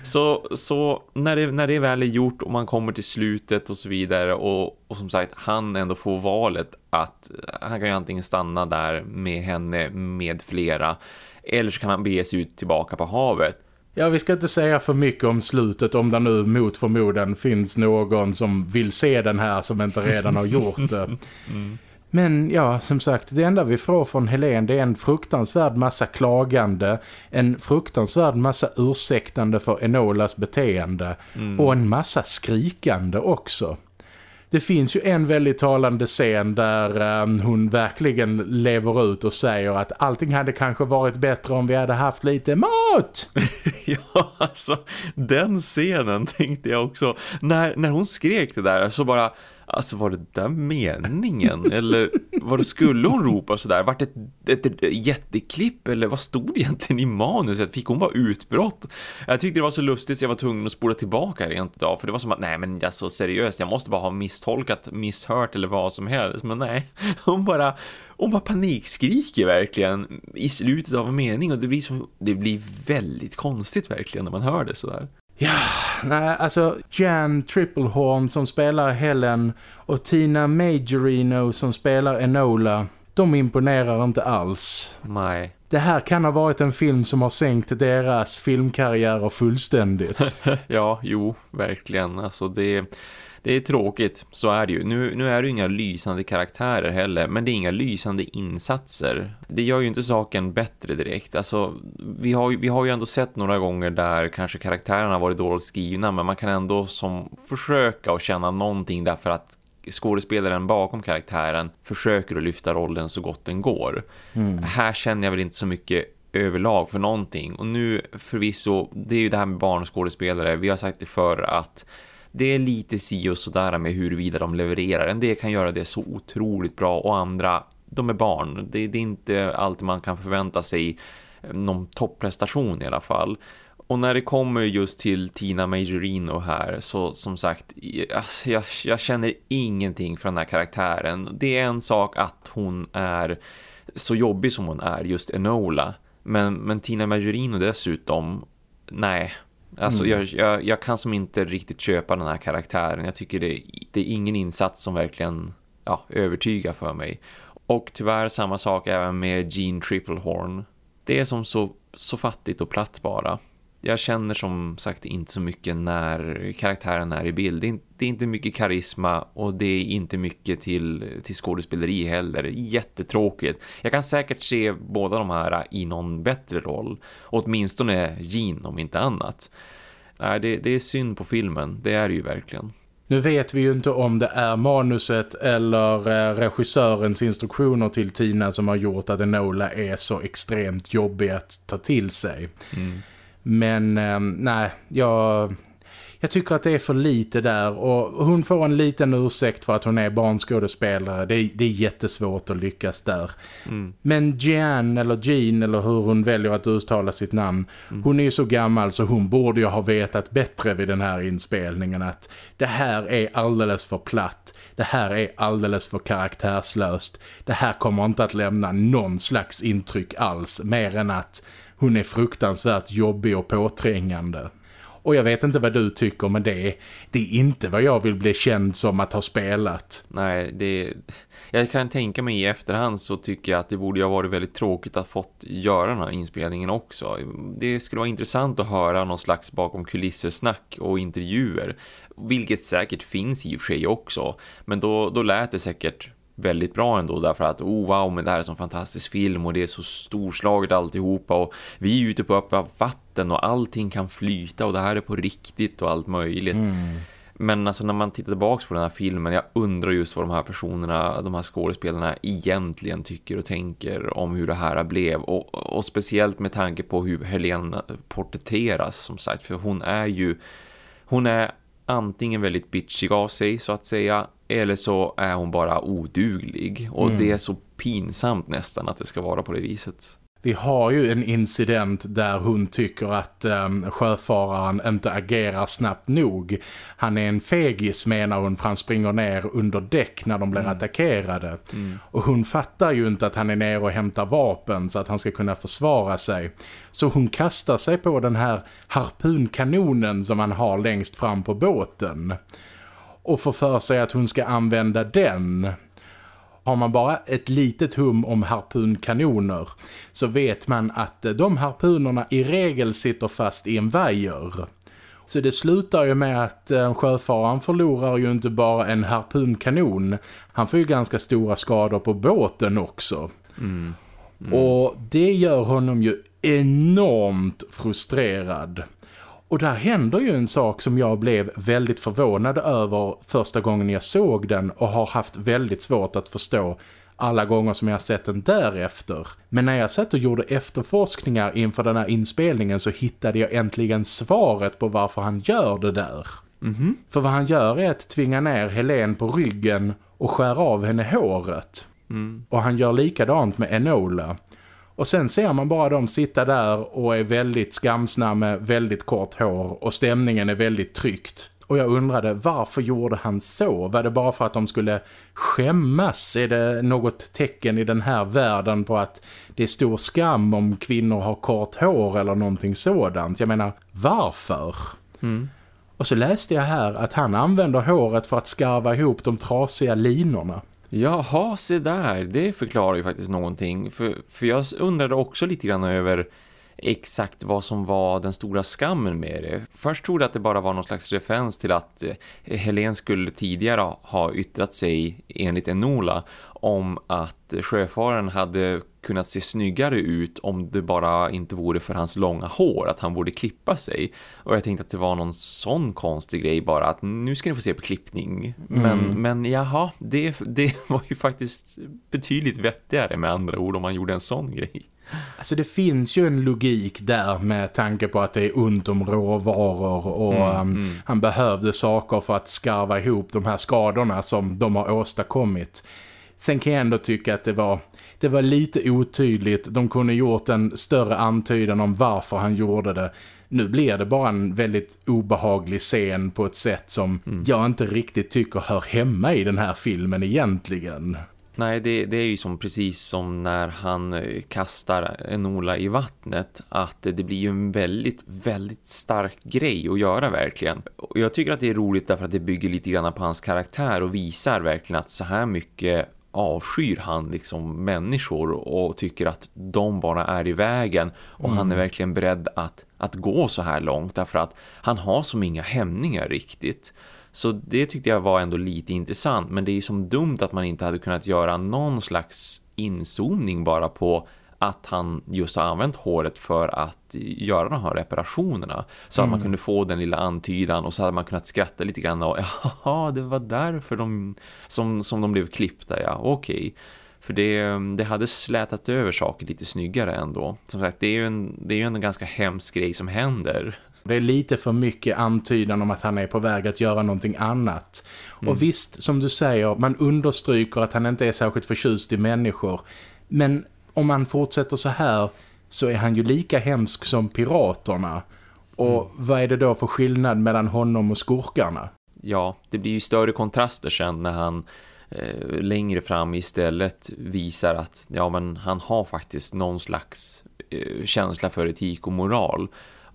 [SPEAKER 2] så, så när, det, när det väl är gjort och man kommer till slutet och så vidare och, och som sagt han ändå får valet att han kan ju antingen stanna där med henne med flera eller så kan han bege sig ut tillbaka på havet
[SPEAKER 1] Ja, vi ska inte säga för mycket om slutet om det nu mot förmodan finns någon som vill se den här som inte redan har gjort det. mm. Men ja, som sagt, det enda vi får från Helen det är en fruktansvärd massa klagande, en fruktansvärd massa ursäktande för Enolas beteende mm. och en massa skrikande också. Det finns ju en väldigt talande scen där um, hon verkligen lever ut och säger att allting hade kanske varit bättre om vi hade haft lite mat.
[SPEAKER 2] ja, alltså den scenen tänkte jag också. När, när hon skrek det där så bara Alltså var det där meningen? Eller vad det skulle hon ropa sådär? Vart det ett, ett, ett jätteklipp? Eller vad stod egentligen i manuset? Fick hon bara utbrott? Jag tyckte det var så lustigt så jag var tvungen att spola tillbaka rent av. För det var som att, nej men jag så seriöst, jag måste bara ha misstolkat, misshört eller vad som helst. Men nej, hon bara, hon bara panikskriker verkligen i slutet av en mening. Och det blir, som, det blir väldigt konstigt verkligen när man hör det sådär.
[SPEAKER 1] Ja, nej, alltså Jan Triplehorn som spelar Helen och Tina Majorino som spelar Enola, de imponerar inte alls.
[SPEAKER 2] Nej.
[SPEAKER 1] Det här kan ha varit en film som har sänkt deras filmkarriärer fullständigt.
[SPEAKER 2] ja, jo, verkligen. Alltså det det är tråkigt, så är det ju. Nu, nu är det ju inga lysande karaktärer heller, men det är inga lysande insatser. Det gör ju inte saken bättre direkt. Alltså, vi har, vi har ju ändå sett några gånger där kanske karaktärerna varit dåligt skrivna, men man kan ändå som försöka att känna någonting därför att skådespelaren bakom karaktären försöker att lyfta rollen så gott den går. Mm. Här känner jag väl inte så mycket överlag för någonting. Och nu förvisso, det är ju det här med barnskådespelare. Vi har sagt det för att det är lite si och sådär med huruvida de levererar. En del kan göra det så otroligt bra och andra, de är barn. Det, det är inte allt man kan förvänta sig eh, någon topprestation i alla fall. Och när det kommer just till Tina Majorino här så som sagt, alltså, jag, jag, känner ingenting för den här karaktären. Det är en sak att hon är så jobbig som hon är, just Enola. Men, men Tina Majorino dessutom, nej, Alltså mm. jag, jag, jag, kan som inte riktigt köpa den här karaktären. Jag tycker det, det är ingen insats som verkligen ja, övertygar för mig. Och tyvärr samma sak även med Gene Triplehorn. Det är som så, så fattigt och platt bara jag känner som sagt inte så mycket när karaktären är i bild. Det är, det är inte mycket karisma och det är inte mycket till, till skådespeleri heller. Jättetråkigt. Jag kan säkert se båda de här i någon bättre roll. Åtminstone Jean om inte annat. Nej, det, det är synd på filmen. Det är det ju verkligen.
[SPEAKER 1] Nu vet vi ju inte om det är manuset eller eh, regissörens instruktioner till Tina som har gjort att Enola är så extremt jobbig att ta till sig. Mm. Men eh, nej, jag, jag tycker att det är för lite där och hon får en liten ursäkt för att hon är barnskådespelare. Det är, det är jättesvårt att lyckas där.
[SPEAKER 2] Mm.
[SPEAKER 1] Men Jean eller Jean eller hur hon väljer att uttala sitt namn. Hon är ju så gammal så hon borde ju ha vetat bättre vid den här inspelningen att det här är alldeles för platt. Det här är alldeles för karaktärslöst. Det här kommer inte att lämna någon slags intryck alls mer än att hon är fruktansvärt jobbig och påträngande. Och jag vet inte vad du tycker men det är, det är inte vad jag vill bli känd som att ha spelat.
[SPEAKER 2] Nej, det... Jag kan tänka mig i efterhand så tycker jag att det borde ha varit väldigt tråkigt att fått göra den här inspelningen också. Det skulle vara intressant att höra någon slags bakom kulisser snack och intervjuer. Vilket säkert finns i och för sig också. Men då, då lät det säkert väldigt bra ändå därför att oh wow men det här är en fantastisk film och det är så storslaget alltihopa och vi är ute på öppna vatten och allting kan flyta och det här är på riktigt och allt möjligt. Men alltså när man tittar tillbaka på den här filmen, jag undrar just vad de här personerna, de här skådespelarna egentligen tycker och tänker om hur det här blev. Och, och speciellt med tanke på hur Helena porträtteras som sagt. För hon är ju, hon är antingen väldigt bitchig av sig så att säga. Eller så är hon bara oduglig. Och det är så pinsamt nästan att det ska vara på det viset.
[SPEAKER 1] Vi har ju en incident där hon tycker att um, sjöfararen inte agerar snabbt nog. Han är en fegis menar hon för han springer ner under däck när de blir attackerade. Och hon fattar ju inte att han är ner och hämtar vapen så att han ska kunna försvara sig. Så hon kastar sig på den här harpunkanonen som han har längst fram på båten. Och får för sig att hon ska använda den. Har man bara ett litet hum om harpunkanoner så vet man att de harpunerna i regel sitter fast i en vajer. Så det slutar ju med att eh, sjöfararen förlorar ju inte bara en harpunkanon. Han får ju ganska stora skador på båten också. Och det gör honom ju enormt frustrerad. Och där händer ju en sak som jag blev väldigt förvånad över första gången jag såg den och har haft väldigt svårt att förstå alla gånger som jag har sett den därefter. Men när jag satt och gjorde efterforskningar inför den här inspelningen så hittade jag äntligen svaret på varför han gör det där. För vad han gör är att tvinga ner Helen på ryggen och skär av henne håret. Och han gör likadant med Enola. Och sen ser man bara dem sitta där och är väldigt skamsna med väldigt kort hår och stämningen är väldigt tryckt. Och jag undrade, varför gjorde han så? Var det bara för att de skulle skämmas? Är det något tecken i den här världen på att det är stor skam om kvinnor har kort hår eller någonting sådant? Jag menar, varför? Och så läste jag här att han använder håret för att skarva ihop de trasiga linorna.
[SPEAKER 2] Jaha, se där. Det förklarar ju faktiskt någonting. För, för jag undrade också lite grann över exakt vad som var den stora skammen med det. Först trodde jag att det bara var någon slags referens till att eh, Helen skulle tidigare ha yttrat sig enligt Enola om att sjöfaren hade kunnat se snyggare ut om det bara inte vore för hans långa hår, att han borde klippa sig. Och jag tänkte att det var någon sån konstig grej bara, att nu ska ni få se på klippning. Men, men jaha, det, det var ju faktiskt betydligt vettigare med andra ord om man gjorde en sån grej.
[SPEAKER 1] Alltså det finns ju en logik där med tanke på att det är ont om råvaror och um, han behövde saker för att skarva ihop de här skadorna som de har åstadkommit. Sen kan jag ändå tycka att det var, det var lite otydligt. De kunde gjort en större antydan om varför han gjorde det. Nu blir det bara en väldigt obehaglig scen på ett sätt som jag inte riktigt tycker hör hemma i den här filmen egentligen.
[SPEAKER 2] Nej, det, det är ju som precis som när han eh, kastar Enola i vattnet att det blir ju en väldigt, väldigt stark grej att göra verkligen. Och jag tycker att det är roligt därför att det bygger lite grann på hans karaktär och visar verkligen att så här mycket avskyr han liksom människor och tycker att de bara är i vägen och han är verkligen beredd att, att gå så här långt därför att han har som inga hämningar riktigt. Så det tyckte jag var ändå lite intressant men det är ju som dumt att man inte hade kunnat göra någon slags inzoomning bara på att han just har använt håret för att göra de här reparationerna. Så att man kunde få den lilla antydan och så hade man kunnat skratta lite grann och ja, det var därför de, som, som de blev klippta, ja, okej. För det, det hade slätat över saker lite snyggare ändå. Som sagt, det är ju en, det är ju en ganska hemsk grej som händer.
[SPEAKER 1] Det är lite för mycket antydan om att han är på väg att göra någonting annat. Mm. Och visst, som du säger, man understryker att han inte är särskilt förtjust i människor. Men om man fortsätter så här så är han ju lika hemsk som piraterna. Och mm. vad är det då för skillnad mellan honom och skurkarna?
[SPEAKER 2] Ja, det blir ju större kontraster sen när han eh, längre fram istället visar att ja, men han har faktiskt någon slags eh, känsla för etik och moral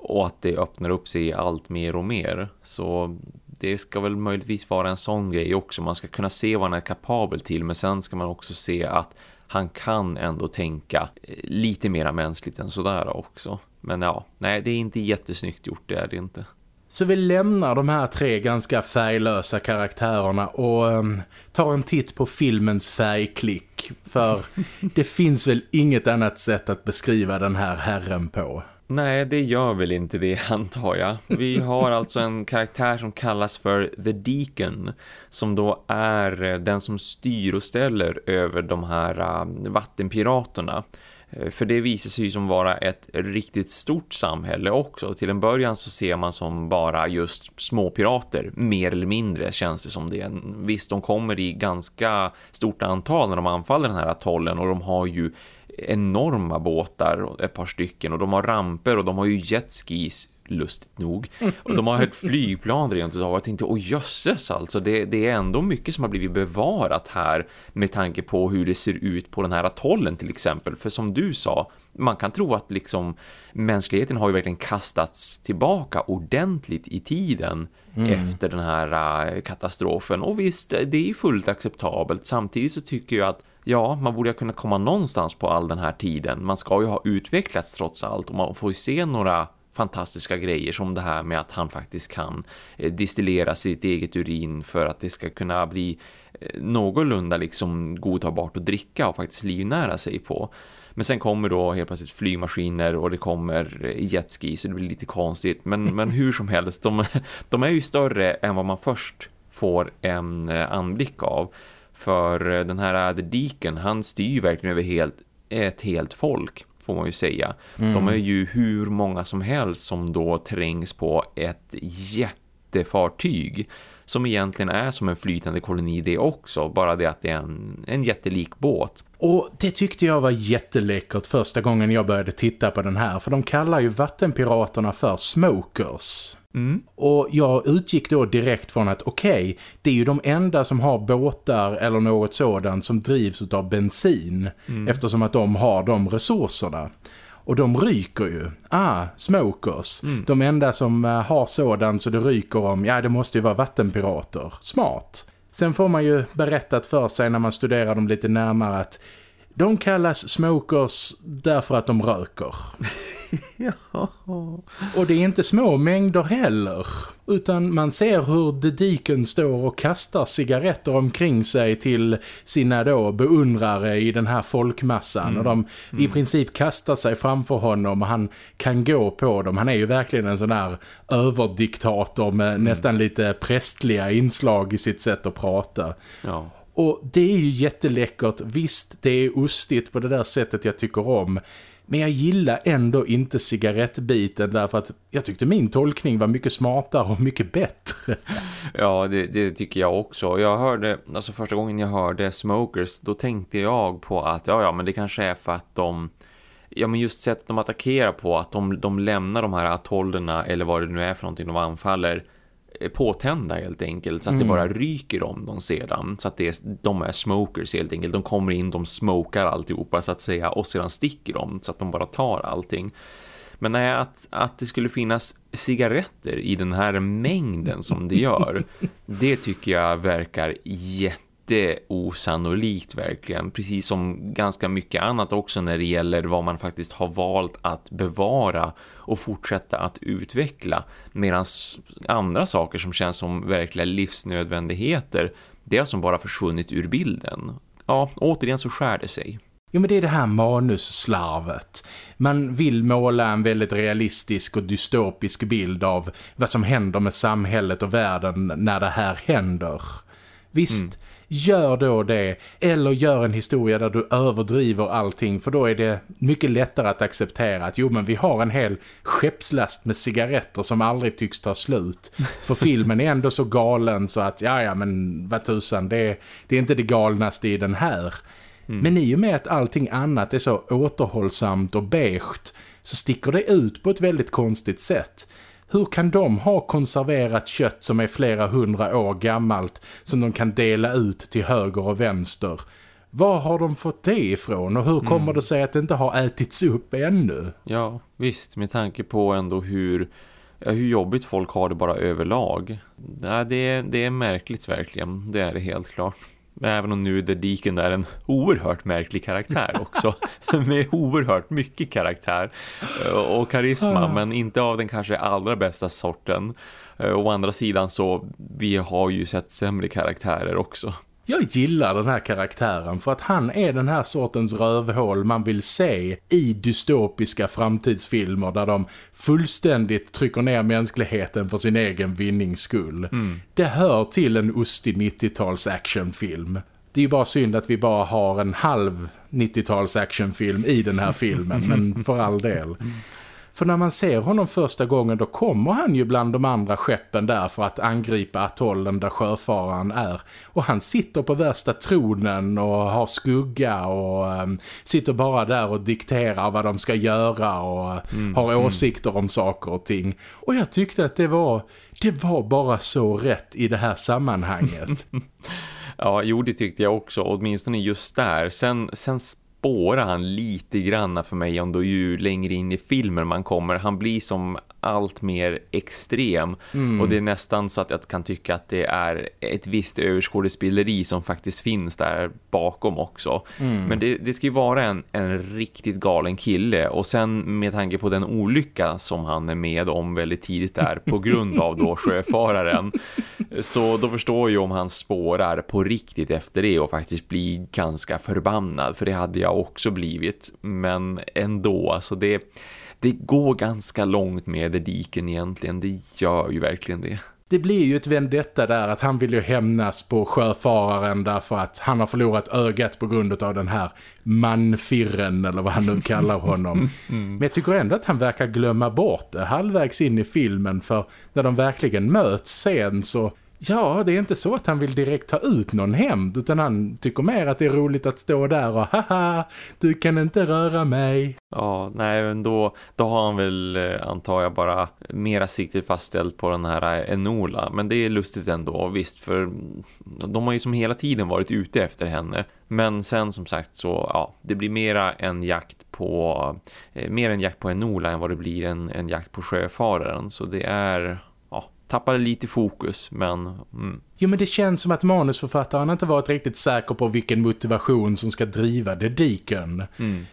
[SPEAKER 2] och att det öppnar upp sig allt mer och mer. Så det ska väl möjligtvis vara en sån grej också. Man ska kunna se vad han är kapabel till men sen ska man också se att han kan ändå tänka eh, lite mer mänskligt än sådär också. Men ja, nej det är inte jättesnyggt gjort, det är det inte.
[SPEAKER 1] Så vi lämnar de här tre ganska färglösa karaktärerna och um, tar en titt på filmens färgklick. För det finns väl inget annat sätt att beskriva den här herren på.
[SPEAKER 2] Nej, det gör väl inte det antar jag. Vi har alltså en karaktär som kallas för The Deacon som då är eh, den som styr och ställer över de här eh, vattenpiraterna. Eh, för det visar sig ju som vara ett riktigt stort samhälle också. Till en början så ser man som bara just små pirater, mer eller mindre känns det som det. Visst, de kommer i ganska stort antal när de anfaller den här atollen och de har ju enorma båtar, ett par stycken och de har ramper och de har ju jetskis lustigt nog. Och de har ett flygplan rent utav. Jag tänkte, åh jösses alltså, det, det, är ändå mycket som har blivit bevarat här med tanke på hur det ser ut på den här atollen till exempel. För som du sa, man kan tro att liksom mänskligheten har ju verkligen kastats tillbaka ordentligt i tiden mm. efter den här uh, katastrofen. Och visst, det är fullt acceptabelt. Samtidigt så tycker jag att ja, man borde ha kunnat komma någonstans på all den här tiden. Man ska ju ha utvecklats trots allt och man får ju se några fantastiska grejer som det här med att han faktiskt kan eh, distillera sitt eget urin för att det ska kunna bli eh, någorlunda liksom godtagbart att dricka och faktiskt livnära sig på. Men sen kommer då helt plötsligt flygmaskiner och det kommer eh, jetski så det blir lite konstigt. Men, men hur som helst, de, de är ju större än vad man först får en anblick av. För den här Deacon, han styr verkligen över helt, ett helt folk får man ju säga. Mm. De är ju hur många som helst som då trängs på ett jättefartyg som egentligen är som en flytande koloni det också, bara det att det är en, en jättelik båt.
[SPEAKER 1] Och det tyckte jag var jätteläckert första gången jag började titta på den här, för de kallar ju vattenpiraterna för smokers. Mm. Och jag utgick då direkt från att okej, okay, det är ju de enda som har båtar eller något sådant som drivs av bensin mm. eftersom att de har de resurserna. Och de ryker ju. Ah, smokers. Mm. De enda som uh, har sådant så det ryker om, ja det måste ju vara vattenpirater. Smart. Sen får man ju berättat för sig när man studerar dem lite närmare att de kallas smokers därför att de röker. ja. Och det är inte små mängder heller. Utan man ser hur The Deacon står och kastar cigaretter omkring sig till sina då beundrare i den här folkmassan. Mm. Och de mm. i princip kastar sig framför honom och han kan gå på dem. Han är ju verkligen en sån där överdiktator med mm. nästan lite prästliga inslag i sitt sätt att prata. Ja. Och det är ju jätteläckert. Visst, det är ostigt på det där sättet jag tycker om. Men jag gillar ändå inte cigarettbiten därför att jag tyckte min tolkning var mycket smartare och mycket bättre.
[SPEAKER 2] Ja, det, det, tycker jag också. Jag hörde, alltså första gången jag hörde Smokers, då tänkte jag på att ja, ja men det kanske är för att de ja men just sättet de attackerar på att de, de lämnar de här atollerna eller vad det nu är för någonting de anfaller påtända helt enkelt så att mm. det bara ryker om dem sedan så att det är, de är smokers helt enkelt de kommer in, de smokar alltihopa så att säga och sedan sticker de så att de bara tar allting men nej, att, att det skulle finnas cigaretter i den här mängden som det gör det tycker jag verkar jätte osannolikt verkligen. Precis som ganska mycket annat också när det gäller vad man faktiskt har valt att bevara och fortsätta att utveckla. Medan andra saker som känns som verkliga livsnödvändigheter det har som bara försvunnit ur bilden. Ja, återigen så skär det sig.
[SPEAKER 1] Jo men det är det här manusslarvet. Man vill måla en väldigt realistisk och dystopisk bild av vad som händer med samhället och världen när det här händer. Visst, gör då det. Eller gör en historia där du överdriver allting. För då är det mycket lättare att acceptera att jo men vi har en hel skeppslast med cigaretter som aldrig tycks ta slut. För filmen är ändå så galen så att ja ja men vad tusan, det, det är inte det galnaste i den här. Men i och med att allting annat är så återhållsamt och beige så sticker det ut på ett väldigt konstigt sätt. Hur kan de ha konserverat kött som är flera hundra år gammalt som de kan dela ut till höger och vänster? Var har de fått det ifrån och hur kommer det sig att det inte har ätits upp ännu?
[SPEAKER 2] Ja, visst. Med tanke på ändå hur, ja, hur jobbigt folk har det bara överlag. Ja, det, det är märkligt verkligen. Det är det helt klart. Även om nu The Deacon är en oerhört märklig karaktär också. med oerhört mycket karaktär och karisma. Men inte av den kanske allra bästa sorten. Å andra sidan så vi har ju sett sämre karaktärer också.
[SPEAKER 1] Jag gillar den här karaktären för att han är den här sortens rövhål man vill se i dystopiska framtidsfilmer där de fullständigt trycker ner mänskligheten för sin egen vinnings skull. Det hör till en ostig 90-tals actionfilm. Det är ju bara synd att vi bara har en halv 90-tals actionfilm i den här filmen, men för all del. För när man ser honom första gången då kommer han ju bland de andra skeppen där för att angripa atollen där sjöfararen är. Och han sitter på värsta tronen och har skugga och um, sitter bara där och dikterar vad de ska göra och har åsikter om saker och ting. Och jag tyckte att det var, det var bara så rätt i det här sammanhanget.
[SPEAKER 2] Ja, jo det tyckte jag också, åtminstone just där. Sen, sen spårar han lite granna för mig ändå ju längre in i filmen man kommer. Han blir som allt mer extrem. Och det är nästan så att jag kan tycka att det är ett visst överskådespeleri som faktiskt finns där bakom också. Men det, det ska ju vara en, en riktigt galen kille. Och sen med tanke på den olycka som han är med om väldigt tidigt där på grund av då sjöfararen så då förstår jag om han spårar på riktigt efter det och faktiskt blir ganska förbannad. För det hade jag också blivit. Men ändå alltså det det går ganska långt med diken egentligen, det gör ju verkligen det.
[SPEAKER 1] Det blir ju ett vendetta där att han vill ju hämnas på sjöfararen därför att han har förlorat ögat på grund av den här manfirren eller vad han nu kallar honom. Men jag tycker ändå att han verkar glömma bort det halvvägs in i filmen för när de verkligen möts sen så Ja, det är inte så att han vill direkt ta ut någon hämnd utan han tycker mer att det är roligt att stå där och haha, du kan inte röra mig.
[SPEAKER 2] Ja, nej men då, då har han väl eh, antar jag bara mera siktet fastställt på den här eh, Enola. Men det är lustigt ändå, visst för mm, de har ju som hela tiden varit ute efter henne. Men sen som sagt så, ja, det blir mera en jakt på, eh, mer en jakt på Enola än vad det blir en, en jakt på sjöfararen. Så det är, tappade lite fokus men... Mm.
[SPEAKER 1] Jo men det känns som att manusförfattaren inte varit riktigt säker på vilken motivation som ska driva det diken.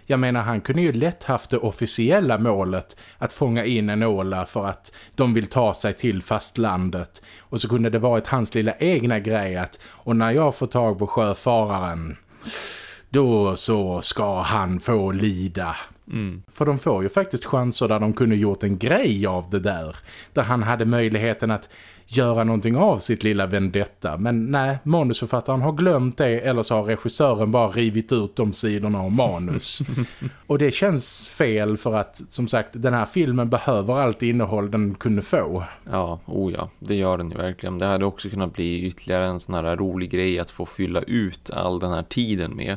[SPEAKER 1] Jag menar han kunde ju lätt haft det officiella målet att fånga in en åla för att de vill ta sig till fastlandet. Och så kunde det varit hans lilla egna grej att och när jag får tag på sjöfararen då så ska han få lida. För de får ju faktiskt chanser där de kunde gjort en grej av det där. Där han hade möjligheten att göra någonting av sitt lilla vendetta. Men nej, manusförfattaren har glömt det eller så har regissören bara rivit ut de sidorna av manus. Och det känns fel för att, som sagt, den här filmen behöver allt innehåll den kunde få.
[SPEAKER 2] Ja, oh ja, det gör den ju verkligen. Det hade också kunnat bli ytterligare en sån här rolig grej att få fylla ut all den här tiden med.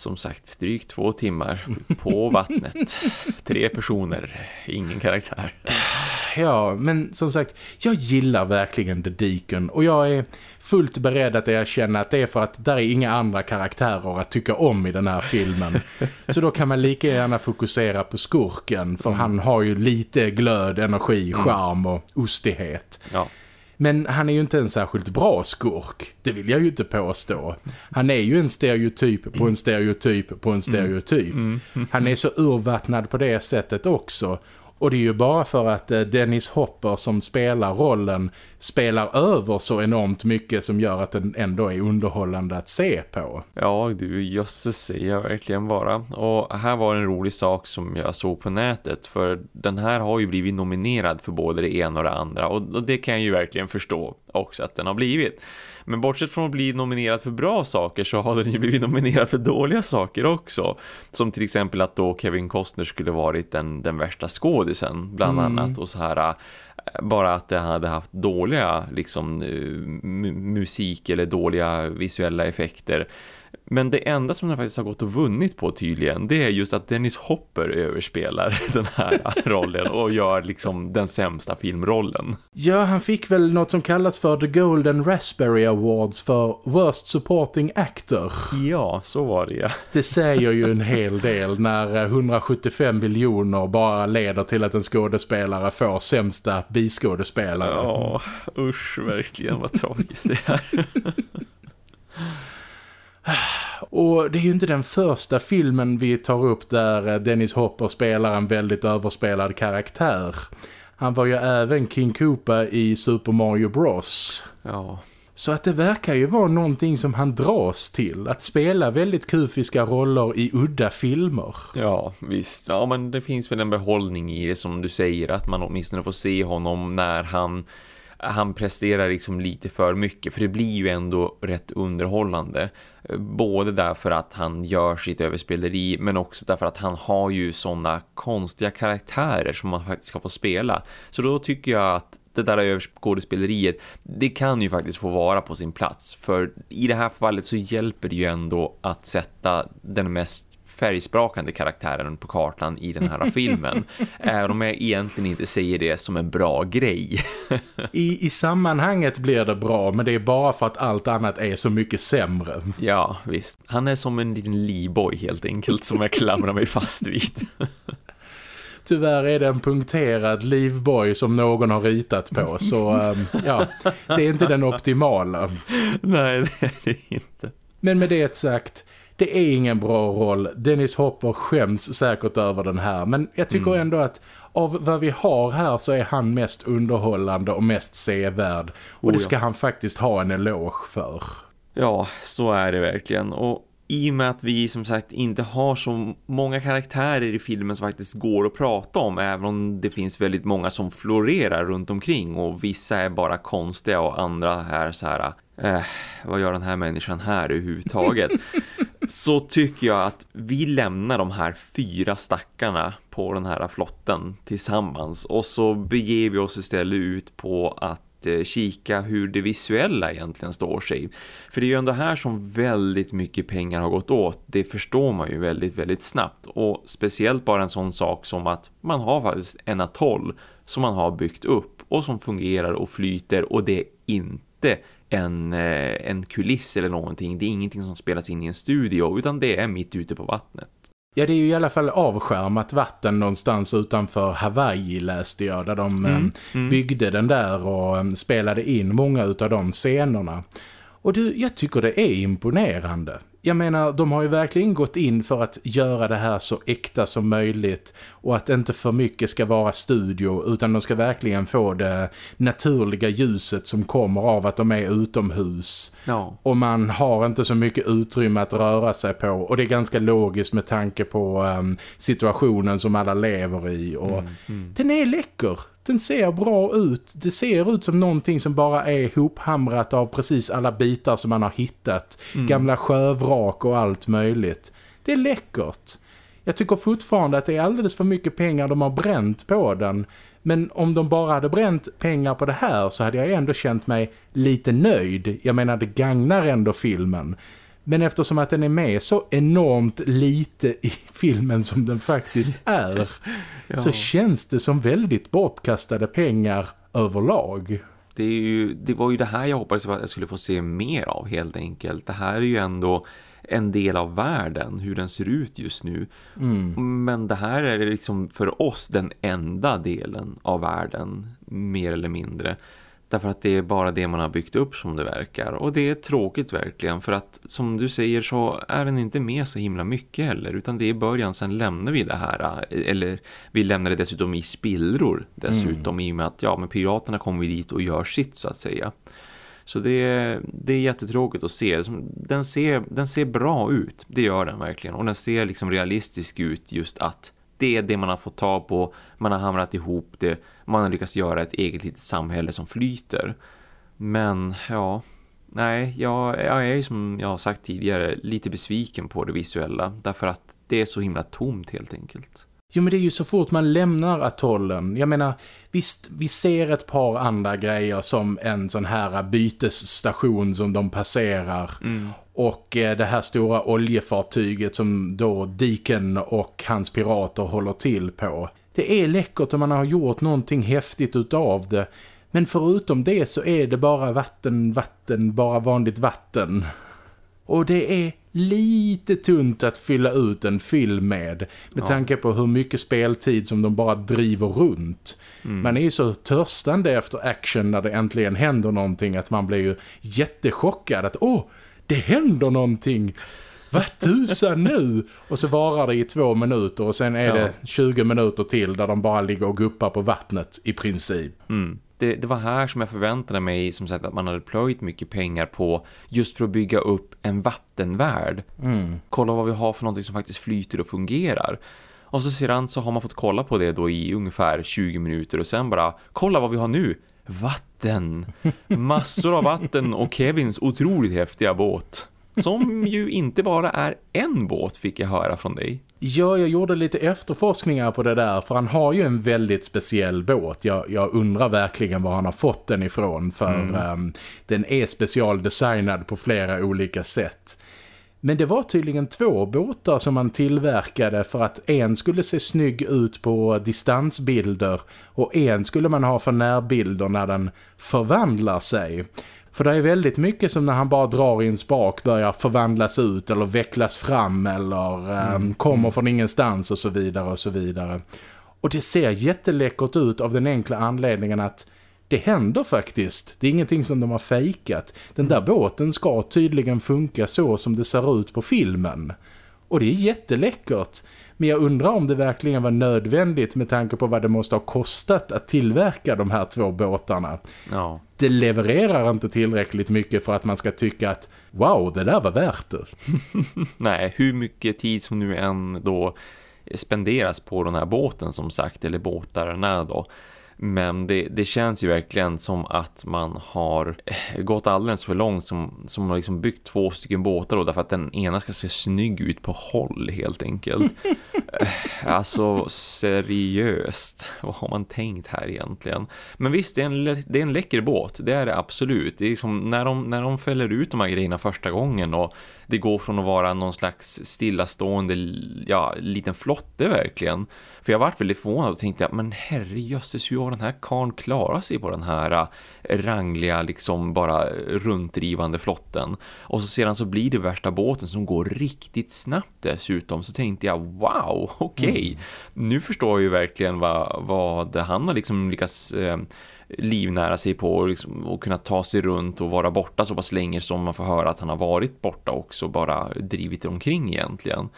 [SPEAKER 2] Som sagt, drygt två timmar på vattnet. Tre personer, ingen karaktär.
[SPEAKER 1] Ja, men som sagt, jag gillar verkligen The Deacon och jag är fullt beredd att erkänna att det är för att där är inga andra karaktärer att tycka om i den här filmen. Så då kan man lika gärna fokusera på skurken för han har ju lite glöd, energi, charm och ostighet.
[SPEAKER 2] Ja,
[SPEAKER 1] Men han är ju inte en särskilt bra skurk. Det vill jag ju inte påstå. Han är ju en stereotyp på en stereotyp på en stereotyp. Han är så urvattnad på det sättet också. Och det är ju bara för att eh, Dennis Hopper som spelar rollen spelar över så enormt mycket som gör att den ändå är underhållande att se på.
[SPEAKER 2] Ja, du, jösses säger jag verkligen bara. Och här var en rolig sak som jag såg på nätet. För den här har ju blivit nominerad för både det ena och det andra. Och det kan jag ju verkligen förstå också att den har blivit. Men bortsett från att bli nominerad för bra saker så har den ju blivit nominerad för dåliga saker också. Som till exempel att då Kevin Costner skulle varit den, den värsta skådisen bland mm. annat. Och så här äh, bara att det hade haft dåliga liksom, äh, musik eller dåliga visuella effekter. Men det enda som den faktiskt har gått och vunnit på tydligen det är just att Dennis Hopper överspelar den här rollen och gör liksom den sämsta filmrollen.
[SPEAKER 1] Ja, han fick väl något som kallas för The Golden Raspberry Awards för Worst Supporting Actor.
[SPEAKER 2] Ja, så var det ja.
[SPEAKER 1] Det säger ju en hel del när 175 miljoner bara leder till att en skådespelare får sämsta biskådespelare.
[SPEAKER 2] Ja, usch verkligen vad tragiskt det är.
[SPEAKER 1] Och det är ju inte den första filmen vi tar upp där eh, Dennis Hopper spelar en väldigt överspelad karaktär. Han var ju även King Koopa i Super Mario Bros.
[SPEAKER 2] Ja.
[SPEAKER 1] Så att det verkar ju vara någonting som han dras till. Att spela väldigt kufiska roller i udda filmer.
[SPEAKER 2] Ja, visst. Ja, men det finns väl en behållning i det som du säger. Att man åtminstone får se honom när han han presterar liksom lite för mycket för det blir ju ändå rätt underhållande. Både därför att han gör sitt överspeleri men också därför att han har ju sådana konstiga karaktärer som man faktiskt ska få spela. Så då tycker jag att det där överskådespeleriet det kan ju faktiskt få vara på sin plats. För i det här fallet så hjälper det ju ändå att sätta den mest färgsprakande karaktären på kartan i den här filmen. Även om jag egentligen inte säger det som en bra grej.
[SPEAKER 1] I, I sammanhanget blir det bra men det är bara för att allt annat är så mycket sämre.
[SPEAKER 2] Ja, visst. Han är som en liten livboy helt enkelt som jag klamrar mig fast vid.
[SPEAKER 1] Tyvärr är det en punkterad livboy som någon har ritat på så um, ja, det är inte den optimala.
[SPEAKER 2] Nej, det är det inte.
[SPEAKER 1] Men med det sagt, det är ingen bra roll. Dennis Hopper skäms säkert över den här. Men jag tycker mm. ändå att av vad vi har här så är han mest underhållande och mest sevärd. Och oh, det ska ja. han faktiskt ha en eloge för.
[SPEAKER 2] Ja, så är det verkligen. Och i och med att vi som sagt inte har så många karaktärer i filmen som faktiskt går att prata om även om det finns väldigt många som florerar runt omkring och vissa är bara konstiga och andra är så här eh, vad gör den här människan här överhuvudtaget så tycker jag att vi lämnar de här fyra stackarna på den här flotten tillsammans och så beger vi oss istället ut på att eh, kika hur det visuella egentligen står sig. För det är ju ändå här som väldigt mycket pengar har gått åt. Det förstår man ju väldigt, väldigt snabbt. Och speciellt bara en sån sak som att man har faktiskt en atoll som man har byggt upp och som fungerar och flyter och det är inte en, eh, en kuliss eller någonting. Det är ingenting som spelas in i en studio utan det är mitt ute på vattnet.
[SPEAKER 1] Ja, det är ju i alla fall avskärmat vatten någonstans utanför Hawaii läste jag där de mm, eh, mm. byggde den där och eh, spelade in många av de scenerna. Och du, jag tycker det är imponerande jag menar, de har ju verkligen gått in för att göra det här så äkta som möjligt och att inte för mycket ska vara studio utan de ska verkligen få det naturliga ljuset som kommer av att de är utomhus.
[SPEAKER 2] Ja.
[SPEAKER 1] Och man har inte så mycket utrymme att röra sig på och det är ganska logiskt med tanke på um, situationen som alla lever i och mm, mm. den är läcker. Den ser bra ut. Det ser ut som någonting som bara är hophamrat av precis alla bitar som man har hittat. Mm. Gamla sjövrak och allt möjligt. Det är läckert. Jag tycker fortfarande att det är alldeles för mycket pengar de har bränt på den. Men om de bara hade bränt pengar på det här så hade jag ändå känt mig lite nöjd. Jag menar det gagnar ändå filmen. Men eftersom att den är med så enormt lite i filmen som den faktiskt är ja. så känns det som väldigt bortkastade pengar överlag.
[SPEAKER 2] Det, ju, det, var ju det här jag hoppades att jag skulle få se mer av helt enkelt. Det här är ju ändå en del av världen, hur den ser ut just nu.
[SPEAKER 1] Mm.
[SPEAKER 2] Men det här är liksom för oss den enda delen av världen, mer eller mindre. Därför att det är bara det man har byggt upp som det verkar. Och det är tråkigt verkligen för att som du säger så är den inte med så himla mycket heller. Utan det är i början, sen lämnar vi det här. Eller vi lämnar det dessutom i spillror dessutom mm. i och med att ja, men piraterna kommer dit och gör sitt så att säga. Så det, det är jättetråkigt att se. Den ser, den ser bra ut, det gör den verkligen. Och den ser liksom realistisk ut just att det är det man har fått ta på. Man har hamrat ihop det. Man har lyckats göra ett eget litet samhälle som flyter. Men ja, nej, jag, jag är som jag har sagt tidigare lite besviken på det visuella. Därför att det är så himla tomt helt enkelt.
[SPEAKER 1] Jo men det är ju så fort man lämnar atollen. Jag menar, visst vi ser ett par andra grejer som en sån här bytesstation som de passerar. Mm. Och eh, det här stora oljefartyget som då Deacon och hans pirater håller till på. Det är läckert om man har gjort någonting häftigt utav det. Men förutom det så är det bara vatten, vatten, bara vanligt vatten. Och det är lite tunt att fylla ut en film med. Med ja. tanke på hur mycket speltid som de bara driver runt. Mm. Man är ju så törstande efter action när det äntligen händer någonting att man blir ju jättechockad att åh, det händer någonting. Vad tusan nu? Och så varar det i två minuter och sen är ja. det 20 minuter till där de bara ligger och guppar på vattnet i princip.
[SPEAKER 2] Mm det, det, var här som jag förväntade mig som sagt att man hade plöjt mycket pengar på just för att bygga upp en vattenvärld. Mm. Kolla vad vi har för någonting som faktiskt flyter och fungerar. Och så sedan så har man fått kolla på det då i ungefär 20 minuter och sen bara, kolla vad vi har nu. Vatten. Massor av vatten och Kevins otroligt häftiga båt. Som ju inte bara är en båt fick jag höra från dig.
[SPEAKER 1] Ja, jag gjorde lite efterforskningar på det där för han har ju en väldigt speciell båt. Jag, jag undrar verkligen var han har fått den ifrån för mm. um, den är specialdesignad på flera olika sätt. Men det var tydligen två båtar som man tillverkade för att en skulle se snygg ut på distansbilder och en skulle man ha för närbilder när den förvandlar sig. För det är väldigt mycket som när han bara drar i en spak börjar förvandlas ut eller vecklas fram eller mm. um, kommer från ingenstans och så vidare och så vidare. Och det ser jätteläckert ut av den enkla anledningen att det händer faktiskt. Det är ingenting som de har fejkat. Den där båten ska tydligen funka så som det ser ut på filmen. Och det är jätteläckert. Men jag undrar om det verkligen var nödvändigt med tanke på vad det måste ha kostat att tillverka de här två båtarna. Ja. Det levererar inte tillräckligt mycket för att man ska tycka att wow, det där var värt det.
[SPEAKER 2] Nej, hur mycket tid som nu än då spenderas på den här båten som sagt, eller båtarna då men det, det känns ju verkligen som att man har eh, gått alldeles för långt som, som har liksom byggt två stycken båtar då, därför att den ena ska se snygg ut på håll helt enkelt. Eh, alltså seriöst, vad har man tänkt här egentligen? Men visst, det är en, det är en läcker båt, det är det absolut. Det är som när de, när de fäller ut de här grejerna första gången och det går från att vara någon slags stillastående ja, liten flotte verkligen för jag varit väldigt förvånad och tänkte att men herrejösses hur har den här karn klarat sig på den här äh, rangliga liksom bara runtdrivande flotten. Och så sedan så blir det värsta båten som går riktigt snabbt dessutom. Så tänkte jag wow okej. Okay. Mm. Nu förstår jag ju verkligen vad, vad han har liksom lyckats... Eh, livnära sig på och, liksom, och kunna ta sig runt och vara borta så pass länge som man får höra att han har varit borta också bara drivit omkring egentligen.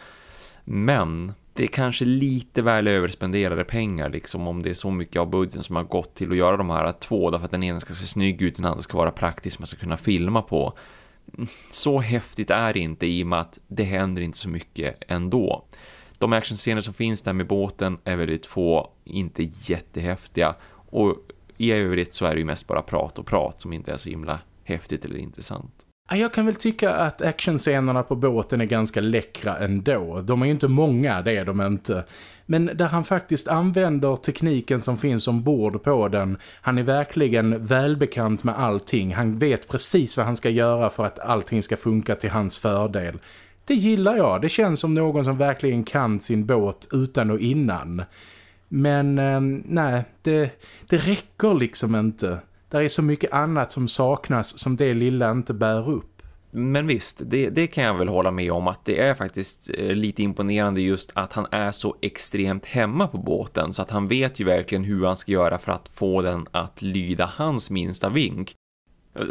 [SPEAKER 2] Men det är kanske lite väl överspenderade pengar liksom om det är så mycket av budgeten som har gått till att göra de här två därför att den ena ska se snygg ut den andra ska vara praktisk man ska kunna filma på. Så häftigt är det inte i och med att det händer inte så mycket ändå. De actionscener som finns där med båten är väldigt få, inte jättehäftiga och i övrigt så är det ju mest bara prat och prat som inte är så himla häftigt eller intressant.
[SPEAKER 1] Jag kan väl tycka att actionscenerna på båten är ganska läckra ändå. De är ju inte många, det är de inte. Men där han faktiskt använder tekniken som finns ombord på den. Han är verkligen välbekant med allting. Han vet precis vad han ska göra för att allting ska funka till hans fördel. Det gillar jag. Det känns som någon som verkligen kan sin båt utan och innan. Men eh, nej, det, det räcker liksom inte. Där är så mycket annat som saknas som det lilla inte bär upp.
[SPEAKER 2] Men visst, det, det kan jag väl hålla med om att det är faktiskt eh, lite imponerande just att han är så extremt hemma på båten så att han vet ju verkligen hur han ska göra för att få den att lyda hans minsta vink.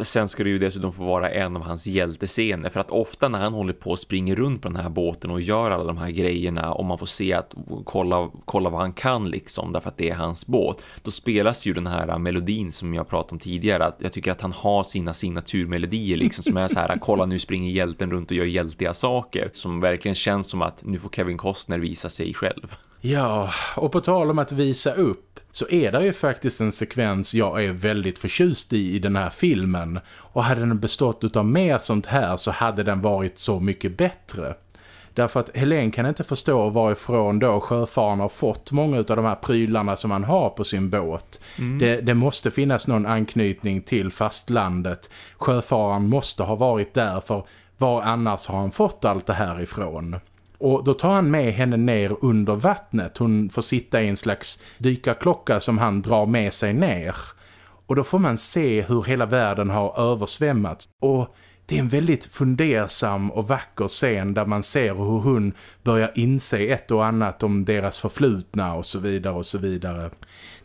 [SPEAKER 2] Sen ska det ju dessutom få vara en av hans hjältescener för att ofta när han håller på och springer runt på den här båten och gör alla de här grejerna och man får se att kolla, kolla vad han kan liksom därför att det är hans båt då spelas ju den här melodin som jag pratade om tidigare att jag tycker att han har sina signaturmelodier liksom som är så här kolla nu springer hjälten runt och gör hjältiga saker som verkligen känns som att nu får Kevin Costner visa sig själv.
[SPEAKER 1] Ja, och på tal om att visa upp så är det ju faktiskt en sekvens jag är väldigt förtjust i i den här filmen. Och hade den bestått av mer sånt här så hade den varit så mycket bättre. Därför att Helen kan inte förstå varifrån då sjöfaren har fått många av de här prylarna som han har på sin båt. Mm. Det, det, måste finnas någon anknytning till fastlandet. Sjöfaren måste ha varit där för var annars har han fått allt det här ifrån? Och då tar han med henne ner under vattnet. Hon får sitta i en slags dykarklocka som han drar med sig ner. Och då får man se hur hela världen har översvämmats. Och det är en väldigt fundersam och vacker scen där man ser hur hon börjar inse ett och annat om deras förflutna och så vidare och så vidare.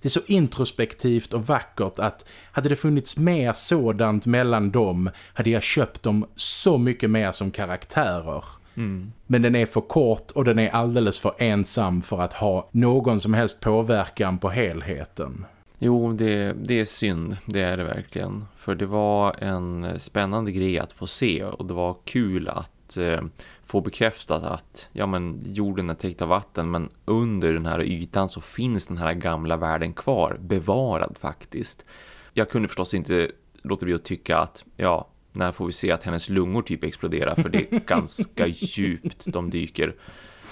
[SPEAKER 1] Det är så introspektivt och vackert att hade det funnits mer sådant mellan dem hade jag köpt dem så mycket mer som karaktärer. Mm. Men den är för kort och den är alldeles för ensam för att ha någon som helst påverkan på helheten.
[SPEAKER 2] Jo, det, det är synd. Det är det verkligen. För det var en spännande grej att få se och det var kul att eh, få bekräftat att ja, men jorden är täckt av vatten men under den här ytan så finns den här gamla världen kvar, bevarad faktiskt. Jag kunde förstås inte låta bli att tycka att ja, när får vi se att hennes lungor typ exploderar för det är ganska djupt de dyker.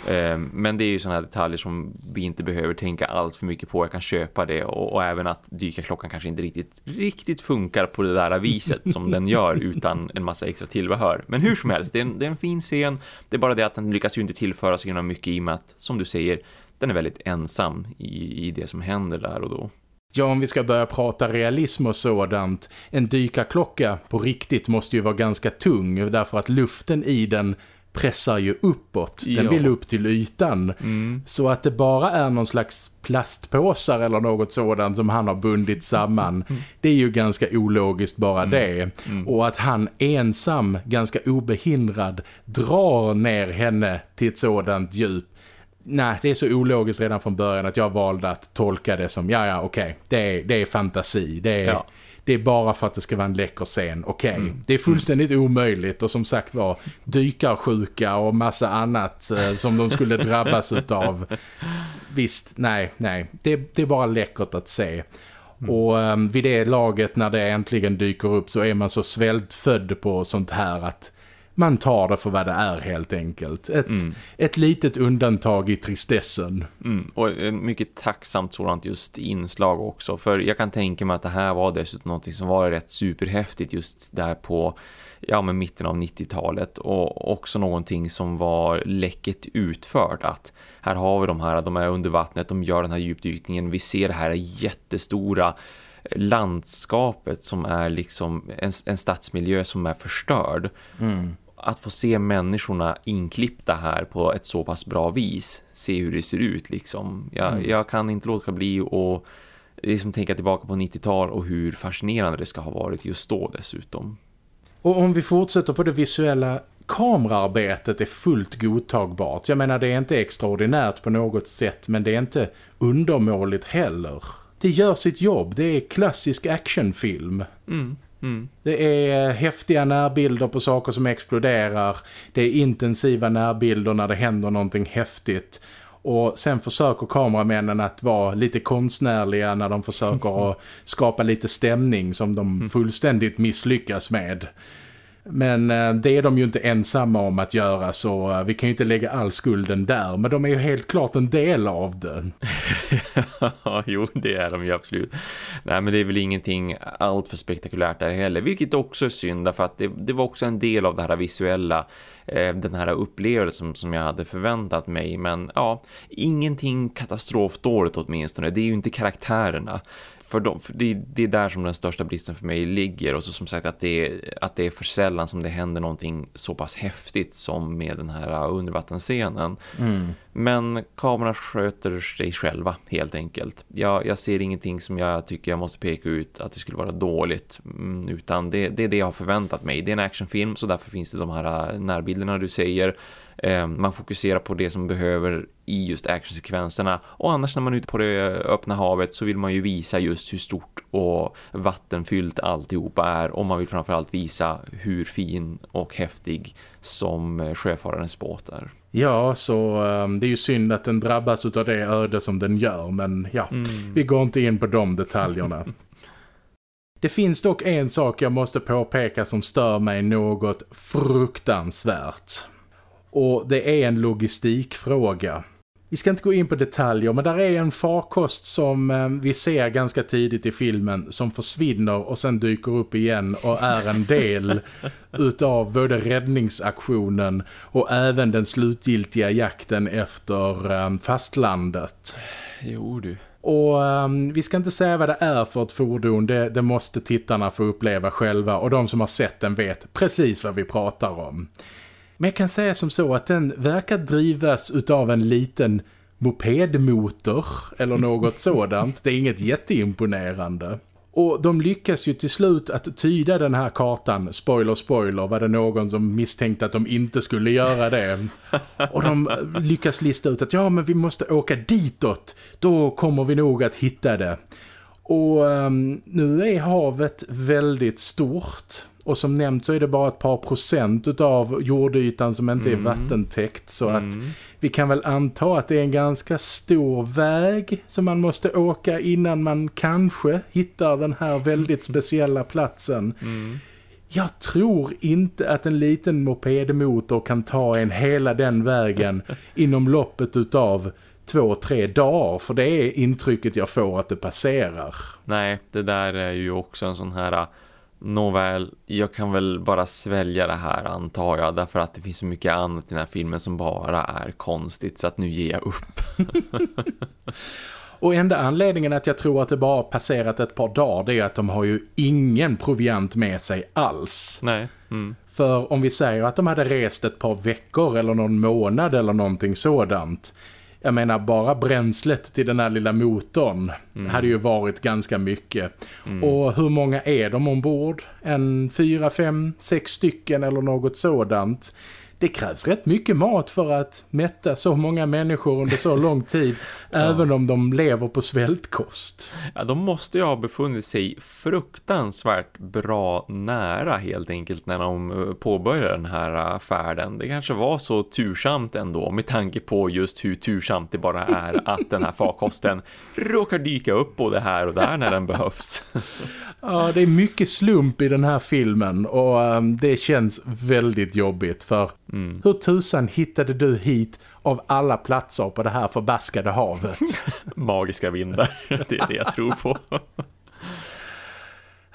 [SPEAKER 2] Ehm, men det är ju sådana här detaljer som vi inte behöver tänka allt för mycket på. Jag kan köpa det och, och även att dykarklockan kanske inte riktigt, riktigt funkar på det där viset som den gör utan en massa extra tillbehör. Men hur som helst, det är, en, det är en fin scen. Det är bara det att den lyckas ju inte tillföra sig mycket i och med att, som du säger, den är väldigt ensam i, i det som händer där och då.
[SPEAKER 1] Ja, om vi ska börja prata realism och sådant. En dykarklocka på riktigt måste ju vara ganska tung därför att luften i den pressar ju uppåt. Den ja. vill upp till ytan. Mm. Så att det bara är någon slags plastpåsar eller något sådant som han har bundit samman. Mm. Det är ju ganska ologiskt bara mm. det. Mm. Och att han ensam, ganska obehindrad, drar ner henne till ett sådant djup nej, det är så ologiskt redan från början att jag valde att tolka det som, ja ja okej, okay, det, är, det är fantasi, det är, ja. det är bara för att det ska vara en läcker scen, okej. Okay. Mm. Det är fullständigt mm. omöjligt och som sagt var dykarsjuka och massa annat eh, som de skulle drabbas av. Visst, nej, nej, det, det är bara läckert att se. Mm. Och um, vid det laget när det äntligen dyker upp så är man så svältfödd på sånt här att man tar det för vad det är helt enkelt. Ett, mm. ett litet undantag i tristessen.
[SPEAKER 2] Mm. Och mycket tacksamt sådant just inslag också. För jag kan tänka mig att det här var dessutom något som var rätt superhäftigt just där på ja, men mitten av 90-talet. Och också någonting som var läcket utfört. Att här har vi de här, de är under vattnet, de gör den här djupdykningen. Vi ser det här jättestora landskapet som är liksom en, en stadsmiljö som är förstörd. Mm att få se människorna inklippta här på ett så pass bra vis. Se hur det ser ut liksom. Jag, mm. jag kan inte låta bli och liksom tänka tillbaka på 90-tal och hur fascinerande det ska ha varit just då dessutom.
[SPEAKER 1] Och om vi fortsätter på det visuella kameraarbetet är fullt godtagbart. Jag menar det är inte extraordinärt på något sätt men det är inte undermåligt heller. Det gör sitt jobb, det är klassisk actionfilm. Mm. Mm. Det är häftiga närbilder på saker som exploderar. Det är intensiva närbilder när det händer någonting häftigt. Och sen försöker kameramännen att vara lite konstnärliga när de försöker skapa lite stämning som de mm. fullständigt misslyckas med. Men eh, det är de ju inte ensamma om att göra så eh, vi kan ju inte lägga all skulden där. Men de är ju helt klart en del av det.
[SPEAKER 2] Ja, jo det är de ju absolut. Nej men det är väl ingenting allt för spektakulärt där heller. Vilket också är synd för att det, det, var också en del av det här visuella. Eh, den här upplevelsen som jag hade förväntat mig. Men ja, ingenting katastrofdåligt åtminstone. Det är ju inte karaktärerna för, de, för det, det, är där som den största bristen för mig ligger och så som sagt att det, är, att det är för sällan som det händer någonting så pass häftigt som med den här undervattensscenen. Mm. Men kameran sköter sig själva helt enkelt. Jag, jag ser ingenting som jag tycker jag måste peka ut att det skulle vara dåligt mm, utan det, det är det jag har förväntat mig. Det är en actionfilm så därför finns det de här närbilderna du säger Eh, man fokuserar på det som behöver i just actionsekvenserna och annars när man är ute på det öppna havet så vill man ju visa just hur stort och vattenfyllt alltihopa är och man vill framförallt visa hur fin och häftig som sjöfararens båt är.
[SPEAKER 1] Ja, så um, det är ju synd att den drabbas av det öde som den gör men ja, mm. vi går inte in på de detaljerna. Det finns dock en sak jag måste påpeka som stör mig något fruktansvärt. Och det är en logistikfråga. Vi ska inte gå in på detaljer men där är en farkost som eh, vi ser ganska tidigt i filmen som försvinner och sen dyker upp igen och är en del utav både räddningsaktionen och även den slutgiltiga jakten efter eh, fastlandet.
[SPEAKER 2] Jo du.
[SPEAKER 1] Och um, vi ska inte säga vad det är för ett fordon, det, det måste tittarna få uppleva själva och de som har sett den vet precis vad vi pratar om. Men jag kan säga som så att den verkar drivas utav en liten mopedmotor eller något sådant. Det är inget jätteimponerande. Och de lyckas ju till slut att tyda den här kartan, spoiler spoiler, var det någon som misstänkte att de inte skulle göra det. Och de lyckas lista ut att ja men vi måste åka ditåt, då kommer vi nog att hitta det. Och um, nu är havet väldigt stort och som nämnt så är det bara ett par procent av jordytan som inte mm. är vattentäckt. Så mm. att vi kan väl anta att det är en ganska stor väg som man måste åka innan man kanske hittar den här väldigt speciella platsen. Mm. Jag tror inte att en liten mopedmotor kan ta en hela den vägen inom loppet utav två, tre dagar. För det är intrycket jag får att det passerar.
[SPEAKER 2] Nej, det där är ju också en sån här Nåväl, jag kan väl bara svälja det här antar jag därför att det finns så mycket annat i den här filmen som bara är konstigt så att nu ger jag upp.
[SPEAKER 1] Och enda anledningen att jag tror att det bara passerat ett par dagar det är att de har ju ingen proviant med sig alls.
[SPEAKER 2] Nej. Mm.
[SPEAKER 1] För om vi säger att de hade rest ett par veckor eller någon månad eller någonting sådant jag menar bara bränslet till den här lilla motorn mm. hade ju varit ganska mycket. Mm. Och hur många är de ombord? En fyra, fem, sex stycken eller något sådant det krävs rätt mycket mat för att mätta så många människor under så lång tid ja. även om de lever på svältkost.
[SPEAKER 2] Ja, de måste ju ha befunnit sig fruktansvärt bra nära helt enkelt när de eh, påbörjade den här eh, färden. Det kanske var så tursamt ändå med tanke på just hur tursamt det bara är att den här farkosten råkar dyka upp både här och där när den behövs.
[SPEAKER 1] Ja, det är mycket slump i den här filmen och um, det känns väldigt jobbigt för mm. hur tusan hittade du hit av alla platser på det här förbaskade havet?
[SPEAKER 2] Magiska vindar, det är det jag tror på.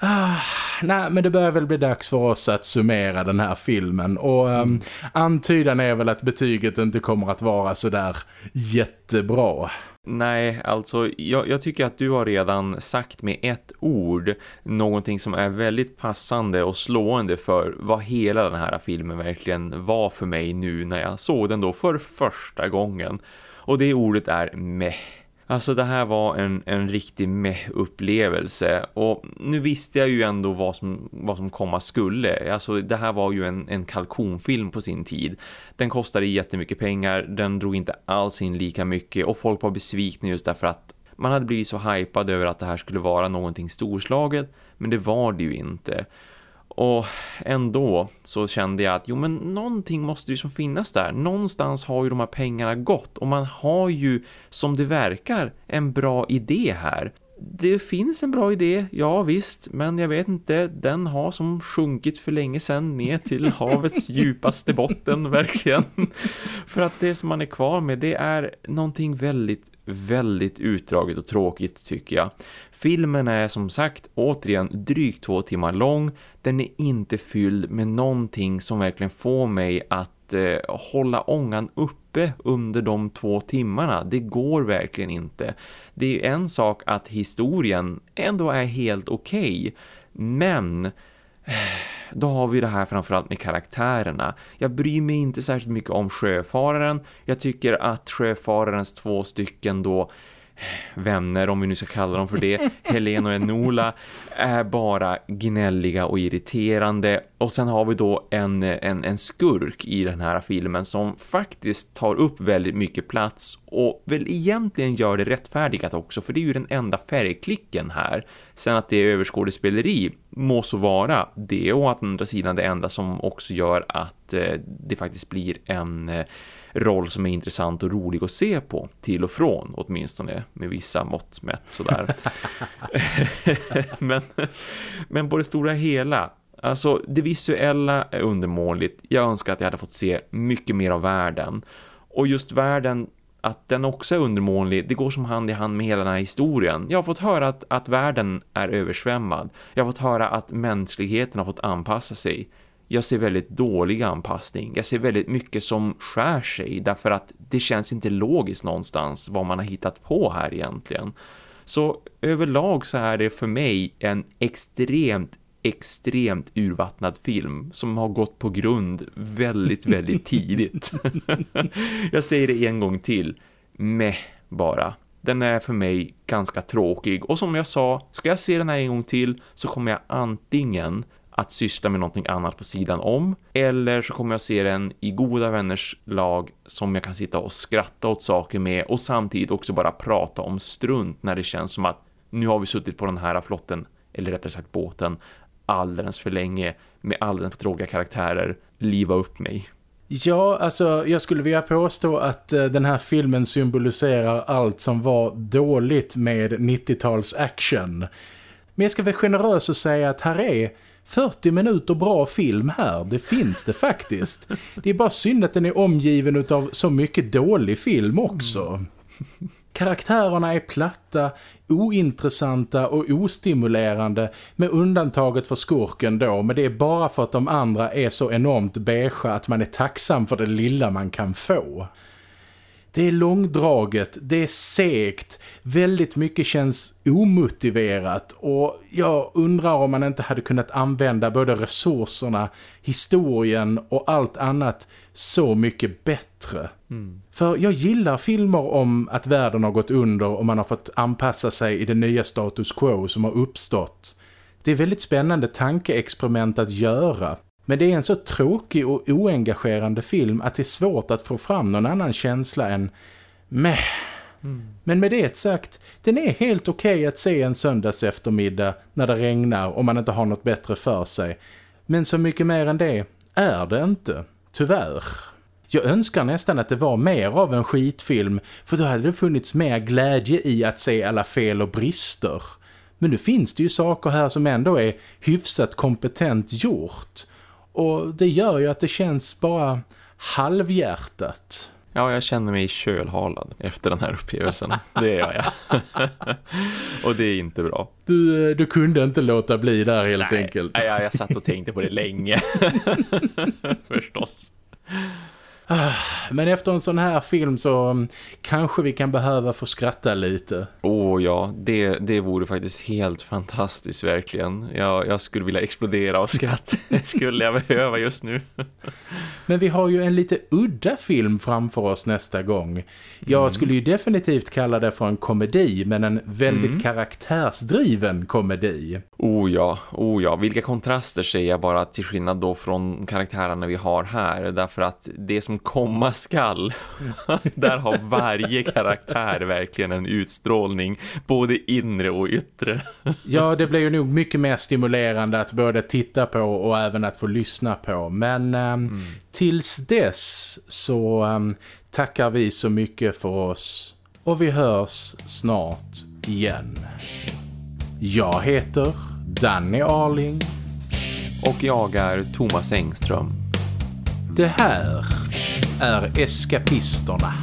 [SPEAKER 1] Ah, nej, men det börjar väl bli dags för oss att summera den här filmen och um, mm. antydan är väl att betyget inte kommer att vara så där jättebra.
[SPEAKER 2] Nej, alltså jag, jag, tycker att du har redan sagt med ett ord någonting som är väldigt passande och slående för vad hela den här filmen verkligen var för mig nu när jag såg den då för första gången. Och det ordet är meh. Alltså det här var en, en riktig meh-upplevelse och nu visste jag ju ändå vad som, vad som komma skulle. Alltså det här var ju en, en kalkonfilm på sin tid. Den kostade jättemycket pengar, den drog inte alls in lika mycket och folk var besvikna just därför att man hade blivit så hypad över att det här skulle vara någonting storslaget men det var det ju inte. Och ändå så kände jag att jo men någonting måste ju som finnas där. Någonstans har ju de här pengarna gått och man har ju som det verkar en bra idé här. Det finns en bra idé, ja visst, men jag vet inte, den har som sjunkit för länge sedan ner till havets djupaste botten, verkligen. För att det som man är kvar med, det är någonting väldigt, väldigt utdraget och tråkigt tycker jag. Filmen är som sagt återigen drygt två timmar lång. Den är inte fylld med någonting som verkligen får mig att eh, hålla ångan uppe under de två timmarna. Det går verkligen inte. Det är en sak att historien ändå är helt okej. Okay, men eh, då har vi det här framförallt med karaktärerna. Jag bryr mig inte särskilt mycket om sjöfararen. Jag tycker att sjöfararens två stycken då vänner, om vi nu ska kalla dem för det, Helena och Enola är bara gnälliga och irriterande. Och sen har vi då en, en, en skurk i den här filmen som faktiskt tar upp väldigt mycket plats och väl egentligen gör det rättfärdigat också, för det är ju den enda färgklicken här. Sen att det är överskådespeleri må så vara, det är å andra sidan det enda som också gör att eh, det faktiskt blir en... Eh, Roll som är intressant och rolig att se på till och från åtminstone med vissa mått mätt sådär. men, men på det stora hela alltså det visuella är undermåligt. Jag önskar att jag hade fått se mycket mer av världen. Och just världen att den också är undermålig, det går som hand i hand med hela den här historien. Jag har fått höra att, att världen är översvämmad. Jag har fått höra att mänskligheten har fått anpassa sig jag ser väldigt dålig anpassning. Jag ser väldigt mycket som skär sig därför att det känns inte logiskt någonstans vad man har hittat på här egentligen. Så överlag så är det för mig en extremt extremt urvattnad film som har gått på grund väldigt, väldigt tidigt. jag säger det en gång till. Meh bara. Den är för mig ganska tråkig och som jag sa, ska jag se den här en gång till så kommer jag antingen att syssla med någonting annat på sidan om. Eller så kommer jag se den i goda vänners lag som jag kan sitta och skratta åt saker med och samtidigt också bara prata om strunt när det känns som att nu har vi suttit på den här flotten, eller rättare sagt båten, alldeles för länge med alldeles för tråkiga karaktärer. Liva upp mig.
[SPEAKER 1] Ja, alltså jag skulle vilja påstå att eh, den här filmen symboliserar allt som var dåligt med 90-tals action. Men jag ska vara generös och säga att här är 40 minuter bra film här, det finns det faktiskt. Det är bara synd att den är omgiven av så mycket dålig film också. Karaktärerna är platta, ointressanta och ostimulerande med undantaget för skurken då. Men det är bara för att de andra är så enormt beige att man är tacksam för det lilla man kan få. Det är långdraget, det är segt, väldigt mycket känns omotiverat och jag undrar om man inte hade kunnat använda både resurserna, historien och allt annat så mycket bättre. Mm. För jag gillar filmer om att världen har gått under och man har fått anpassa sig i det nya status quo som har uppstått. Det är väldigt spännande tankeexperiment att göra. Men det är en så tråkig och oengagerande film att det är svårt att få fram någon annan känsla än meh. Mm. Men med det sagt, den är helt okej okay att se en söndags eftermiddag när det regnar och man inte har något bättre för sig. Men så mycket mer än det är det inte, tyvärr. Jag önskar nästan att det var mer av en skitfilm för då hade det funnits mer glädje i att se alla fel och brister. Men nu finns det ju saker här som ändå är hyfsat kompetent gjort. Och det gör ju att det känns bara halvhjärtat.
[SPEAKER 2] Ja, jag känner mig kölhalad efter den här upplevelsen. Det gör jag. och det är inte bra.
[SPEAKER 1] Du, du kunde inte låta bli där helt
[SPEAKER 2] Nej,
[SPEAKER 1] enkelt.
[SPEAKER 2] Nej, jag, jag satt och tänkte på det länge. Förstås.
[SPEAKER 1] Men efter en sån här film så mm, kanske vi kan behöva få skratta lite.
[SPEAKER 2] Åh oh, ja, det, det vore faktiskt helt fantastiskt verkligen. Jag, jag skulle vilja explodera av skratt. Det skulle jag behöva just nu.
[SPEAKER 1] Men vi har ju en lite udda film framför oss nästa gång. Jag mm. skulle ju definitivt kalla det för en komedi, men en väldigt mm. karaktärsdriven komedi.
[SPEAKER 2] Oh ja, oh ja. Vilka kontraster ser jag bara till skillnad då från karaktärerna vi har här. Därför att det som komma skall. Där har varje karaktär verkligen en utstrålning, både inre och yttre.
[SPEAKER 1] ja, det blir ju nog mycket mer stimulerande att både titta på och även att få lyssna på. Men um, mm. tills dess så um, tackar vi så mycket för oss. Och vi hörs snart igen. Jag heter Danny Arling.
[SPEAKER 2] Och jag är Thomas Engström.
[SPEAKER 1] Det här är Eskapisterna.